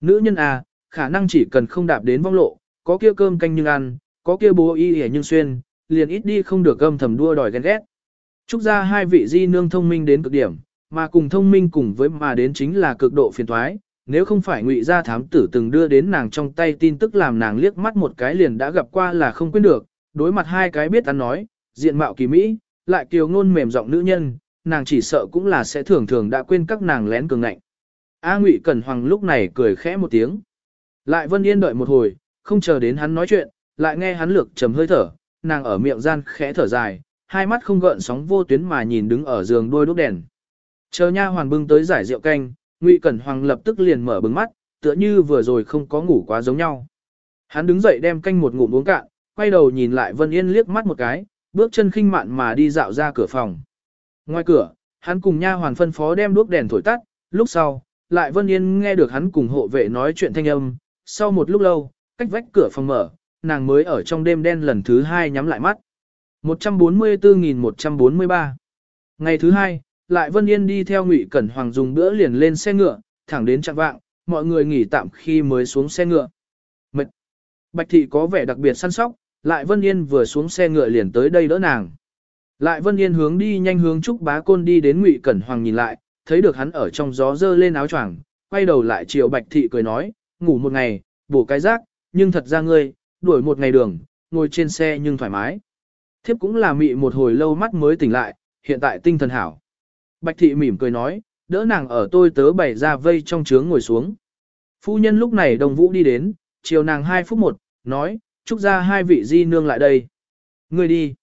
Nữ nhân à, khả năng chỉ cần không đạp đến vong lộ, có kia cơm canh nhưng ăn, có kia bố y hề nhưng xuyên, liền ít đi không được gâm thầm đua đòi ghen ghét. Trúc ra hai vị di nương thông minh đến cực điểm, mà cùng thông minh cùng với mà đến chính là cực độ phiền thoái. Nếu không phải ngụy gia thám tử từng đưa đến nàng trong tay tin tức làm nàng liếc mắt một cái liền đã gặp qua là không quên được, đối mặt hai cái biết ăn nói, diện mạo kỳ mỹ, lại kiều ngôn mềm giọng nữ nhân, nàng chỉ sợ cũng là sẽ thường thường đã quên các nàng lén cường ngạnh. A Ngụy Cẩn Hoàng lúc này cười khẽ một tiếng. Lại Vân Yên đợi một hồi, không chờ đến hắn nói chuyện, lại nghe hắn lược trầm hơi thở, nàng ở miệng gian khẽ thở dài, hai mắt không gợn sóng vô tuyến mà nhìn đứng ở giường đôi đốt đèn. Chờ nha hoàn bưng tới giải rượu canh, Ngụy Cẩn Hoàng lập tức liền mở bừng mắt, tựa như vừa rồi không có ngủ quá giống nhau. Hắn đứng dậy đem canh một ngụm uống cạn, quay đầu nhìn lại Vân Yên liếc mắt một cái, bước chân khinh mạn mà đi dạo ra cửa phòng. Ngoài cửa, hắn cùng nha hoàn phân phó đem đuốc đèn thổi tắt, lúc sau, lại Vân Yên nghe được hắn cùng hộ vệ nói chuyện thanh âm, sau một lúc lâu, cách vách cửa phòng mở, nàng mới ở trong đêm đen lần thứ hai nhắm lại mắt. 144.143 Ngày thứ hai, lại Vân Yên đi theo Ngụy Cẩn Hoàng dùng bữa liền lên xe ngựa, thẳng đến trạng vạng, mọi người nghỉ tạm khi mới xuống xe ngựa. Mệt. Bạch thị có vẻ đặc biệt săn sóc, lại Vân Yên vừa xuống xe ngựa liền tới đây đỡ nàng. Lại Vân Yên hướng đi nhanh hướng Trúc Bá Côn đi đến Ngụy Cẩn Hoàng nhìn lại, thấy được hắn ở trong gió dơ lên áo choàng, quay đầu lại chiều Bạch thị cười nói, ngủ một ngày, bổ cái rác, nhưng thật ra ngươi, đuổi một ngày đường, ngồi trên xe nhưng thoải mái. Thiếp cũng là mị một hồi lâu mắt mới tỉnh lại, hiện tại tinh thần hảo. Bạch thị mỉm cười nói, đỡ nàng ở tôi tớ bày ra vây trong trướng ngồi xuống. Phu nhân lúc này đồng vũ đi đến, chiều nàng hai phút một, nói, chúc ra hai vị di nương lại đây. Ngươi đi.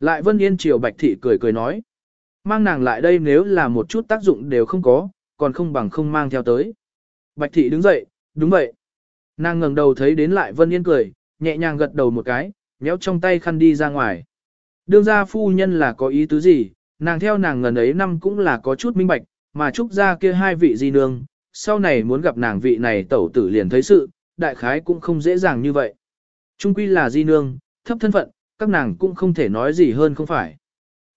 Lại Vân Yên chiều Bạch thị cười cười nói. Mang nàng lại đây nếu là một chút tác dụng đều không có, còn không bằng không mang theo tới. Bạch thị đứng dậy, đúng vậy. Nàng ngẩng đầu thấy đến lại Vân Yên cười, nhẹ nhàng gật đầu một cái, méo trong tay khăn đi ra ngoài. Đương ra phu nhân là có ý tứ gì, nàng theo nàng ngần ấy năm cũng là có chút minh bạch, mà trúc ra kia hai vị di nương, sau này muốn gặp nàng vị này tẩu tử liền thấy sự, đại khái cũng không dễ dàng như vậy. Trung quy là di nương, thấp thân phận, các nàng cũng không thể nói gì hơn không phải.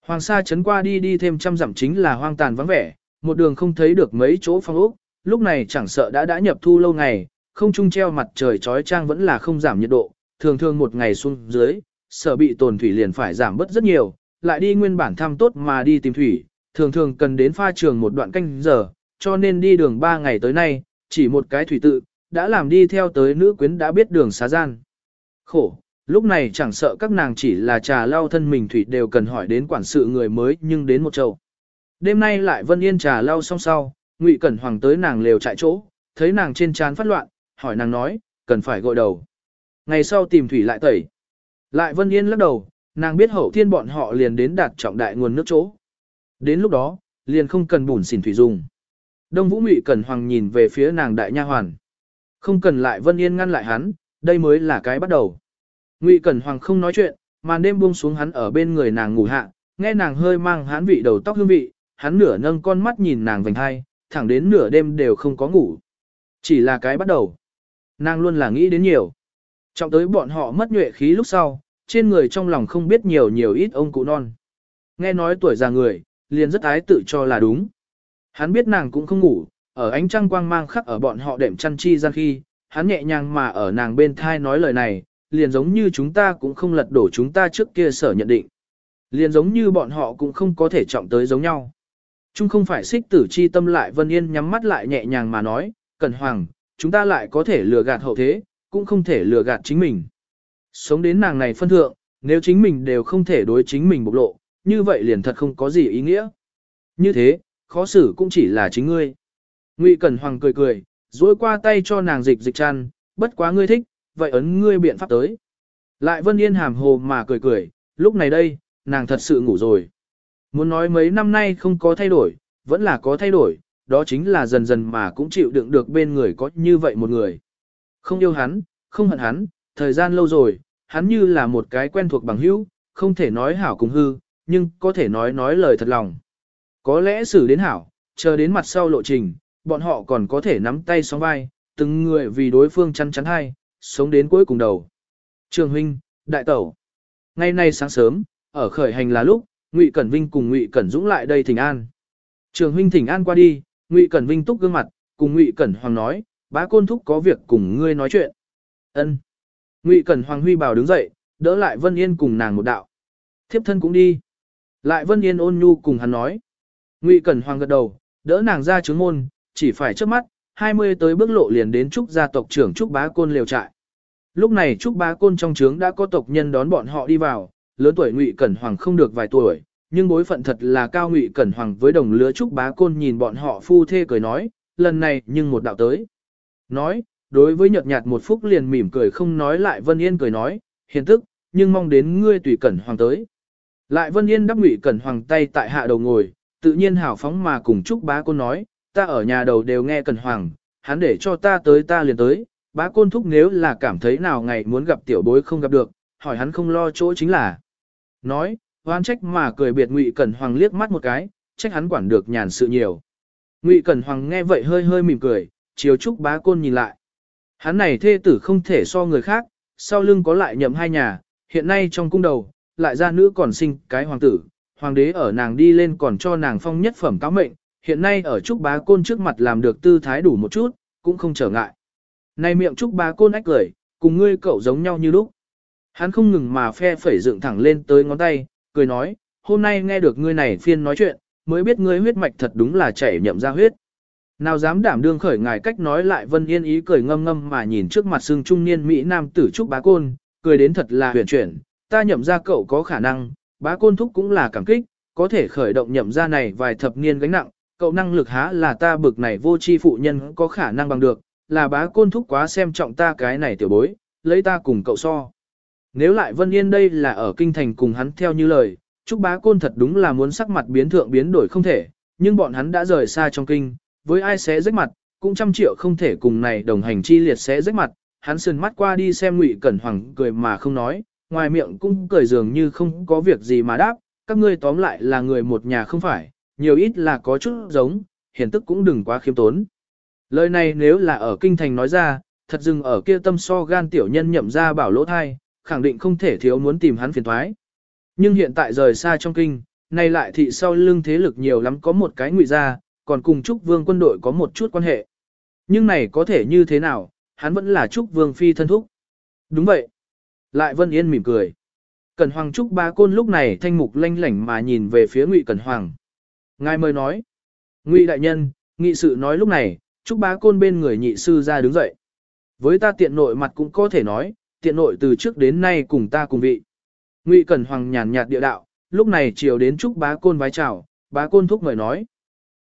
Hoàng sa chấn qua đi đi thêm trăm dặm chính là hoang tàn vắng vẻ, một đường không thấy được mấy chỗ phong ốc, lúc này chẳng sợ đã đã nhập thu lâu ngày, không trung treo mặt trời trói trang vẫn là không giảm nhiệt độ, thường thường một ngày xuống dưới, sở bị tồn thủy liền phải giảm bớt rất nhiều, lại đi nguyên bản thăm tốt mà đi tìm thủy, thường thường cần đến pha trường một đoạn canh giờ, cho nên đi đường 3 ngày tới nay, chỉ một cái thủy tự, đã làm đi theo tới nữ quyến đã biết đường xá gian. Khổ, lúc này chẳng sợ các nàng chỉ là trà lau thân mình thủy đều cần hỏi đến quản sự người mới nhưng đến một châu. Đêm nay lại Vân Yên trà lau xong sau, Ngụy Cẩn Hoàng tới nàng lều trại chỗ, thấy nàng trên trán phát loạn, hỏi nàng nói, cần phải gội đầu. Ngày sau tìm thủy lại tẩy. Lại Vân Yên lắc đầu, nàng biết hậu thiên bọn họ liền đến đạt trọng đại nguồn nước chỗ. Đến lúc đó, liền không cần bùn xỉn thủy dùng. Đông Vũ Ngụy Cẩn Hoàng nhìn về phía nàng đại nha hoàn. Không cần lại Vân Yên ngăn lại hắn, đây mới là cái bắt đầu. Ngụy Cẩn Hoàng không nói chuyện, màn đêm buông xuống hắn ở bên người nàng ngủ hạ, nghe nàng hơi mang hán vị đầu tóc hương vị, hắn nửa nâng con mắt nhìn nàng vành hai, thẳng đến nửa đêm đều không có ngủ. Chỉ là cái bắt đầu. Nàng luôn là nghĩ đến nhiều. Trọng tới bọn họ mất nhuệ khí lúc sau, trên người trong lòng không biết nhiều nhiều ít ông cụ non. Nghe nói tuổi già người, liền rất ái tự cho là đúng. Hắn biết nàng cũng không ngủ, ở ánh trăng quang mang khắc ở bọn họ đệm chăn chi gian khi, hắn nhẹ nhàng mà ở nàng bên thai nói lời này, liền giống như chúng ta cũng không lật đổ chúng ta trước kia sở nhận định. Liền giống như bọn họ cũng không có thể trọng tới giống nhau. Chúng không phải xích tử chi tâm lại Vân Yên nhắm mắt lại nhẹ nhàng mà nói, Cẩn Hoàng, chúng ta lại có thể lừa gạt hậu thế, cũng không thể lừa gạt chính mình. Sống đến nàng này phân thượng, nếu chính mình đều không thể đối chính mình bộc lộ, như vậy liền thật không có gì ý nghĩa. Như thế, khó xử cũng chỉ là chính ngươi. Ngụy Cẩn Hoàng cười cười, duỗi qua tay cho nàng dịch dịch chăn, bất quá ngươi thích, vậy ấn ngươi biện pháp tới. Lại Vân Yên hàm hồ mà cười cười, lúc này đây, nàng thật sự ngủ rồi. Muốn nói mấy năm nay không có thay đổi, vẫn là có thay đổi, đó chính là dần dần mà cũng chịu đựng được bên người có như vậy một người. Không yêu hắn, không hận hắn, thời gian lâu rồi, hắn như là một cái quen thuộc bằng hữu, không thể nói hảo cùng hư, nhưng có thể nói nói lời thật lòng. Có lẽ xử đến hảo, chờ đến mặt sau lộ trình, bọn họ còn có thể nắm tay sóng vai, từng người vì đối phương chắn chắn hay, sống đến cuối cùng đầu. Trường huynh, đại tẩu. Ngày nay sáng sớm, ở khởi hành là lúc, Ngụy Cẩn Vinh cùng Ngụy Cẩn Dũng lại đây thỉnh an. Trường huynh thỉnh an qua đi, Ngụy Cẩn Vinh túc gương mặt, cùng Ngụy Cẩn Hoàng nói, bá côn thúc có việc cùng ngươi nói chuyện. Ân. Ngụy Cẩn Hoàng Huy bảo đứng dậy, đỡ lại Vân Yên cùng nàng một đạo. Thiếp thân cũng đi. Lại Vân Yên ôn nhu cùng hắn nói. Ngụy Cẩn Hoàng gật đầu, đỡ nàng ra trướng môn, chỉ phải trước mắt, 20 tới bước lộ liền đến Trúc gia tộc trưởng Trúc Bá Côn liều trại. Lúc này Trúc Bá Côn trong trướng đã có tộc nhân đón bọn họ đi vào, lớn tuổi Ngụy Cẩn Hoàng không được vài tuổi, nhưng bối phận thật là cao Ngụy Cẩn Hoàng với đồng lứa Trúc Bá Côn nhìn bọn họ phu thê cười nói, lần này nhưng một đạo tới. Nói, đối với nhợt nhạt một phút liền mỉm cười không nói lại Vân Yên cười nói, hiền tức, nhưng mong đến ngươi tùy Cẩn Hoàng tới. Lại Vân Yên đắp Ngụy Cẩn Hoàng tay tại hạ đầu ngồi, tự nhiên hào phóng mà cùng Trúc Bá Côn nói, ta ở nhà đầu đều nghe Cẩn Hoàng, hắn để cho ta tới ta liền tới, bá côn thúc nếu là cảm thấy nào ngày muốn gặp tiểu bối không gặp được, hỏi hắn không lo chỗ chính là. Nói, oan trách mà cười biệt Ngụy Cẩn Hoàng liếc mắt một cái, trách hắn quản được nhàn sự nhiều. Ngụy Cẩn Hoàng nghe vậy hơi hơi mỉm cười, chiều trúc bá côn nhìn lại. Hắn này thê tử không thể so người khác, sau lưng có lại nhậm hai nhà, hiện nay trong cung đầu, lại ra nữ còn sinh cái hoàng tử, hoàng đế ở nàng đi lên còn cho nàng phong nhất phẩm cáo mệnh, hiện nay ở Trúc Bá Côn trước mặt làm được tư thái đủ một chút, cũng không trở ngại. Này miệng Trúc Bá Côn ách cười, cùng ngươi cậu giống nhau như lúc. Hắn không ngừng mà phe phẩy dựng thẳng lên tới ngón tay, cười nói, hôm nay nghe được ngươi này phiên nói chuyện, mới biết ngươi huyết mạch thật đúng là chảy nhậm ra huyết. Nào dám đảm đương khởi ngài cách nói lại Vân Yên ý cười ngâm ngâm mà nhìn trước mặt xương trung niên Mỹ Nam tử Trúc Bá Côn, cười đến thật là huyền chuyển, ta nhậm ra cậu có khả năng, bá côn thúc cũng là cảm kích, có thể khởi động nhậm ra này vài thập niên gánh nặng, cậu năng lực há là ta bực này vô tri phụ nhân có khả năng bằng được, là bá côn thúc quá xem trọng ta cái này tiểu bối, lấy ta cùng cậu so. Nếu lại Vân Yên đây là ở kinh thành cùng hắn theo như lời, chúc bá côn thật đúng là muốn sắc mặt biến thượng biến đổi không thể, nhưng bọn hắn đã rời xa trong kinh, với ai sẽ rách mặt, cũng trăm triệu không thể cùng này đồng hành chi liệt sẽ rách mặt, hắn sườn mắt qua đi xem Ngụy Cẩn Hoàng cười mà không nói, ngoài miệng cũng cười dường như không có việc gì mà đáp, các ngươi tóm lại là người một nhà không phải, nhiều ít là có chút giống, hiển tức cũng đừng quá khiêm tốn. Lời này nếu là ở kinh thành nói ra, thật dừng ở kia tâm so gan tiểu nhân nhậm ra bảo lỗ thai, khẳng định không thể thiếu muốn tìm hắn phiền thoái. Nhưng hiện tại rời xa trong kinh, nay lại thị sau lưng thế lực nhiều lắm có một cái ngụy ra, còn cùng Trúc Vương quân đội có một chút quan hệ. Nhưng này có thể như thế nào, hắn vẫn là Trúc Vương phi thân thúc. Đúng vậy. Lại Vân Yên mỉm cười. Cẩn Hoàng Trúc ba côn lúc này thanh mục lanh lảnh mà nhìn về phía Ngụy Cẩn Hoàng. Ngài mời nói. Ngụy đại nhân, nghị sự nói lúc này, Trúc bá côn bên người nhị sư ra đứng dậy. Với ta tiện nội mặt cũng có thể nói, tiện nội từ trước đến nay cùng ta cùng vị. Ngụy Cẩn Hoàng nhàn nhạt địa đạo, lúc này chiều đến chúc bá côn vái chào, bá côn thúc mời nói.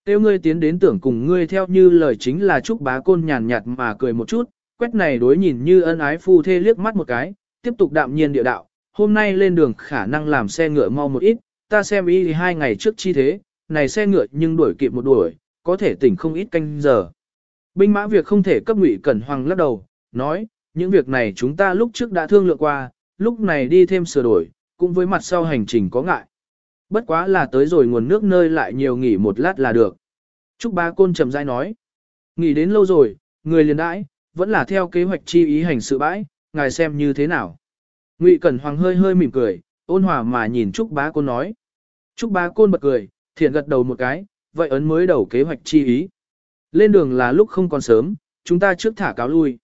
Tiêu ngươi tiến đến tưởng cùng ngươi theo như lời chính là chúc bá côn nhàn nhạt mà cười một chút, quét này đối nhìn như ân ái phu thê liếc mắt một cái, tiếp tục đạm nhiên địa đạo, hôm nay lên đường khả năng làm xe ngựa mau một ít, ta xem ý thì hai ngày trước chi thế, này xe ngựa nhưng đuổi kịp một đuổi, có thể tỉnh không ít canh giờ. Binh mã việc không thể cấp ngụy cẩn hoàng lắc đầu, nói, những việc này chúng ta lúc trước đã thương lượng qua, lúc này đi thêm sửa đổi, cũng với mặt sau hành trình có ngại. Bất quá là tới rồi nguồn nước nơi lại nhiều nghỉ một lát là được. Trúc ba côn trầm dai nói, nghỉ đến lâu rồi, người liền đãi, vẫn là theo kế hoạch chi ý hành sự bãi, ngài xem như thế nào. Ngụy Cẩn Hoàng hơi hơi mỉm cười, ôn hòa mà nhìn Trúc Bá Côn nói. Trúc Bá Côn bật cười, thiện gật đầu một cái, vậy ấn mới đầu kế hoạch chi ý. Lên đường là lúc không còn sớm, chúng ta trước thả cáo lui.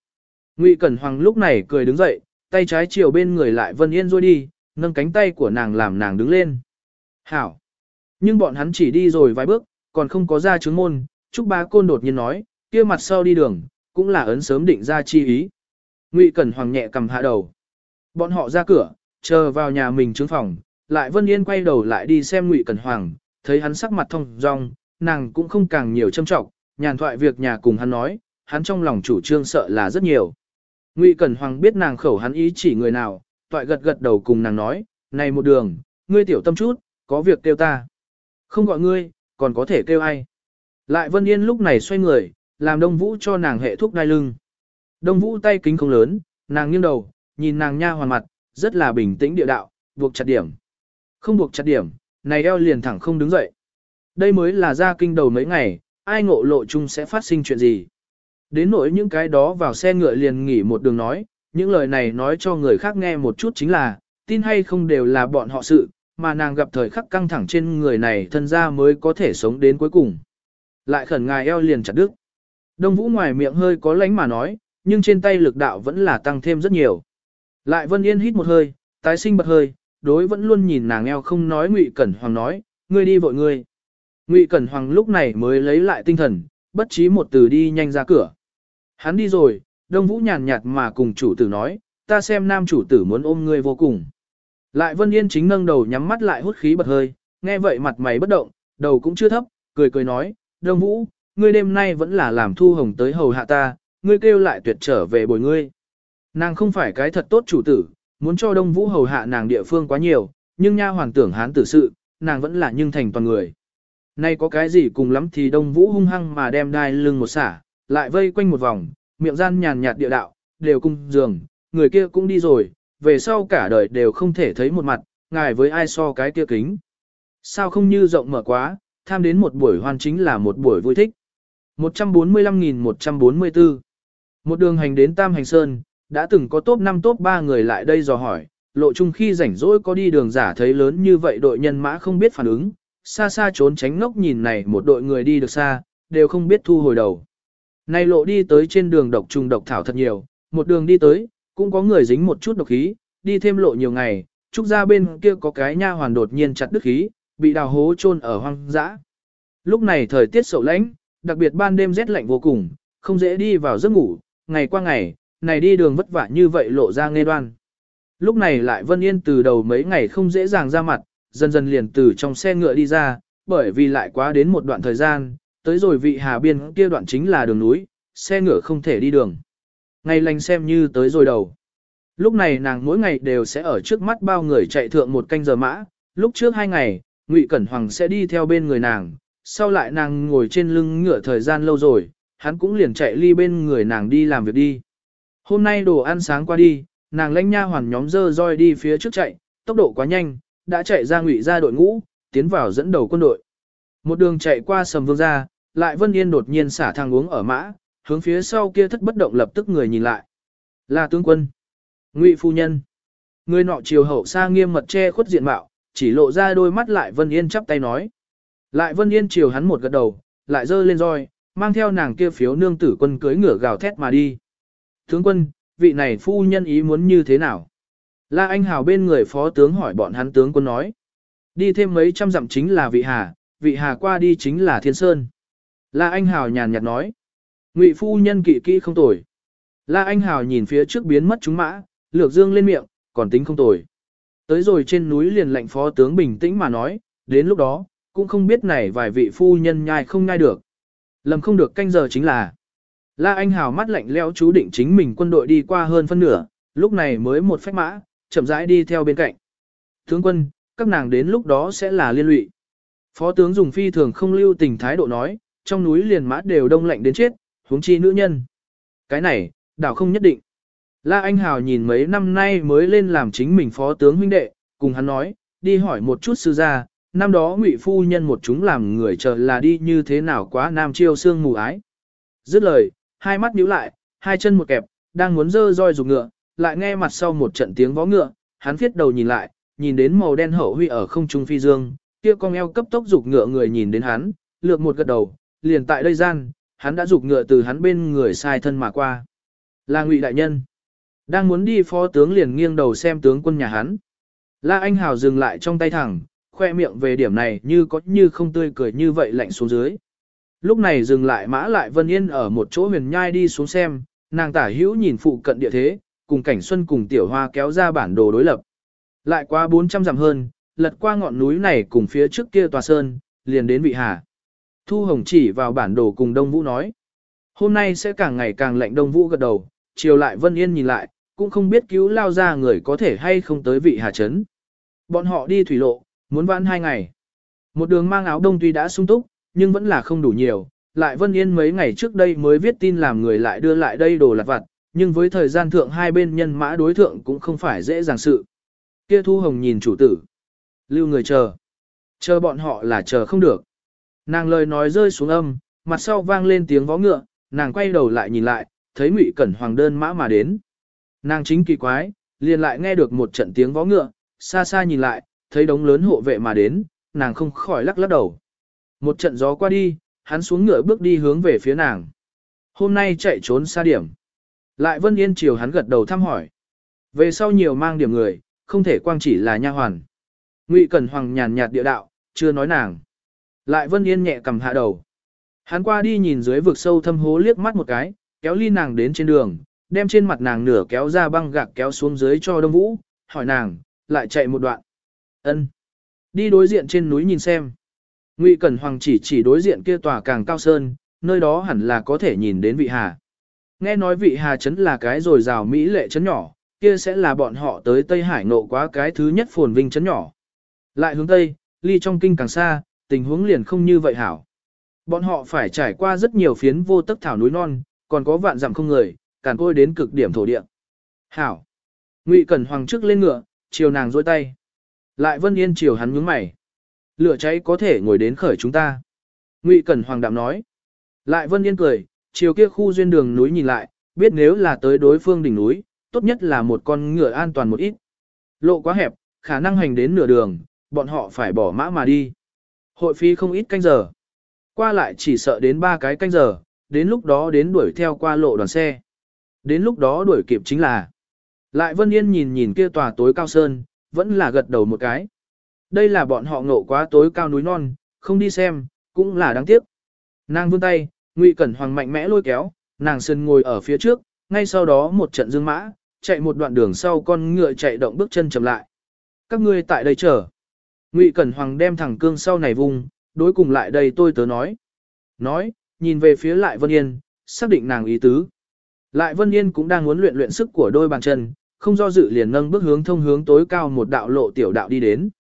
Ngụy Cẩn Hoàng lúc này cười đứng dậy, tay trái chiều bên người lại Vân Yên rồi đi, nâng cánh tay của nàng làm nàng đứng lên. Hảo! Nhưng bọn hắn chỉ đi rồi vài bước, còn không có ra chứng môn, Trúc Bá Côn đột nhiên nói, kia mặt sau đi đường, cũng là ấn sớm định ra chi ý. Ngụy Cẩn Hoàng nhẹ cầm hạ đầu. Bọn họ ra cửa, chờ vào nhà mình trướng phòng, lại Vân Yên quay đầu lại đi xem Ngụy Cẩn Hoàng, thấy hắn sắc mặt thông dong, nàng cũng không càng nhiều châm trọng, nhàn thoại việc nhà cùng hắn nói, hắn trong lòng chủ trương sợ là rất nhiều. Ngụy Cẩn Hoàng biết nàng khẩu hắn ý chỉ người nào, toại gật gật đầu cùng nàng nói, này một đường, ngươi tiểu tâm chút, có việc kêu ta. Không gọi ngươi, còn có thể kêu ai. Lại Vân Yên lúc này xoay người, làm Đông Vũ cho nàng hệ thuốc đai lưng. Đông Vũ tay kính không lớn, nàng nghiêng đầu, nhìn nàng nha hoàn mặt, rất là bình tĩnh địa đạo, buộc chặt điểm. Không buộc chặt điểm, này eo liền thẳng không đứng dậy. Đây mới là ra kinh đầu mấy ngày, ai ngộ lộ chung sẽ phát sinh chuyện gì. Đến nỗi những cái đó vào xe ngựa liền nghỉ một đường nói, những lời này nói cho người khác nghe một chút chính là, tin hay không đều là bọn họ sự, mà nàng gặp thời khắc căng thẳng trên người này thân ra mới có thể sống đến cuối cùng. Lại khẩn ngài eo liền chặt đứt. Đông Vũ ngoài miệng hơi có lánh mà nói, nhưng trên tay lực đạo vẫn là tăng thêm rất nhiều. Lại Vân Yên hít một hơi, tái sinh bật hơi, đối vẫn luôn nhìn nàng eo không nói Ngụy Cẩn Hoàng nói, ngươi đi vội ngươi. Ngụy Cẩn Hoàng lúc này mới lấy lại tinh thần, bất trí một từ đi nhanh ra cửa. Hắn đi rồi, Đông Vũ nhàn nhạt mà cùng chủ tử nói, ta xem nam chủ tử muốn ôm ngươi vô cùng. Lại Vân Yên chính nâng đầu nhắm mắt lại hút khí bật hơi, nghe vậy mặt mày bất động, đầu cũng chưa thấp, cười cười nói, Đông Vũ, ngươi đêm nay vẫn là làm thu hồng tới hầu hạ ta, ngươi kêu lại tuyệt trở về bồi ngươi. Nàng không phải cái thật tốt chủ tử, muốn cho Đông Vũ hầu hạ nàng địa phương quá nhiều, nhưng nha hoàng tưởng hán tử sự, nàng vẫn là nhưng thành toàn người. Nay có cái gì cùng lắm thì Đông Vũ hung hăng mà đem đai lưng một xả, lại vây quanh một vòng, miệng gian nhàn nhạt địa đạo, đều cung giường, người kia cũng đi rồi, về sau cả đời đều không thể thấy một mặt, ngài với ai so cái kia kính. Sao không như rộng mở quá, tham đến một buổi hoan chính là một buổi vui thích. 145.144 Một đường hành đến Tam Hành Sơn, đã từng có top 5 top 3 người lại đây dò hỏi, lộ chung khi rảnh rỗi có đi đường giả thấy lớn như vậy đội nhân mã không biết phản ứng, xa xa trốn tránh ngốc nhìn này một đội người đi được xa, đều không biết thu hồi đầu. Này lộ đi tới trên đường độc trùng độc thảo thật nhiều, một đường đi tới, cũng có người dính một chút độc khí, đi thêm lộ nhiều ngày, trúc ra bên kia có cái nha hoàn đột nhiên chặt đứt khí, bị đào hố chôn ở hoang dã. Lúc này thời tiết sậu lãnh, đặc biệt ban đêm rét lạnh vô cùng, không dễ đi vào giấc ngủ, ngày qua ngày, này đi đường vất vả như vậy lộ ra nghe đoan. Lúc này lại Vân Yên từ đầu mấy ngày không dễ dàng ra mặt, dần dần liền từ trong xe ngựa đi ra, bởi vì lại quá đến một đoạn thời gian, tới rồi vị hà biên kia đoạn chính là đường núi, xe ngựa không thể đi đường. Ngày lành xem như tới rồi đầu. Lúc này nàng mỗi ngày đều sẽ ở trước mắt bao người chạy thượng một canh giờ mã, lúc trước hai ngày, Ngụy Cẩn Hoàng sẽ đi theo bên người nàng, sau lại nàng ngồi trên lưng ngựa thời gian lâu rồi, hắn cũng liền chạy ly bên người nàng đi làm việc đi. Hôm nay đồ ăn sáng qua đi, nàng lãnh nha hoàn nhóm dơ roi đi phía trước chạy, tốc độ quá nhanh, đã chạy ra ngụy ra đội ngũ, tiến vào dẫn đầu quân đội. Một đường chạy qua sầm vương ra, lại Vân Yên đột nhiên xả thang uống ở mã, hướng phía sau kia thất bất động lập tức người nhìn lại. Là tướng quân. Ngụy phu nhân. Người nọ chiều hậu xa nghiêm mật che khuất diện mạo, chỉ lộ ra đôi mắt lại Vân Yên chắp tay nói. Lại Vân Yên chiều hắn một gật đầu, lại giơ lên roi, mang theo nàng kia phiếu nương tử quân cưới ngửa gào thét mà đi. Tướng quân, vị này phu nhân ý muốn như thế nào? La Anh Hào bên người phó tướng hỏi bọn hắn tướng quân nói. Đi thêm mấy trăm dặm chính là vị hà, vị hà qua đi chính là thiên sơn. La Anh Hào nhàn nhạt nói. Ngụy phu nhân kỵ kỹ không tồi. La Anh Hào nhìn phía trước biến mất chúng mã, lược dương lên miệng, còn tính không tồi. Tới rồi trên núi liền lệnh phó tướng bình tĩnh mà nói, đến lúc đó, cũng không biết này vài vị phu nhân nhai không nhai được. Lầm không được canh giờ chính là. La Anh Hào mắt lạnh leo chú định chính mình quân đội đi qua hơn phân nửa, lúc này mới một phách mã, chậm rãi đi theo bên cạnh. Tướng quân, các nàng đến lúc đó sẽ là liên lụy. Phó tướng dùng phi thường không lưu tình thái độ nói, trong núi liền mã đều đông lạnh đến chết, huống chi nữ nhân. Cái này, đảo không nhất định. La Anh Hào nhìn mấy năm nay mới lên làm chính mình phó tướng huynh đệ, cùng hắn nói, đi hỏi một chút sư gia, năm đó ngụy phu nhân một chúng làm người chờ là đi như thế nào quá nam chiêu xương mù ái. Dứt lời, hai mắt nhíu lại, hai chân một kẹp, đang muốn dơ roi dục ngựa, lại nghe mặt sau một trận tiếng vó ngựa, hắn viết đầu nhìn lại, nhìn đến màu đen hậu huy ở không trung phi dương, kia con eo cấp tốc dục ngựa người nhìn đến hắn, lược một gật đầu, liền tại đây gian, hắn đã dục ngựa từ hắn bên người sai thân mà qua. Là Ngụy đại nhân. Đang muốn đi phó tướng liền nghiêng đầu xem tướng quân nhà hắn. La Anh Hào dừng lại trong tay thẳng, khoe miệng về điểm này như có như không tươi cười như vậy lạnh xuống dưới. Lúc này dừng lại mã lại Vân Yên ở một chỗ huyền nhai đi xuống xem, nàng tả hữu nhìn phụ cận địa thế, cùng cảnh xuân cùng tiểu hoa kéo ra bản đồ đối lập. Lại qua 400 dặm hơn, lật qua ngọn núi này cùng phía trước kia tòa sơn, liền đến vị hà. Thu Hồng chỉ vào bản đồ cùng Đông Vũ nói. Hôm nay sẽ càng ngày càng lạnh Đông Vũ gật đầu, chiều lại Vân Yên nhìn lại, cũng không biết cứu lao ra người có thể hay không tới vị hà trấn. Bọn họ đi thủy lộ, muốn vãn hai ngày. Một đường mang áo đông tuy đã sung túc, nhưng vẫn là không đủ nhiều. Lại Vân Yên mấy ngày trước đây mới viết tin làm người lại đưa lại đây đồ lặt vặt, nhưng với thời gian thượng hai bên nhân mã đối thượng cũng không phải dễ dàng sự. Kia Thu Hồng nhìn chủ tử. Lưu người chờ. Chờ bọn họ là chờ không được. Nàng lời nói rơi xuống âm, mặt sau vang lên tiếng vó ngựa, nàng quay đầu lại nhìn lại, thấy Ngụy Cẩn Hoàng đơn mã mà đến. Nàng chính kỳ quái, liền lại nghe được một trận tiếng vó ngựa, xa xa nhìn lại, thấy đống lớn hộ vệ mà đến, nàng không khỏi lắc lắc đầu. Một trận gió qua đi, hắn xuống ngựa bước đi hướng về phía nàng. Hôm nay chạy trốn xa điểm. Lại Vân Yên chiều hắn gật đầu thăm hỏi. Về sau nhiều mang điểm người, không thể quang chỉ là nha hoàn. Ngụy Cẩn Hoàng nhàn nhạt địa đạo, chưa nói nàng. Lại Vân Yên nhẹ cầm hạ đầu. Hắn qua đi nhìn dưới vực sâu thâm hố liếc mắt một cái, kéo ly nàng đến trên đường, đem trên mặt nàng nửa kéo ra băng gạc kéo xuống dưới cho Đông Vũ, hỏi nàng, lại chạy một đoạn. Ân, Đi đối diện trên núi nhìn xem. Ngụy Cẩn Hoàng chỉ chỉ đối diện kia tòa càng cao sơn, nơi đó hẳn là có thể nhìn đến vị hà. Nghe nói vị hà trấn là cái rồi rào mỹ lệ trấn nhỏ, kia sẽ là bọn họ tới Tây Hải nộ quá cái thứ nhất phồn vinh trấn nhỏ. Lại hướng Tây, ly trong kinh càng xa, tình huống liền không như vậy hảo. Bọn họ phải trải qua rất nhiều phiến vô tấc thảo núi non, còn có vạn dặm không người, càn côi đến cực điểm thổ địa. Hảo. Ngụy Cẩn Hoàng trước lên ngựa, chiều nàng dôi tay. Lại Vân Yên chiều hắn nhướng mày. Lửa cháy có thể ngồi đến khởi chúng ta. Ngụy Cẩn Hoàng đạm nói. Lại Vân Yên cười, chiều kia khu duyên đường núi nhìn lại, biết nếu là tới đối phương đỉnh núi, tốt nhất là một con ngựa an toàn một ít. Lộ quá hẹp, khả năng hành đến nửa đường, bọn họ phải bỏ mã mà đi. Hội phí không ít canh giờ. Qua lại chỉ sợ đến ba cái canh giờ, đến lúc đó đến đuổi theo qua lộ đoàn xe. Đến lúc đó đuổi kịp chính là. Lại Vân Yên nhìn nhìn kia tòa tối cao sơn, vẫn là gật đầu một cái. Đây là bọn họ ngộ quá tối cao núi non, không đi xem, cũng là đáng tiếc. Nàng vươn tay, Ngụy Cẩn Hoàng mạnh mẽ lôi kéo, nàng sơn ngồi ở phía trước, ngay sau đó một trận dương mã, chạy một đoạn đường sau con ngựa chạy động bước chân chậm lại. Các ngươi tại đây chờ. Ngụy Cẩn Hoàng đem thẳng cương sau này vùng, đối cùng lại đây tôi tớ nói. Nói, nhìn về phía lại Vân Yên, xác định nàng ý tứ. Lại Vân Yên cũng đang muốn luyện luyện sức của đôi bàn chân, không do dự liền nâng bước hướng thông hướng tối cao một đạo lộ tiểu đạo đi đến.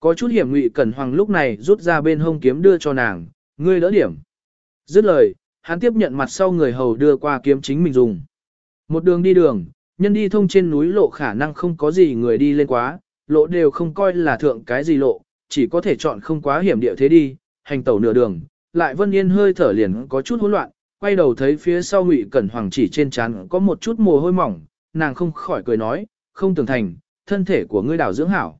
Có chút hiểm Ngụy Cẩn Hoàng lúc này rút ra bên hông kiếm đưa cho nàng, ngươi đỡ điểm. Dứt lời, hắn tiếp nhận mặt sau người hầu đưa qua kiếm chính mình dùng. Một đường đi đường, nhân đi thông trên núi lộ khả năng không có gì người đi lên quá, lộ đều không coi là thượng cái gì lộ, chỉ có thể chọn không quá hiểm địa thế đi, hành tẩu nửa đường, lại Vân Yên hơi thở liền có chút hỗn loạn, quay đầu thấy phía sau Ngụy Cẩn Hoàng chỉ trên trán có một chút mồ hôi mỏng, nàng không khỏi cười nói, không tưởng thành, thân thể của ngươi đảo dưỡng hảo.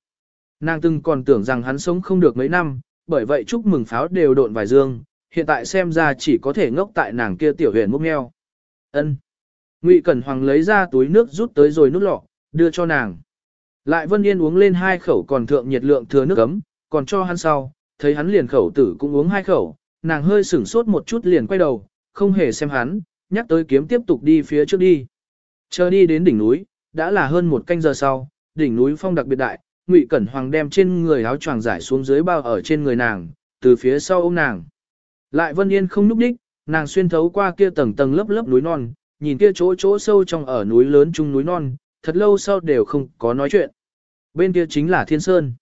Nàng từng còn tưởng rằng hắn sống không được mấy năm, bởi vậy chúc mừng pháo đều độn vài dương, hiện tại xem ra chỉ có thể ngốc tại nàng kia tiểu huyền múc meo. Ân. Ngụy Cẩn Hoàng lấy ra túi nước rút tới rồi nút lọ, đưa cho nàng. Lại Vân Yên uống lên hai khẩu còn thượng nhiệt lượng thừa nước ấm, còn cho hắn sau, thấy hắn liền khẩu tử cũng uống hai khẩu, nàng hơi sửng sốt một chút liền quay đầu, không hề xem hắn, nhắc tới kiếm tiếp tục đi phía trước đi. Chờ đi đến đỉnh núi, đã là hơn một canh giờ sau, đỉnh núi phong đặc biệt đại, Ngụy Cẩn Hoàng đem trên người áo choàng giải xuống dưới bao ở trên người nàng, từ phía sau ôm nàng. Lại Vân Yên không núp đích, nàng xuyên thấu qua kia tầng tầng lớp lớp núi non, nhìn kia chỗ chỗ sâu trong ở núi lớn chung núi non, thật lâu sau đều không có nói chuyện. Bên kia chính là Thiên Sơn.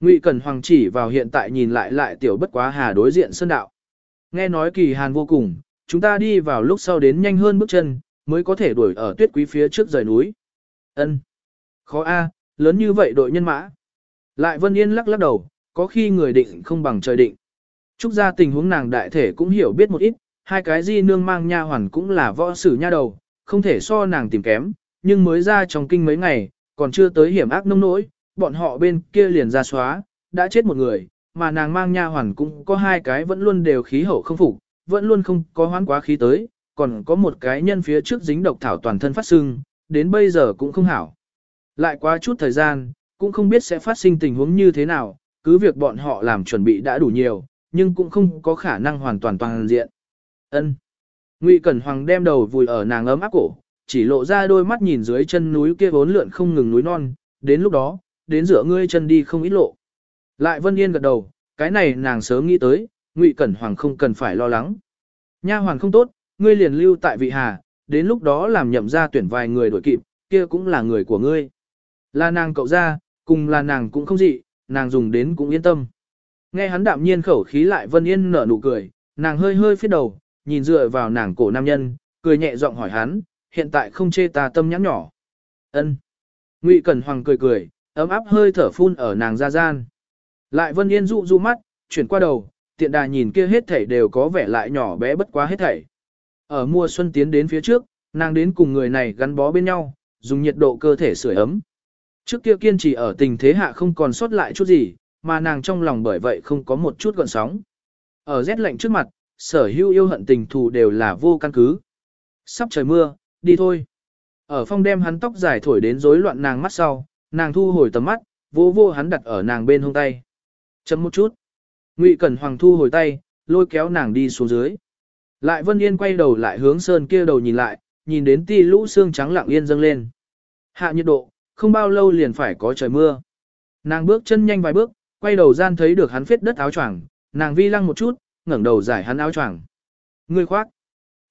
Ngụy Cẩn Hoàng chỉ vào hiện tại nhìn lại lại tiểu bất quá hà đối diện sơn đạo. Nghe nói kỳ hàn vô cùng, chúng ta đi vào lúc sau đến nhanh hơn bước chân, mới có thể đuổi ở tuyết quý phía trước rời núi. Ân, Khó a, lớn như vậy đội nhân mã. Lại Vân Yên lắc lắc đầu, có khi người định không bằng trời định. Trúc ra tình huống nàng đại thể cũng hiểu biết một ít, hai cái di nương mang nha hoàn cũng là võ sử nha đầu, không thể so nàng tìm kém, nhưng mới ra trong kinh mấy ngày, còn chưa tới hiểm ác nông nỗi, bọn họ bên kia liền ra xóa, đã chết một người, mà nàng mang nha hoàn cũng có hai cái vẫn luôn đều khí hậu không phục, vẫn luôn không có hoán quá khí tới, còn có một cái nhân phía trước dính độc thảo toàn thân phát sưng, đến bây giờ cũng không hảo. Lại quá chút thời gian, cũng không biết sẽ phát sinh tình huống như thế nào, cứ việc bọn họ làm chuẩn bị đã đủ nhiều, nhưng cũng không có khả năng hoàn toàn toàn diện. Ân. Ngụy Cẩn Hoàng đem đầu vùi ở nàng ấm áp cổ, chỉ lộ ra đôi mắt nhìn dưới chân núi kia vốn lượn không ngừng núi non, đến lúc đó, đến giữa ngươi chân đi không ít lộ. Lại Vân Yên gật đầu, cái này nàng sớm nghĩ tới, Ngụy Cẩn Hoàng không cần phải lo lắng. Nha hoàn không tốt, ngươi liền lưu tại vị hà, đến lúc đó làm nhậm ra tuyển vài người đổi kịp, kia cũng là người của ngươi. Là nàng cậu ra, cùng là nàng cũng không dị, nàng dùng đến cũng yên tâm. Nghe hắn đạm nhiên khẩu khí lại Vân Yên nở nụ cười, nàng hơi hơi phía đầu, nhìn dựa vào nàng cổ nam nhân, cười nhẹ giọng hỏi hắn, hiện tại không chê ta tâm nhãn nhỏ. Ân. Ngụy Cẩn Hoàng cười cười, ấm áp hơi thở phun ở nàng ra gian. Lại Vân Yên dụ dụ mắt, chuyển qua đầu, tiện đà nhìn kia hết thảy đều có vẻ lại nhỏ bé bất quá hết thảy. Ở mùa xuân tiến đến phía trước, nàng đến cùng người này gắn bó bên nhau, dùng nhiệt độ cơ thể sưởi ấm. Trước kia kiên trì ở tình thế hạ không còn sót lại chút gì, mà nàng trong lòng bởi vậy không có một chút gợn sóng. Ở rét lạnh trước mặt, sở hữu yêu hận tình thù đều là vô căn cứ. Sắp trời mưa, đi thôi. Ở phong đem hắn tóc dài thổi đến rối loạn nàng mắt sau, nàng thu hồi tầm mắt, vô vô hắn đặt ở nàng bên hông tay. Chấm một chút. Ngụy Cẩn Hoàng thu hồi tay, lôi kéo nàng đi xuống dưới. Lại Vân Yên quay đầu lại hướng sơn kia đầu nhìn lại, nhìn đến ti lũ xương trắng lặng yên dâng lên. Hạ nhiệt độ, không bao lâu liền phải có trời mưa. Nàng bước chân nhanh vài bước, quay đầu gian thấy được hắn phết đất áo choàng, nàng vi lăng một chút, ngẩng đầu giải hắn áo choàng. Ngươi khoác.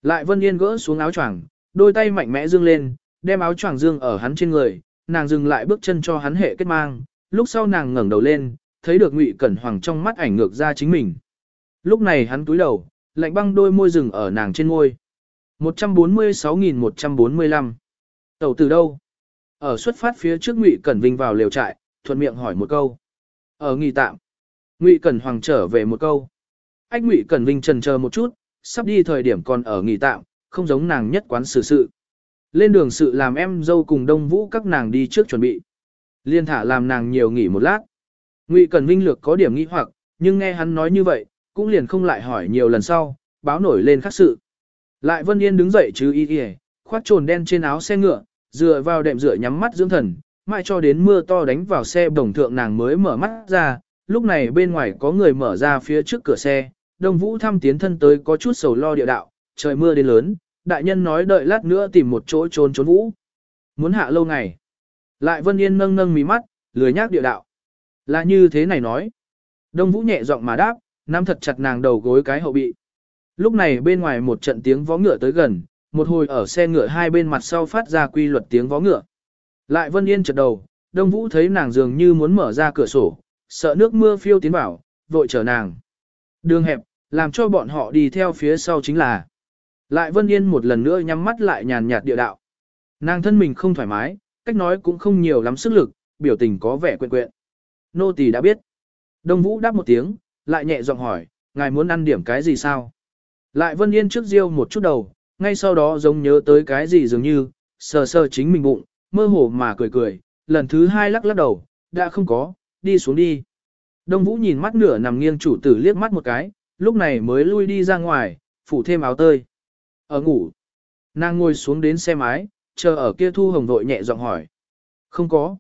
Lại Vân Yên gỡ xuống áo choàng, đôi tay mạnh mẽ dương lên, đem áo choàng dương ở hắn trên người, nàng dừng lại bước chân cho hắn hệ kết mang, lúc sau nàng ngẩng đầu lên, thấy được Ngụy Cẩn Hoàng trong mắt ảnh ngược ra chính mình. Lúc này hắn túi đầu, lạnh băng đôi môi rừng ở nàng trên môi. 146.145 Tẩu từ đâu? Ở xuất phát phía trước Ngụy Cẩn Vinh vào lều trại, thuận miệng hỏi một câu. Ở nghỉ tạm. Ngụy Cẩn Hoàng trở về một câu. Ách Ngụy Cẩn Vinh trần chờ một chút, sắp đi thời điểm còn ở nghỉ tạm, không giống nàng nhất quán xử sự. Lên đường sự làm em dâu cùng Đông Vũ các nàng đi trước chuẩn bị. Liên thả làm nàng nhiều nghỉ một lát. Ngụy Cẩn Vinh lược có điểm nghi hoặc, nhưng nghe hắn nói như vậy, cũng liền không lại hỏi nhiều lần sau, báo nổi lên khác sự. Lại Vân Yên đứng dậy chứ y y, khoác trồn đen trên áo xe ngựa, dựa vào đệm dựa nhắm mắt dưỡng thần, mãi cho đến mưa to đánh vào xe đồng thượng nàng mới mở mắt ra, lúc này bên ngoài có người mở ra phía trước cửa xe, Đông Vũ thăm tiến thân tới có chút sầu lo địa đạo, trời mưa đến lớn, đại nhân nói đợi lát nữa tìm một chỗ trốn trốn Vũ. Muốn hạ lâu ngày. Lại Vân Yên nâng nâng mí mắt, lười nhác địa đạo. Là như thế này nói. Đông Vũ nhẹ giọng mà đáp, nắm thật chặt nàng đầu gối cái hậu bị. Lúc này bên ngoài một trận tiếng vó ngựa tới gần, một hồi ở xe ngựa hai bên mặt sau phát ra quy luật tiếng vó ngựa. Lại Vân Yên chợt đầu, Đông Vũ thấy nàng dường như muốn mở ra cửa sổ, sợ nước mưa phiêu tiến vào, vội chờ nàng. Đường hẹp, làm cho bọn họ đi theo phía sau chính là. Lại Vân Yên một lần nữa nhắm mắt lại nhàn nhạt địa đạo. Nàng thân mình không thoải mái, cách nói cũng không nhiều lắm sức lực, biểu tình có vẻ quyện quyện. Nô tỳ đã biết. Đông Vũ đáp một tiếng, lại nhẹ giọng hỏi, ngài muốn ăn điểm cái gì sao? Lại Vân Yên trước riêu một chút đầu, ngay sau đó giống nhớ tới cái gì dường như, sờ sờ chính mình bụng, mơ hồ mà cười cười, lần thứ hai lắc lắc đầu, đã không có, đi xuống đi. Đông Vũ nhìn mắt nửa nằm nghiêng chủ tử liếc mắt một cái, lúc này mới lui đi ra ngoài, phủ thêm áo tơi. Ở ngủ, nàng ngồi xuống đến xe máy, chờ ở kia thu hồng vội nhẹ giọng hỏi. Không có.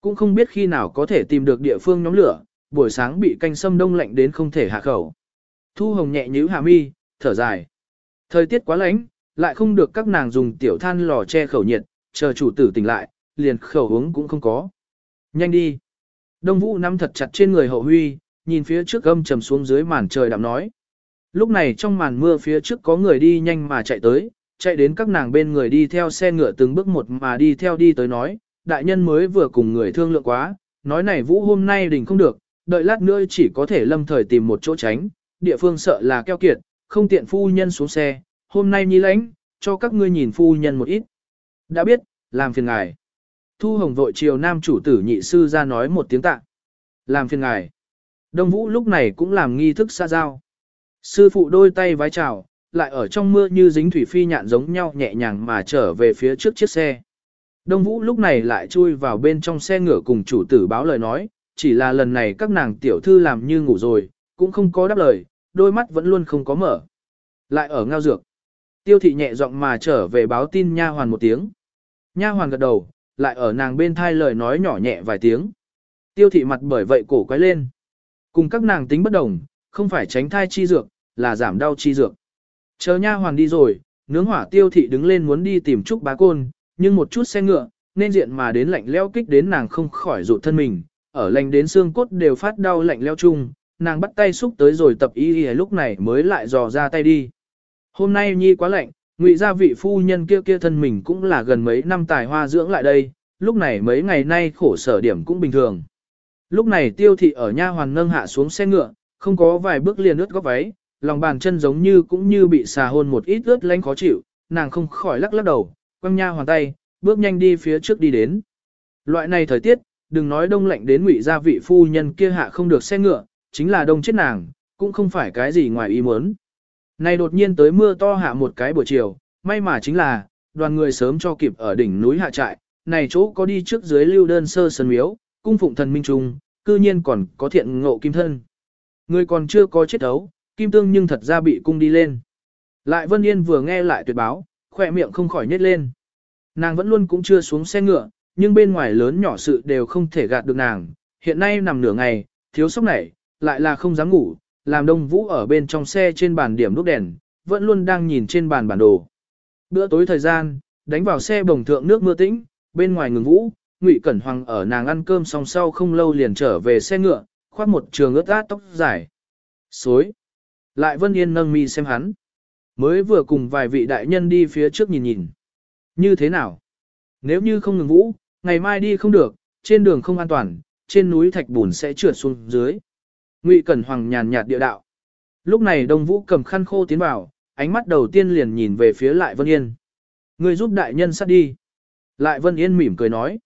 Cũng không biết khi nào có thể tìm được địa phương nhóm lửa, buổi sáng bị canh sâm đông lạnh đến không thể hạ khẩu. Thu hồng nhẹ nhíu hà mi, thở dài. Thời tiết quá lạnh, lại không được các nàng dùng tiểu than lò che khẩu nhiệt, chờ chủ tử tỉnh lại, liền khẩu uống cũng không có. Nhanh đi. Đông Vũ nắm thật chặt trên người hậu huy, nhìn phía trước gâm trầm xuống dưới màn trời đạm nói. Lúc này trong màn mưa phía trước có người đi nhanh mà chạy tới, chạy đến các nàng bên người đi theo xe ngựa từng bước một mà đi theo đi tới nói, đại nhân mới vừa cùng người thương lượng quá, nói này Vũ hôm nay đình không được, đợi lát nữa chỉ có thể lâm thời tìm một chỗ tránh, địa phương sợ là keo kiệt, không tiện phu nhân xuống xe, hôm nay nhi lãnh, cho các ngươi nhìn phu nhân một ít. Đã biết, làm phiền ngài. Thu Hồng vội chiều nam chủ tử nhị sư ra nói một tiếng tạ. Làm phiền ngài. Đông Vũ lúc này cũng làm nghi thức xa giao. Sư phụ đôi tay vái chào, lại ở trong mưa như dính thủy phi nhạn giống nhau nhẹ nhàng mà trở về phía trước chiếc xe. Đông Vũ lúc này lại chui vào bên trong xe ngựa cùng chủ tử báo lời nói, chỉ là lần này các nàng tiểu thư làm như ngủ rồi, cũng không có đáp lời, đôi mắt vẫn luôn không có mở. Lại ở ngao dược. Tiêu thị nhẹ giọng mà trở về báo tin nha hoàn một tiếng. Nha hoàn gật đầu, lại ở nàng bên thai lời nói nhỏ nhẹ vài tiếng. Tiêu thị mặt bởi vậy cổ quay lên. Cùng các nàng tính bất đồng, không phải tránh thai chi dược, là giảm đau chi dược. Chờ nha hoàn đi rồi, nướng hỏa tiêu thị đứng lên muốn đi tìm Trúc bá côn, nhưng một chút xe ngựa, nên diện mà đến lạnh leo kích đến nàng không khỏi rụt thân mình, ở lạnh đến xương cốt đều phát đau lạnh leo chung, nàng bắt tay xúc tới rồi tập y y lúc này mới lại dò ra tay đi. Hôm nay nhi quá lạnh, ngụy gia vị phu nhân kia kia thân mình cũng là gần mấy năm tài hoa dưỡng lại đây, lúc này mấy ngày nay khổ sở điểm cũng bình thường. Lúc này tiêu thị ở nha hoàn nâng hạ xuống xe ngựa, không có vài bước liền ướt góc váy, lòng bàn chân giống như cũng như bị xà hôn một ít ướt lánh khó chịu, nàng không khỏi lắc lắc đầu, quăng nha hoàn tay, bước nhanh đi phía trước đi đến. Loại này thời tiết, đừng nói đông lạnh đến ngụy gia vị phu nhân kia hạ không được xe ngựa, chính là đông chết nàng, cũng không phải cái gì ngoài ý muốn. Này đột nhiên tới mưa to hạ một cái buổi chiều, may mà chính là, đoàn người sớm cho kịp ở đỉnh núi hạ trại, này chỗ có đi trước dưới lưu đơn sơ sân miếu, cung phụng thần minh trung, cư nhiên còn có thiện ngộ kim thân. Người còn chưa có chết đấu kim tương nhưng thật ra bị cung đi lên. Lại Vân Yên vừa nghe lại tuyệt báo, khỏe miệng không khỏi nhếch lên. Nàng vẫn luôn cũng chưa xuống xe ngựa, nhưng bên ngoài lớn nhỏ sự đều không thể gạt được nàng. Hiện nay nằm nửa ngày, thiếu sốc nảy, lại là không dám ngủ, làm đông vũ ở bên trong xe trên bàn điểm đốt đèn, vẫn luôn đang nhìn trên bàn bản đồ. Bữa tối thời gian, đánh vào xe bồng thượng nước mưa tĩnh, bên ngoài ngừng vũ, Ngụy Cẩn Hoàng ở nàng ăn cơm xong sau không lâu liền trở về xe ngựa, khoác một trường ướt át tóc dài. Xối. Lại Vân Yên nâng mi xem hắn. Mới vừa cùng vài vị đại nhân đi phía trước nhìn nhìn. Như thế nào? Nếu như không ngừng vũ, ngày mai đi không được, trên đường không an toàn, trên núi thạch bùn sẽ trượt xuống dưới. Ngụy Cẩn Hoàng nhàn nhạt địa đạo. Lúc này Đông Vũ cầm khăn khô tiến vào, ánh mắt đầu tiên liền nhìn về phía Lại Vân Yên. Người giúp đại nhân sát đi. Lại Vân Yên mỉm cười nói.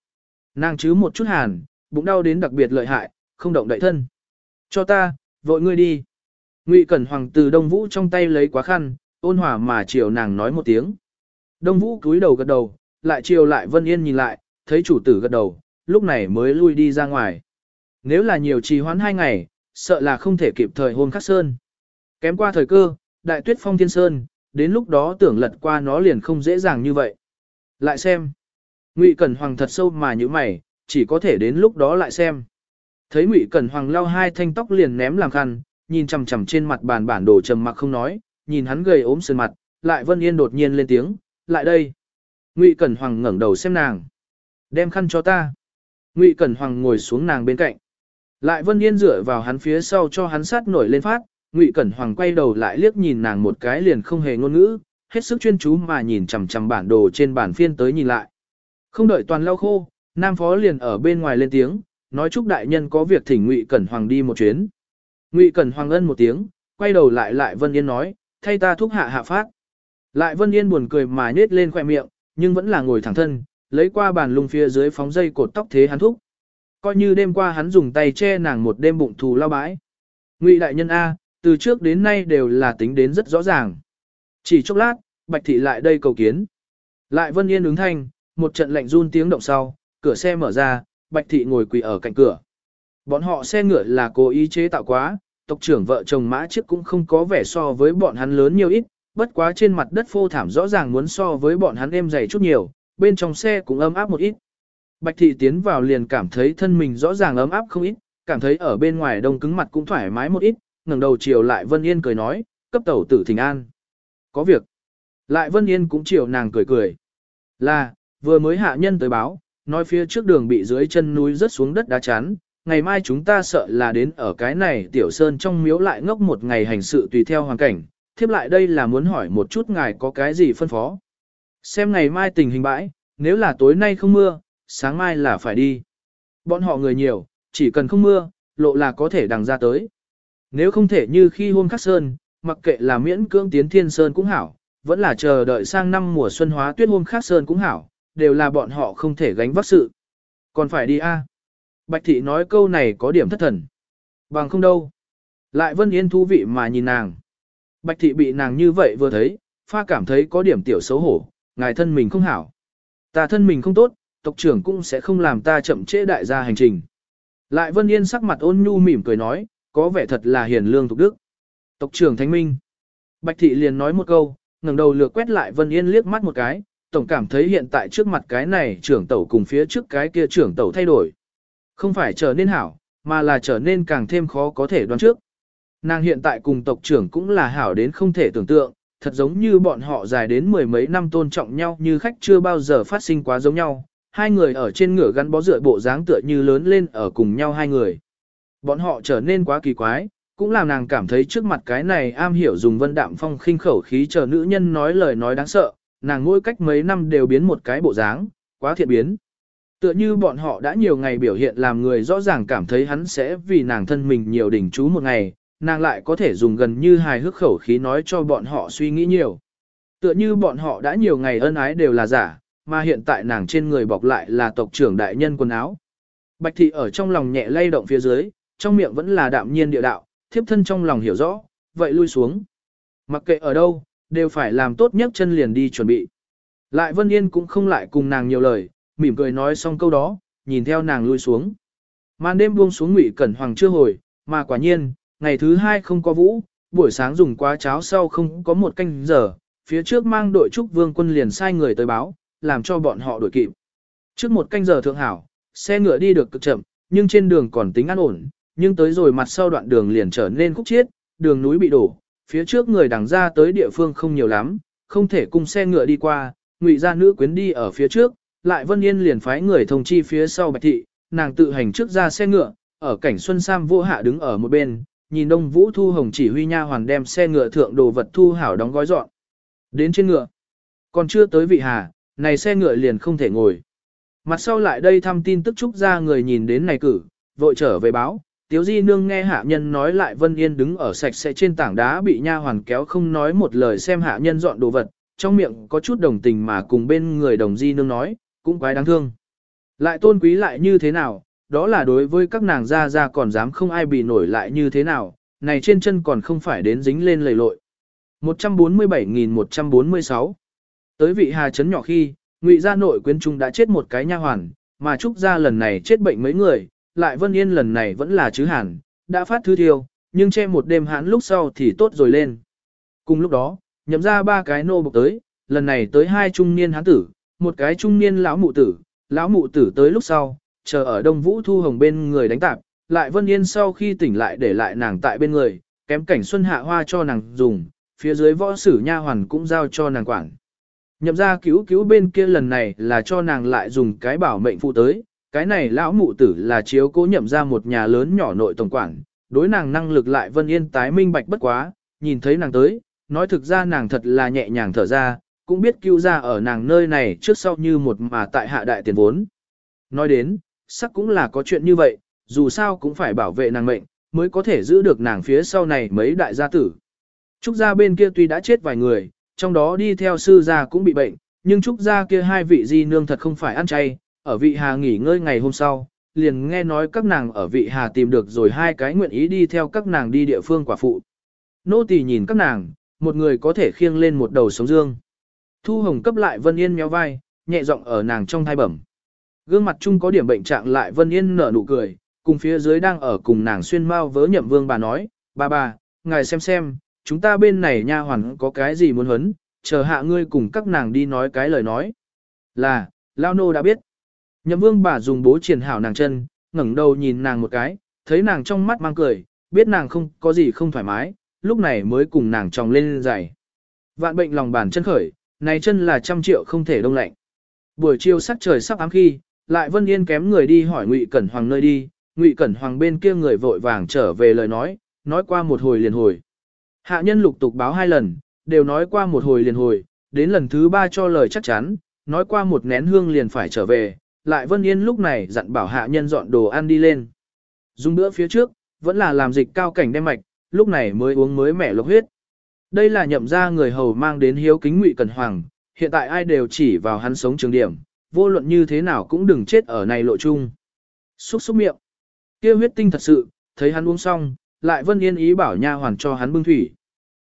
Nàng chứ một chút hàn, bụng đau đến đặc biệt lợi hại, không động đậy thân. Cho ta, vội ngươi đi. Ngụy Cẩn Hoàng từ Đông Vũ trong tay lấy quá khăn, ôn hòa mà chiều nàng nói một tiếng. Đông Vũ cúi đầu gật đầu, lại chiều lại Vân Yên nhìn lại, thấy chủ tử gật đầu, lúc này mới lui đi ra ngoài. Nếu là nhiều trì hoãn hai ngày, sợ là không thể kịp thời hôn khắc sơn. Kém qua thời cơ, đại tuyết phong thiên sơn, đến lúc đó tưởng lật qua nó liền không dễ dàng như vậy. Lại xem. Ngụy Cẩn Hoàng thật sâu mà như mày, chỉ có thể đến lúc đó lại xem. Thấy Ngụy Cẩn Hoàng lau hai thanh tóc liền ném làm khăn, nhìn chằm chằm trên mặt bàn bản đồ trầm mặc không nói, nhìn hắn gầy ốm sườn mặt, lại Vân Yên đột nhiên lên tiếng, lại đây. Ngụy Cẩn Hoàng ngẩng đầu xem nàng. Đem khăn cho ta. Ngụy Cẩn Hoàng ngồi xuống nàng bên cạnh. Lại Vân Yên dựa vào hắn phía sau cho hắn sát nổi lên phát, Ngụy Cẩn Hoàng quay đầu lại liếc nhìn nàng một cái liền không hề ngôn ngữ, hết sức chuyên chú mà nhìn chằm chằm bản đồ trên bản phiên tới nhìn lại. Không đợi toàn lau khô, Nam Phó liền ở bên ngoài lên tiếng, nói chúc đại nhân có việc thỉnh Ngụy Cẩn Hoàng đi một chuyến. Ngụy Cẩn Hoàng ân một tiếng, quay đầu lại lại Vân Yên nói, thay ta thúc hạ hạ phát. Lại Vân Yên buồn cười mà nhếch lên khóe miệng, nhưng vẫn là ngồi thẳng thân, lấy qua bàn lung phía dưới phóng dây cột tóc thế hắn thúc. Coi như đêm qua hắn dùng tay che nàng một đêm bụng thù lao bãi. Ngụy đại nhân A, từ trước đến nay đều là tính đến rất rõ ràng. Chỉ chốc lát, Bạch Thị lại đây cầu kiến. Lại Vân Yên ứng thanh, một trận lạnh run tiếng động sau, cửa xe mở ra, Bạch Thị ngồi quỳ ở cạnh cửa. Bọn họ xe ngựa là cố ý chế tạo quá, tộc trưởng vợ chồng mã chiếc cũng không có vẻ so với bọn hắn lớn nhiều ít, bất quá trên mặt đất phô thảm rõ ràng muốn so với bọn hắn êm dày chút nhiều, bên trong xe cũng ấm áp một ít. Bạch thị tiến vào liền cảm thấy thân mình rõ ràng ấm áp không ít, cảm thấy ở bên ngoài đông cứng mặt cũng thoải mái một ít, ngẩng đầu chiều lại Vân Yên cười nói, cấp tẩu tử thỉnh an. Có việc. Lại Vân Yên cũng chiều nàng cười cười. Là, vừa mới hạ nhân tới báo, nói phía trước đường bị dưới chân núi rớt xuống đất đá chắn, ngày mai chúng ta sợ là đến ở cái này tiểu sơn trong miếu lại ngốc một ngày hành sự tùy theo hoàn cảnh, thiếp lại đây là muốn hỏi một chút ngài có cái gì phân phó. Xem ngày mai tình hình bãi, nếu là tối nay không mưa, sáng mai là phải đi. Bọn họ người nhiều, chỉ cần không mưa, lộ là có thể đằng ra tới. Nếu không thể như khi hôm khắc sơn, mặc kệ là miễn cưỡng tiến thiên sơn cũng hảo, vẫn là chờ đợi sang năm mùa xuân hóa tuyết hôm khắc sơn cũng hảo, đều là bọn họ không thể gánh vác sự. Còn phải đi a Bạch thị nói câu này có điểm thất thần. Bằng không đâu. Lại Vân Yên thú vị mà nhìn nàng. Bạch thị bị nàng như vậy vừa thấy, pha cảm thấy có điểm tiểu xấu hổ, ngài thân mình không hảo. Ta thân mình không tốt, tộc trưởng cũng sẽ không làm ta chậm trễ đại gia hành trình. Lại Vân Yên sắc mặt ôn nhu mỉm cười nói, có vẻ thật là hiền lương thục đức. Tộc trưởng Thánh Minh. Bạch thị liền nói một câu, ngẩng đầu lược quét lại Vân Yên liếc mắt một cái, tổng cảm thấy hiện tại trước mặt cái này trưởng tẩu cùng phía trước cái kia trưởng tẩu thay đổi. Không phải trở nên hảo, mà là trở nên càng thêm khó có thể đoán trước. Nàng hiện tại cùng tộc trưởng cũng là hảo đến không thể tưởng tượng, thật giống như bọn họ dài đến mười mấy năm tôn trọng nhau như khách chưa bao giờ phát sinh quá giống nhau. Hai người ở trên ngựa gắn bó dựa bộ dáng tựa như lớn lên ở cùng nhau hai người. Bọn họ trở nên quá kỳ quái, cũng làm nàng cảm thấy trước mặt cái này am hiểu dùng vân đạm phong khinh khẩu khí chờ nữ nhân nói lời nói đáng sợ, nàng mỗi cách mấy năm đều biến một cái bộ dáng, quá thiện biến. Tựa như bọn họ đã nhiều ngày biểu hiện làm người rõ ràng cảm thấy hắn sẽ vì nàng thân mình nhiều đỉnh chú một ngày, nàng lại có thể dùng gần như hài hước khẩu khí nói cho bọn họ suy nghĩ nhiều. Tựa như bọn họ đã nhiều ngày ân ái đều là giả, mà hiện tại nàng trên người bọc lại là tộc trưởng đại nhân quần áo. Bạch thị ở trong lòng nhẹ lay động phía dưới, trong miệng vẫn là đạm nhiên địa đạo, thiếp thân trong lòng hiểu rõ, vậy lui xuống. Mặc kệ ở đâu, đều phải làm tốt nhất chân liền đi chuẩn bị. Lại Vân Yên cũng không lại cùng nàng nhiều lời, mỉm cười nói xong câu đó, nhìn theo nàng lui xuống. Màn đêm buông xuống Ngụy Cẩn Hoàng chưa hồi, mà quả nhiên, ngày thứ hai không có vũ, buổi sáng dùng quá cháo sau không có một canh giờ, phía trước mang đội trúc vương quân liền sai người tới báo, làm cho bọn họ đuổi kịp. Trước một canh giờ thượng hảo, xe ngựa đi được cực chậm, nhưng trên đường còn tính an ổn, nhưng tới rồi mặt sau đoạn đường liền trở nên khúc chiết, đường núi bị đổ, phía trước người đằng ra tới địa phương không nhiều lắm, không thể cùng xe ngựa đi qua, ngụy gia nữ quyến đi ở phía trước, lại Vân Yên liền phái người thông chi phía sau Bạch Thị, nàng tự hành trước ra xe ngựa, ở cảnh Xuân Sam vô hạ đứng ở một bên, nhìn Đông Vũ Thu Hồng chỉ huy nha hoàn đem xe ngựa thượng đồ vật thu hảo đóng gói dọn. Đến trên ngựa, còn chưa tới vị hà, này xe ngựa liền không thể ngồi. Mặt sau lại đây thăm tin tức trúc ra người nhìn đến này cử, vội trở về báo, Tiếu Di Nương nghe hạ nhân nói lại Vân Yên đứng ở sạch sẽ trên tảng đá bị nha hoàn kéo không nói một lời xem hạ nhân dọn đồ vật, trong miệng có chút đồng tình mà cùng bên người đồng Di Nương nói, cũng quái đáng thương. Lại tôn quý lại như thế nào, đó là đối với các nàng ra ra còn dám không ai bị nổi lại như thế nào, này trên chân còn không phải đến dính lên lầy lội. 147.146 Tới vị hà chấn nhỏ khi, ngụy gia nội quyến trung đã chết một cái nha hoàn, mà Trúc gia lần này chết bệnh mấy người, lại Vân Yên lần này vẫn là chứ hàn, đã phát thứ thiêu, nhưng che một đêm hãn lúc sau thì tốt rồi lên. Cùng lúc đó, nhậm ra ba cái nô bộc tới, lần này tới hai trung niên hán tử, một cái trung niên lão mụ tử, lão mụ tử tới lúc sau, chờ ở Đông Vũ Thu Hồng bên người đánh tạp, lại Vân Yên sau khi tỉnh lại để lại nàng tại bên người, kém cảnh xuân hạ hoa cho nàng dùng, phía dưới võ sử nha hoàn cũng giao cho nàng quản. Nhậm ra cứu cứu bên kia lần này là cho nàng lại dùng cái bảo mệnh phụ tới, cái này lão mụ tử là chiếu cố nhậm ra một nhà lớn nhỏ nội tổng quản, đối nàng năng lực lại Vân Yên tái minh bạch bất quá, nhìn thấy nàng tới, nói thực ra nàng thật là nhẹ nhàng thở ra, cũng biết cứu ra ở nàng nơi này trước sau như một mà tại hạ đại tiền vốn. Nói đến, sắc cũng là có chuyện như vậy, dù sao cũng phải bảo vệ nàng mệnh, mới có thể giữ được nàng phía sau này mấy đại gia tử. Trúc gia bên kia tuy đã chết vài người, trong đó đi theo sư gia cũng bị bệnh, nhưng Trúc gia kia hai vị di nương thật không phải ăn chay, ở vị hà nghỉ ngơi ngày hôm sau, liền nghe nói các nàng ở vị hà tìm được rồi hai cái nguyện ý đi theo các nàng đi địa phương quả phụ. Nô tỳ nhìn các nàng, một người có thể khiêng lên một đầu sống dương. Thu Hồng cấp lại Vân Yên méo vai, nhẹ giọng ở nàng trong thai bẩm. Gương mặt chung có điểm bệnh trạng lại Vân Yên nở nụ cười, cùng phía dưới đang ở cùng nàng xuyên mau vớ nhậm vương bà nói, bà bà, ngài xem xem, chúng ta bên này nha hoàn có cái gì muốn huấn, chờ hạ ngươi cùng các nàng đi nói cái lời nói. Là, Lao Nô đã biết. Nhậm vương bà dùng bố triển hảo nàng chân, ngẩng đầu nhìn nàng một cái, thấy nàng trong mắt mang cười, biết nàng không có gì không thoải mái, lúc này mới cùng nàng tròng lên giày. Vạn bệnh lòng bàn chân khởi, này chân là trăm triệu không thể đông lạnh. Buổi chiều sắc trời sắp ám khi, lại Vân Yên kém người đi hỏi Ngụy Cẩn Hoàng nơi đi, Ngụy Cẩn Hoàng bên kia người vội vàng trở về lời nói, nói qua một hồi liền hồi. Hạ nhân lục tục báo hai lần, đều nói qua một hồi liền hồi, đến lần thứ ba cho lời chắc chắn, nói qua một nén hương liền phải trở về, lại Vân Yên lúc này dặn bảo hạ nhân dọn đồ ăn đi lên. Dùng bữa phía trước, vẫn là làm dịch cao cảnh đem mạch, lúc này mới uống mới mẻ lộc huyết. Đây là nhậm ra người hầu mang đến hiếu kính Ngụy Cẩn Hoàng, hiện tại ai đều chỉ vào hắn sống trường điểm, vô luận như thế nào cũng đừng chết ở này lộ chung. Xúc xúc miệng. kia huyết tinh thật sự, thấy hắn uống xong, lại Vân Yên ý bảo nha hoàn cho hắn bưng thủy.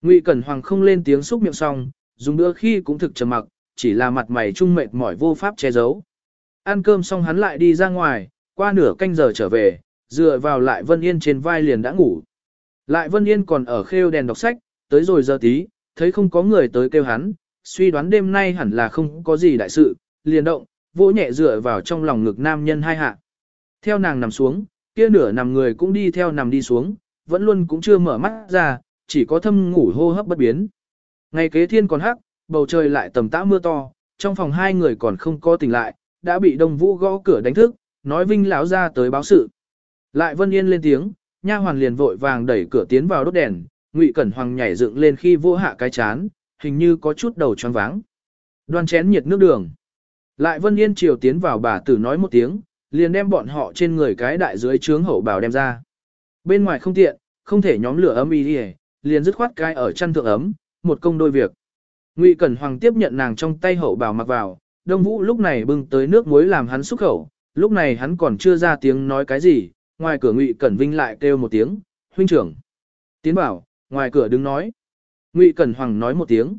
Ngụy Cẩn Hoàng không lên tiếng xúc miệng xong, dùng bữa khi cũng thực trầm mặc, chỉ là mặt mày trung mệt mỏi vô pháp che giấu. Ăn cơm xong hắn lại đi ra ngoài, qua nửa canh giờ trở về, dựa vào lại Vân Yên trên vai liền đã ngủ. Lại Vân Yên còn ở khêu đèn đọc sách, tới rồi giờ tí, thấy không có người tới kêu hắn, suy đoán đêm nay hẳn là không có gì đại sự, liền động, vỗ nhẹ dựa vào trong lòng ngực nam nhân hai hạ. Theo nàng nằm xuống, kia nửa nằm người cũng đi theo nằm đi xuống, vẫn luôn cũng chưa mở mắt ra, chỉ có thâm ngủ hô hấp bất biến. Ngày kế thiên còn hắc, bầu trời lại tầm tã mưa to, trong phòng hai người còn không có tỉnh lại, đã bị Đông Vũ gõ cửa đánh thức, nói Vinh lão ra tới báo sự. Lại Vân Yên lên tiếng, nha hoàn liền vội vàng đẩy cửa tiến vào đốt đèn, Ngụy Cẩn Hoàng nhảy dựng lên khi vô hạ cái chán, hình như có chút đầu choáng váng. Đoan chén nhiệt nước đường. Lại Vân Yên triều tiến vào bà tử nói một tiếng, liền đem bọn họ trên người cái đại dưới trướng hậu bảo đem ra. Bên ngoài không tiện, không thể nhóm lửa ấm y đi liền dứt khoát cái ở chăn thượng ấm, một công đôi việc. Ngụy Cẩn Hoàng tiếp nhận nàng trong tay hậu bảo mặc vào, Đông Vũ lúc này bưng tới nước muối làm hắn xúc khẩu, lúc này hắn còn chưa ra tiếng nói cái gì, ngoài cửa Ngụy Cẩn Vinh lại kêu một tiếng, huynh trưởng. Tiến bảo, ngoài cửa đứng nói. Ngụy Cẩn Hoàng nói một tiếng.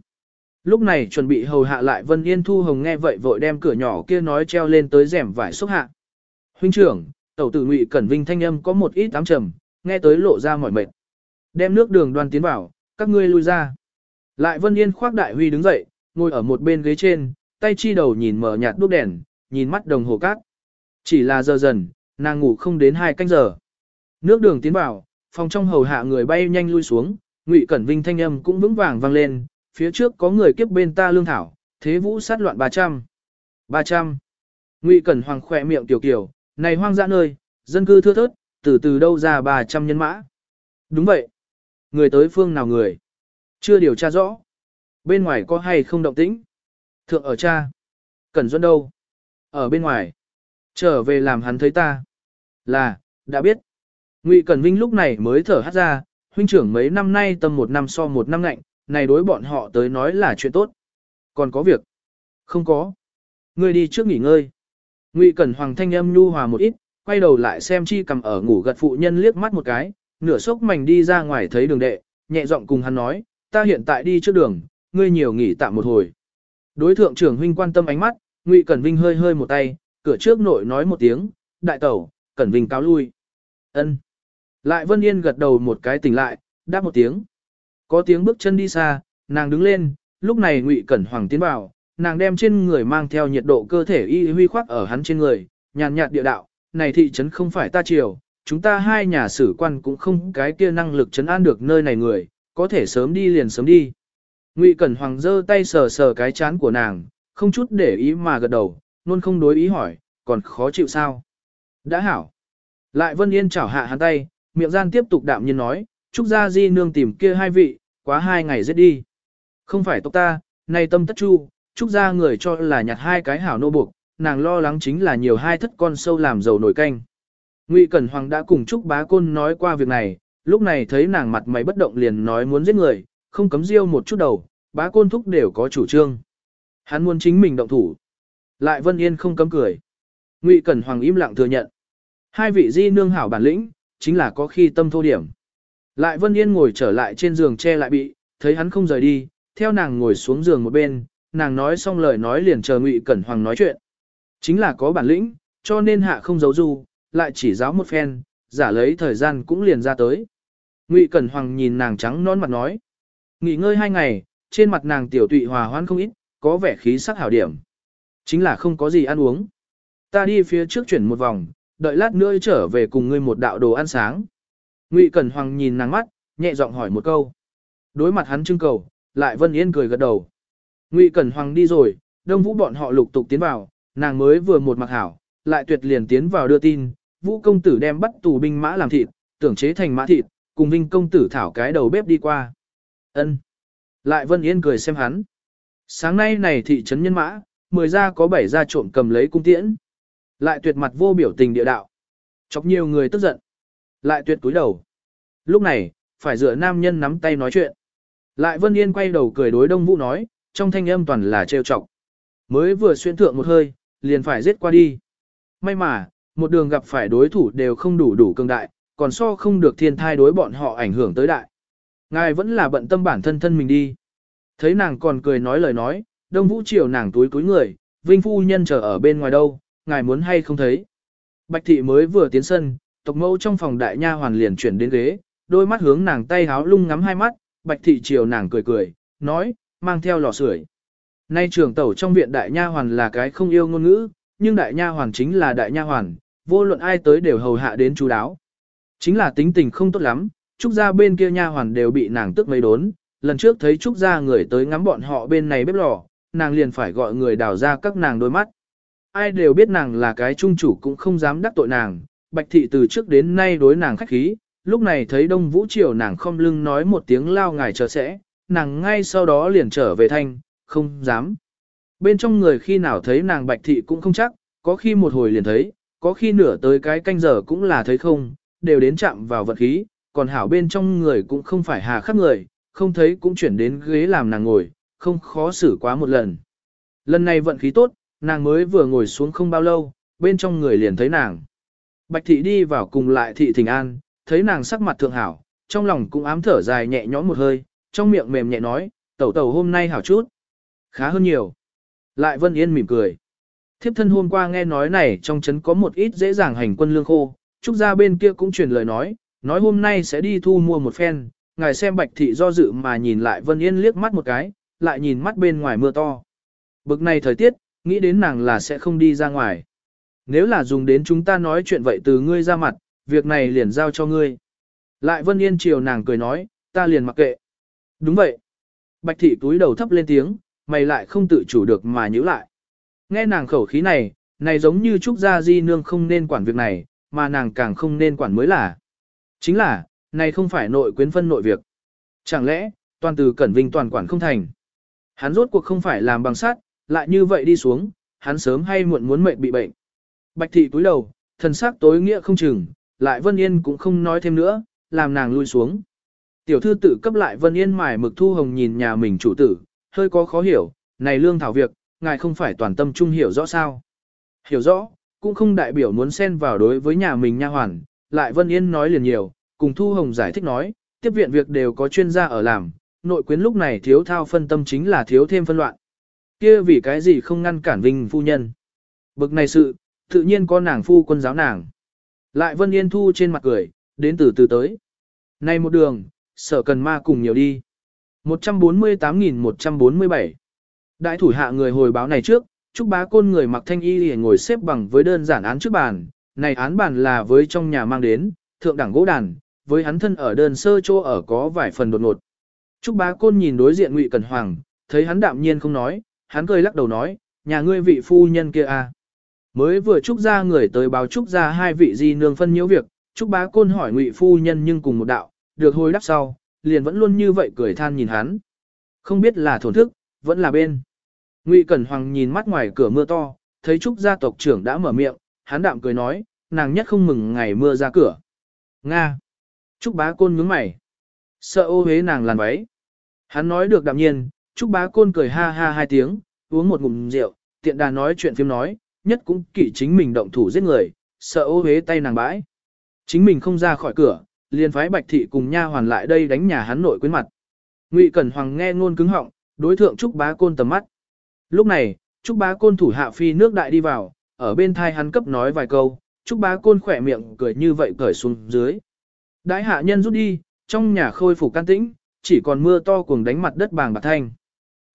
Lúc này chuẩn bị hầu hạ lại Vân Yên Thu Hồng nghe vậy vội đem cửa nhỏ kia nói treo lên tới rèm vải xúc hạ. Huynh trưởng, tẩu tử Ngụy Cẩn Vinh thanh âm có một ít ám trầm, nghe tới lộ ra mỏi mệt. Đem nước đường đoan tiến vào, các ngươi lui ra. Lại Vân Yên khoác đại huy đứng dậy, ngồi ở một bên ghế trên, tay chi đầu nhìn mở nhạt đuốc đèn, nhìn mắt đồng hồ cát. Chỉ là giờ dần, nàng ngủ không đến hai canh giờ. Nước đường tiến vào, phòng trong hầu hạ người bay nhanh lui xuống, Ngụy Cẩn Vinh thanh âm cũng vững vàng vang lên, phía trước có người kiếp bên ta lương thảo, thế vũ sát loạn 300. 300. Ngụy Cẩn Hoàng khỏe miệng tiểu kiểu, này hoang dã nơi, dân cư thưa thớt, từ từ đâu ra 300 nhân mã. Đúng vậy. Người tới phương nào người? Chưa điều tra rõ. Bên ngoài có hay không động tĩnh? Thượng ở cha. Cẩn Duân đâu? Ở bên ngoài. Trở về làm hắn thấy ta. Là, đã biết. Ngụy Cẩn Vinh lúc này mới thở hát ra, huynh trưởng mấy năm nay tầm một năm so một năm lạnh, này đối bọn họ tới nói là chuyện tốt. Còn có việc? Không có. Ngươi đi trước nghỉ ngơi. Ngụy Cẩn Hoàng thanh âm nhu hòa một ít, quay đầu lại xem chi cầm ở ngủ gật phụ nhân liếc mắt một cái, nửa sốc mảnh đi ra ngoài thấy đường đệ, nhẹ giọng cùng hắn nói, ta hiện tại đi trước đường, ngươi nhiều nghỉ tạm một hồi. Đối thượng trưởng huynh quan tâm ánh mắt, Ngụy Cẩn Vinh hơi hơi một tay, cửa trước nội nói một tiếng, đại tẩu, Cẩn Vinh cáo lui. Ân. Lại Vân Yên gật đầu một cái tỉnh lại, đáp một tiếng. Có tiếng bước chân đi xa, nàng đứng lên, lúc này Ngụy Cẩn Hoàng tiến vào, nàng đem trên người mang theo nhiệt độ cơ thể y huy khoác ở hắn trên người, nhàn nhạt địa đạo, này thị trấn không phải ta chiều, chúng ta hai nhà sử quan cũng không cái kia năng lực trấn an được nơi này người, có thể sớm đi liền sớm đi. Ngụy Cẩn Hoàng giơ tay sờ sờ cái chán của nàng, không chút để ý mà gật đầu, luôn không đối ý hỏi, còn khó chịu sao? Đã hảo. Lại Vân Yên chảo hạ hắn tay, miệng gian tiếp tục đạm nhiên nói, Trúc Gia Di nương tìm kia hai vị, quá hai ngày giết đi. Không phải tộc ta, nay tâm tất chu, Trúc Gia người cho là nhặt hai cái hảo nô buộc, nàng lo lắng chính là nhiều hai thất con sâu làm dầu nổi canh. Ngụy Cẩn Hoàng đã cùng Trúc Bá Côn nói qua việc này, lúc này thấy nàng mặt mày bất động liền nói muốn giết người, không cấm riêu một chút đầu, bá côn thúc đều có chủ trương. Hắn muốn chính mình động thủ. Lại Vân Yên không cấm cười. Ngụy Cẩn Hoàng im lặng thừa nhận. Hai vị di nương hảo bản lĩnh, chính là có khi tâm thô điểm. Lại Vân Yên ngồi trở lại trên giường che lại bị, thấy hắn không rời đi, theo nàng ngồi xuống giường một bên, nàng nói xong lời nói liền chờ Ngụy Cẩn Hoàng nói chuyện. Chính là có bản lĩnh, cho nên hạ không giấu du, lại chỉ giáo một phen, giả lấy thời gian cũng liền ra tới. Ngụy Cẩn Hoàng nhìn nàng trắng non mặt nói. Nghỉ ngơi hai ngày, trên mặt nàng tiểu tụy hòa hoãn không ít, có vẻ khí sắc hảo điểm. Chính là không có gì ăn uống. Ta đi phía trước chuyển một vòng, đợi lát nữa trở về cùng ngươi một đạo đồ ăn sáng. Ngụy Cẩn Hoàng nhìn nàng mắt, nhẹ giọng hỏi một câu. Đối mặt hắn trưng cầu, lại Vân Yên cười gật đầu. Ngụy Cẩn Hoàng đi rồi, đông vũ bọn họ lục tục tiến vào, nàng mới vừa một mặc hảo, lại tuyệt liền tiến vào đưa tin, vũ công tử đem bắt tù binh mã làm thịt, tưởng chế thành mã thịt, cùng vinh công tử thảo cái đầu bếp đi qua. Ân. Lại Vân Yên cười xem hắn. Sáng nay này thị trấn nhân mã, mười ra có bảy ra trộm cầm lấy cung tiễn. Lại tuyệt mặt vô biểu tình địa đạo. Chọc nhiều người tức giận. Lại tuyệt cúi đầu. Lúc này, phải dựa nam nhân nắm tay nói chuyện. Lại Vân Yên quay đầu cười đối Đông Vũ nói, trong thanh âm toàn là trêu chọc. Mới vừa xuyên thượng một hơi, liền phải giết qua đi. May mà, một đường gặp phải đối thủ đều không đủ đủ cường đại, còn so không được thiên thai đối bọn họ ảnh hưởng tới đại. Ngài vẫn là bận tâm bản thân thân mình đi. Thấy nàng còn cười nói lời nói, đông vũ chiều nàng túi túi người, vinh phu nhân chờ ở bên ngoài đâu, ngài muốn hay không thấy. Bạch thị mới vừa tiến sân, tộc mẫu trong phòng đại nha hoàn liền chuyển đến ghế, đôi mắt hướng nàng tay háo lung ngắm hai mắt, bạch thị chiều nàng cười cười, nói, mang theo lò sưởi. Nay trưởng tẩu trong viện đại nha hoàn là cái không yêu ngôn ngữ, nhưng đại nha hoàn chính là đại nha hoàn, vô luận ai tới đều hầu hạ đến chú đáo. Chính là tính tình không tốt lắm, trúc gia bên kia nha hoàn đều bị nàng tức mấy đốn, lần trước thấy trúc gia người tới ngắm bọn họ bên này bếp lò, nàng liền phải gọi người đào ra các nàng đôi mắt. Ai đều biết nàng là cái trung chủ cũng không dám đắc tội nàng, bạch thị từ trước đến nay đối nàng khách khí, lúc này thấy đông vũ triều nàng không lưng nói một tiếng lao ngài chờ sẽ, nàng ngay sau đó liền trở về thanh, không dám. Bên trong người khi nào thấy nàng bạch thị cũng không chắc, có khi một hồi liền thấy, có khi nửa tới cái canh giờ cũng là thấy không, đều đến chạm vào vật khí, còn hảo bên trong người cũng không phải hà khắc người, không thấy cũng chuyển đến ghế làm nàng ngồi, không khó xử quá một lần. Lần này vận khí tốt, nàng mới vừa ngồi xuống không bao lâu, bên trong người liền thấy nàng. Bạch thị đi vào cùng lại thị thình an, thấy nàng sắc mặt thượng hảo, trong lòng cũng ám thở dài nhẹ nhõm một hơi, trong miệng mềm nhẹ nói, tẩu tẩu hôm nay hảo chút. Khá hơn nhiều. Lại Vân Yên mỉm cười. Thiếp thân hôm qua nghe nói này trong trấn có một ít dễ dàng hành quân lương khô, trúc gia bên kia cũng truyền lời nói, nói hôm nay sẽ đi thu mua một phen, ngài xem bạch thị do dự mà nhìn lại Vân Yên liếc mắt một cái, lại nhìn mắt bên ngoài mưa to. Bực này thời tiết, nghĩ đến nàng là sẽ không đi ra ngoài. Nếu là dùng đến chúng ta nói chuyện vậy từ ngươi ra mặt, việc này liền giao cho ngươi. Lại Vân Yên chiều nàng cười nói, ta liền mặc kệ. Đúng vậy. Bạch thị túi đầu thấp lên tiếng, mày lại không tự chủ được mà nhíu lại. Nghe nàng khẩu khí này, này giống như Trúc Gia Di Nương không nên quản việc này, mà nàng càng không nên quản mới là. Chính là, này không phải nội quyến phân nội việc. Chẳng lẽ, toàn từ Cẩn Vinh toàn quản không thành. Hắn rốt cuộc không phải làm bằng sát, lại như vậy đi xuống, hắn sớm hay muộn muốn mệnh bị bệnh. Bạch thị cúi đầu, thần sắc tối nghĩa không chừng, lại Vân Yên cũng không nói thêm nữa, làm nàng lui xuống. Tiểu thư tự cấp lại Vân Yên mải mực thu hồng nhìn nhà mình chủ tử, hơi có khó hiểu, này lương thảo việc, ngài không phải toàn tâm trung hiểu rõ sao. Hiểu rõ, cũng không đại biểu muốn xen vào đối với nhà mình nha hoàn, lại Vân Yên nói liền nhiều, cùng Thu Hồng giải thích nói, tiếp viện việc đều có chuyên gia ở làm, nội quyến lúc này thiếu thao phân tâm chính là thiếu thêm phân loạn kia vì cái gì không ngăn cản Vinh phu nhân. Bực này sự, tự nhiên có nàng phu quân giáo nàng. Lại Vân Yên thu trên mặt cười, đến từ từ tới. nay một đường, sở cần ma cùng nhiều đi. 148.147 Đại thủ hạ người hồi báo này trước, Trúc Bá Côn người mặc thanh y liền ngồi xếp bằng với đơn giản án trước bàn, này án bàn là với trong nhà mang đến, thượng đẳng gỗ đàn, với hắn thân ở đơn sơ chỗ ở có vài phần đột ngột. Trúc Bá Côn nhìn đối diện Ngụy Cẩn Hoàng, thấy hắn đạm nhiên không nói, hắn cười lắc đầu nói, nhà ngươi vị phu nhân kia à. Mới vừa Trúc ra người tới báo Trúc ra hai vị di nương phân nhiễu việc, Trúc Bá Côn hỏi Ngụy phu nhân nhưng cùng một đạo, được hồi đáp sau, liền vẫn luôn như vậy cười than nhìn hắn. Không biết là thổn thức, vẫn là bên. Ngụy Cẩn Hoàng nhìn mắt ngoài cửa mưa to, thấy Trúc gia tộc trưởng đã mở miệng, hắn đạm cười nói, nàng nhất không mừng ngày mưa ra cửa. Nga. Trúc bá côn nhướng mày. Sợ ô hế nàng làn váy. Hắn nói được đạm nhiên, Trúc bá côn cười ha ha hai tiếng, uống một ngụm rượu, tiện đà nói chuyện phim nói, nhất cũng kỵ chính mình động thủ giết người, sợ ô hế tay nàng bãi. Chính mình không ra khỏi cửa, liền phái bạch thị cùng nha hoàn lại đây đánh nhà hắn nội quyến mặt. Ngụy Cẩn Hoàng nghe ngôn cứng họng, đối thượng Trúc bá côn tầm mắt. Lúc này, Trúc bá côn thủ hạ phi nước đại đi vào, ở bên thai hắn cấp nói vài câu, Trúc bá côn khỏe miệng cười như vậy cởi xuống dưới. Đãi hạ nhân rút đi, trong nhà khôi phục can tĩnh, chỉ còn mưa to cuồng đánh mặt đất bàng bạc thanh.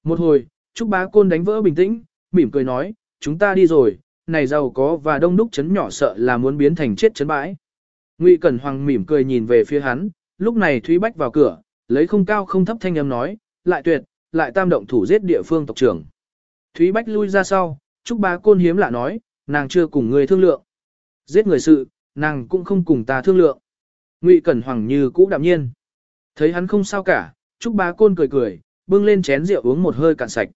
Một hồi, Trúc bá côn đánh vỡ bình tĩnh, mỉm cười nói, chúng ta đi rồi, này giàu có và đông đúc chấn nhỏ sợ là muốn biến thành chết chấn bãi. Ngụy Cẩn Hoàng mỉm cười nhìn về phía hắn, lúc này Thúy Bách vào cửa, lấy không cao không thấp thanh âm nói, lại tuyệt, lại tam động thủ giết địa phương tộc trưởng. Thúy Bách lui ra sau, Trúc bá côn hiếm lạ nói, nàng chưa cùng người thương lượng. Giết người sự, nàng cũng không cùng ta thương lượng. Ngụy Cẩn Hoàng như cũ đạm nhiên. Thấy hắn không sao cả, Trúc bá côn cười cười, bưng lên chén rượu uống một hơi cạn sạch.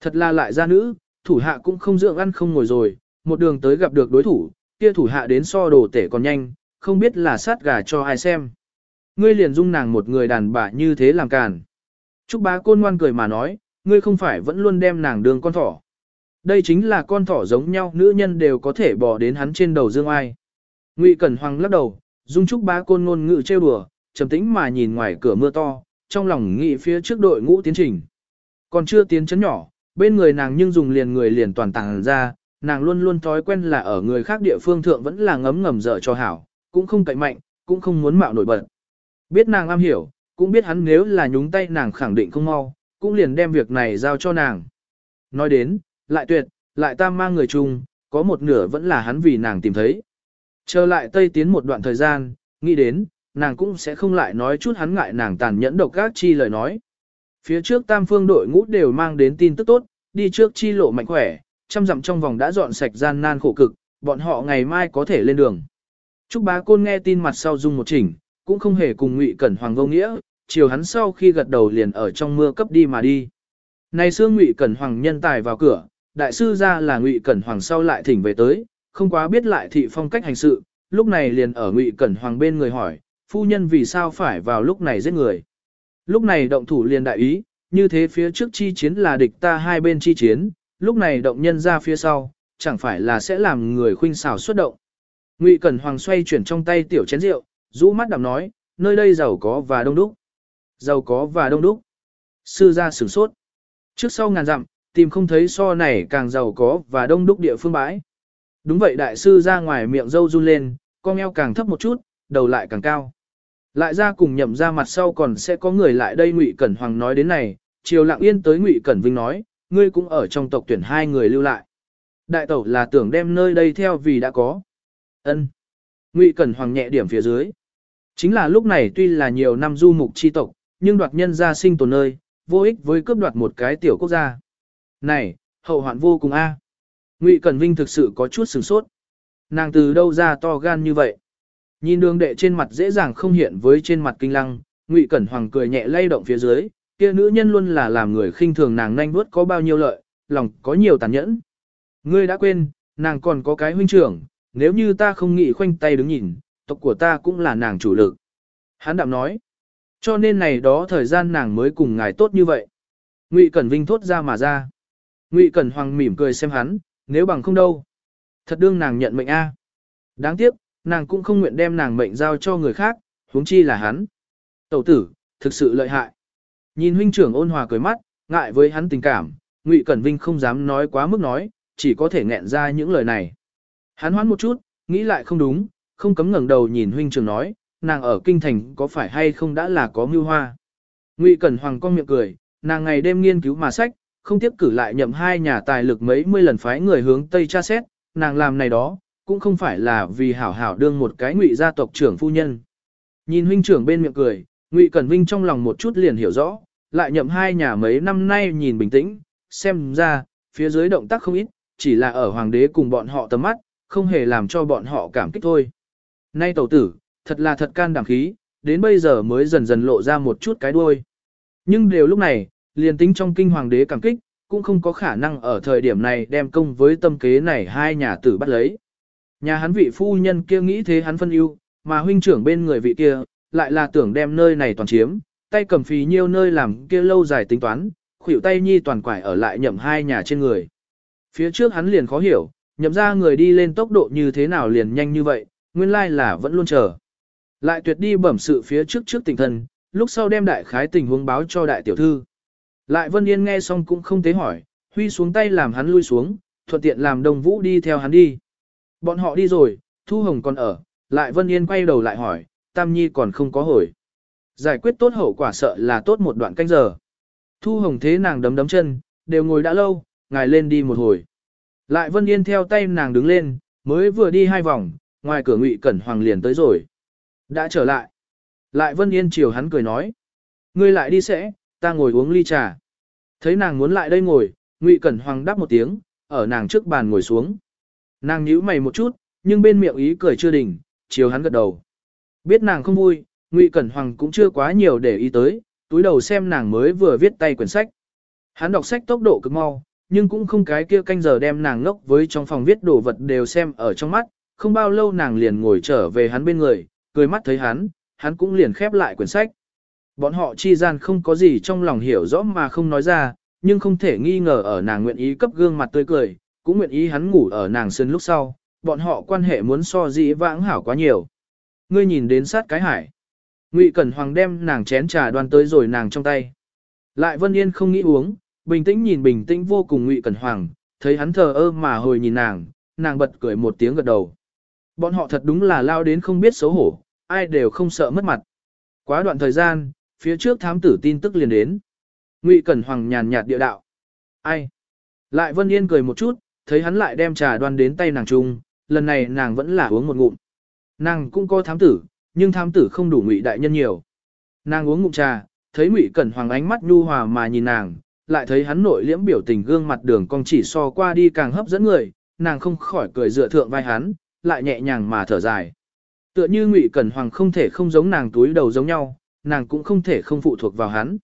Thật là lại ra nữ, thủ hạ cũng không dưỡng ăn không ngồi rồi, một đường tới gặp được đối thủ, kia thủ hạ đến so đồ tể còn nhanh, không biết là sát gà cho ai xem. Ngươi liền dung nàng một người đàn bà như thế làm càn. Trúc bá côn ngoan cười mà nói, ngươi không phải vẫn luôn đem nàng đường con thỏ. Đây chính là con thỏ giống nhau nữ nhân đều có thể bỏ đến hắn trên đầu dương ai. Ngụy Cẩn Hoàng lắc đầu, dung trúc bá côn ngôn ngữ trêu đùa, trầm tĩnh mà nhìn ngoài cửa mưa to, trong lòng nghĩ phía trước đội ngũ tiến trình. Còn chưa tiến chấn nhỏ, bên người nàng nhưng dùng liền người liền toàn tàng ra, nàng luôn luôn thói quen là ở người khác địa phương thượng vẫn là ngấm ngầm dở cho hảo, cũng không cậy mạnh, cũng không muốn mạo nổi bật. Biết nàng am hiểu, cũng biết hắn nếu là nhúng tay nàng khẳng định không mau, cũng liền đem việc này giao cho nàng. Nói đến, lại tuyệt, lại tam mang người chung, có một nửa vẫn là hắn vì nàng tìm thấy. Trở lại Tây Tiến một đoạn thời gian, nghĩ đến, nàng cũng sẽ không lại nói chút hắn ngại nàng tàn nhẫn độc các chi lời nói. Phía trước tam phương đội ngũ đều mang đến tin tức tốt, đi trước chi lộ mạnh khỏe, trăm dặm trong vòng đã dọn sạch gian nan khổ cực, bọn họ ngày mai có thể lên đường. Trúc bá côn nghe tin mặt sau dung một chỉnh, cũng không hề cùng ngụy cẩn hoàng vô nghĩa, chiều hắn sau khi gật đầu liền ở trong mưa cấp đi mà đi. Này xương ngụy cẩn hoàng nhân tài vào cửa, đại sư ra là ngụy cẩn hoàng sau lại thỉnh về tới, không quá biết lại thị phong cách hành sự, lúc này liền ở ngụy cẩn hoàng bên người hỏi, phu nhân vì sao phải vào lúc này giết người. Lúc này động thủ liền đại ý, như thế phía trước chi chiến là địch ta hai bên chi chiến, lúc này động nhân ra phía sau, chẳng phải là sẽ làm người khuynh xảo xuất động. Ngụy Cẩn Hoàng xoay chuyển trong tay tiểu chén rượu, rũ mắt đạm nói, nơi đây giàu có và đông đúc. Giàu có và đông đúc. Sư gia sửng sốt. Trước sau ngàn dặm, tìm không thấy so này càng giàu có và đông đúc địa phương bãi. Đúng vậy đại sư ra ngoài miệng dâu run lên, con eo càng thấp một chút, đầu lại càng cao. Lại ra cùng nhậm ra mặt sau còn sẽ có người lại đây Ngụy Cẩn Hoàng nói đến này, Triều Lặng Yên tới Ngụy Cẩn Vinh nói, ngươi cũng ở trong tộc tuyển hai người lưu lại. Đại tẩu là tưởng đem nơi đây theo vì đã có. Ân. Ngụy Cẩn Hoàng nhẹ điểm phía dưới. Chính là lúc này tuy là nhiều năm du mục chi tộc, nhưng đoạt nhân gia sinh tồn nơi, vô ích với cướp đoạt một cái tiểu quốc gia. Này, hậu hoạn vô cùng a. Ngụy Cẩn Vinh thực sự có chút sửng sốt. Nàng từ đâu ra to gan như vậy? Nhìn đường đệ trên mặt dễ dàng không hiện với trên mặt kinh lăng, Ngụy Cẩn Hoàng cười nhẹ lay động phía dưới, kia nữ nhân luôn là làm người khinh thường nàng nhanh vuốt có bao nhiêu lợi, lòng có nhiều tàn nhẫn. Ngươi đã quên, nàng còn có cái huynh trưởng, nếu như ta không nghĩ khoanh tay đứng nhìn, tộc của ta cũng là nàng chủ lực. Hán đạm nói, cho nên này đó thời gian nàng mới cùng ngài tốt như vậy. Ngụy Cẩn Vinh thốt ra mà ra. Ngụy Cẩn Hoàng mỉm cười xem hắn, nếu bằng không đâu. Thật đương nàng nhận mệnh a. Đáng tiếc, nàng cũng không nguyện đem nàng mệnh giao cho người khác, huống chi là hắn. Tẩu tử, thực sự lợi hại. Nhìn huynh trưởng ôn hòa cười mắt, ngại với hắn tình cảm, Ngụy Cẩn Vinh không dám nói quá mức nói, chỉ có thể nghẹn ra những lời này. Hắn hoán một chút, nghĩ lại không đúng, không cấm ngẩng đầu nhìn huynh trưởng nói, nàng ở kinh thành có phải hay không đã là có mưu hoa. Ngụy Cẩn Hoàng cong miệng cười, nàng ngày đêm nghiên cứu mà sách, không tiếp cử lại nhậm hai nhà tài lực mấy mươi lần phái người hướng Tây tra xét, nàng làm này đó, cũng không phải là vì hảo hảo đương một cái ngụy gia tộc trưởng phu nhân. Nhìn huynh trưởng bên miệng cười, Ngụy Cẩn Vinh trong lòng một chút liền hiểu rõ, lại nhậm hai nhà mấy năm nay nhìn bình tĩnh, xem ra, phía dưới động tác không ít, chỉ là ở hoàng đế cùng bọn họ tầm mắt, không hề làm cho bọn họ cảm kích thôi. Nay tẩu tử, thật là thật can đảm khí, đến bây giờ mới dần dần lộ ra một chút cái đuôi. Nhưng đều lúc này, liền tính trong kinh hoàng đế cảm kích, cũng không có khả năng ở thời điểm này đem công với tâm kế này hai nhà tử bắt lấy. Nhà hắn vị phu nhân kia nghĩ thế hắn phân ưu, mà huynh trưởng bên người vị kia, lại là tưởng đem nơi này toàn chiếm, tay cầm phì nhiêu nơi làm kia lâu dài tính toán, khuỷu tay nhi toàn quải ở lại nhậm hai nhà trên người. Phía trước hắn liền khó hiểu, nhậm ra người đi lên tốc độ như thế nào liền nhanh như vậy, nguyên lai là vẫn luôn chờ. Lại tuyệt đi bẩm sự phía trước trước tình thần, lúc sau đem đại khái tình huống báo cho đại tiểu thư. Lại Vân Yên nghe xong cũng không tế hỏi, huy xuống tay làm hắn lui xuống, thuận tiện làm đồng vũ đi theo hắn đi. Bọn họ đi rồi, Thu Hồng còn ở, lại Vân Yên quay đầu lại hỏi, Tam Nhi còn không có hồi. Giải quyết tốt hậu quả sợ là tốt một đoạn canh giờ. Thu Hồng thế nàng đấm đấm chân, đều ngồi đã lâu, ngài lên đi một hồi. Lại Vân Yên theo tay nàng đứng lên, mới vừa đi hai vòng, ngoài cửa Ngụy Cẩn Hoàng liền tới rồi. Đã trở lại. Lại Vân Yên chiều hắn cười nói. Ngươi lại đi sẽ, ta ngồi uống ly trà. Thấy nàng muốn lại đây ngồi, Ngụy Cẩn Hoàng đáp một tiếng, ở nàng trước bàn ngồi xuống. Nàng nhíu mày một chút, nhưng bên miệng ý cười chưa đỉnh, chiều hắn gật đầu. Biết nàng không vui, Ngụy Cẩn Hoàng cũng chưa quá nhiều để ý tới, túi đầu xem nàng mới vừa viết tay quyển sách. Hắn đọc sách tốc độ cực mau, nhưng cũng không cái kia canh giờ đem nàng ngốc với trong phòng viết đồ vật đều xem ở trong mắt, không bao lâu nàng liền ngồi trở về hắn bên người, cười mắt thấy hắn, hắn cũng liền khép lại quyển sách. Bọn họ chi gian không có gì trong lòng hiểu rõ mà không nói ra, nhưng không thể nghi ngờ ở nàng nguyện ý cấp gương mặt tươi cười, cũng nguyện ý hắn ngủ ở nàng sơn lúc sau, bọn họ quan hệ muốn so dĩ vãng hảo quá nhiều. Ngươi nhìn đến sát cái hải. Ngụy Cẩn Hoàng đem nàng chén trà đoan tới rồi nàng trong tay. Lại Vân Yên không nghĩ uống, bình tĩnh nhìn bình tĩnh vô cùng Ngụy Cẩn Hoàng, thấy hắn thờ ơ mà hồi nhìn nàng, nàng bật cười một tiếng gật đầu. Bọn họ thật đúng là lao đến không biết xấu hổ, ai đều không sợ mất mặt. Quá đoạn thời gian, phía trước thám tử tin tức liền đến. Ngụy Cẩn Hoàng nhàn nhạt địa đạo. Ai? Lại Vân Yên cười một chút, thấy hắn lại đem trà đoan đến tay nàng chung, lần này nàng vẫn là uống một ngụm. Nàng cũng có thám tử, nhưng thám tử không đủ Ngụy đại nhân nhiều. Nàng uống ngụm trà, thấy Ngụy Cẩn Hoàng ánh mắt nhu hòa mà nhìn nàng, lại thấy hắn nội liễm biểu tình gương mặt đường cong chỉ so qua đi càng hấp dẫn người, nàng không khỏi cười dựa thượng vai hắn, lại nhẹ nhàng mà thở dài. Tựa như Ngụy Cẩn Hoàng không thể không giống nàng túi đầu giống nhau, nàng cũng không thể không phụ thuộc vào hắn.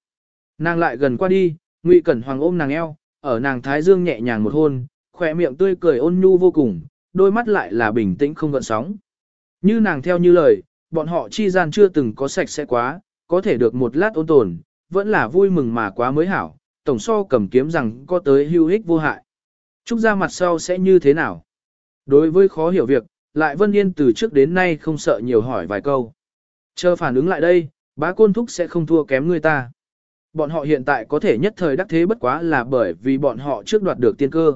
Nàng lại gần qua đi, Ngụy Cẩn Hoàng ôm nàng eo, ở nàng thái dương nhẹ nhàng một hôn, khỏe miệng tươi cười ôn nhu vô cùng, đôi mắt lại là bình tĩnh không gợn sóng. Như nàng theo như lời, bọn họ chi gian chưa từng có sạch sẽ quá, có thể được một lát ôn tồn, vẫn là vui mừng mà quá mới hảo, tổng so cầm kiếm rằng có tới hữu ích vô hại. Trúc ra mặt sau sẽ như thế nào? Đối với khó hiểu việc, lại Vân Yên từ trước đến nay không sợ nhiều hỏi vài câu. Chờ phản ứng lại đây, bá côn thúc sẽ không thua kém người ta. Bọn họ hiện tại có thể nhất thời đắc thế bất quá là bởi vì bọn họ trước đoạt được tiên cơ.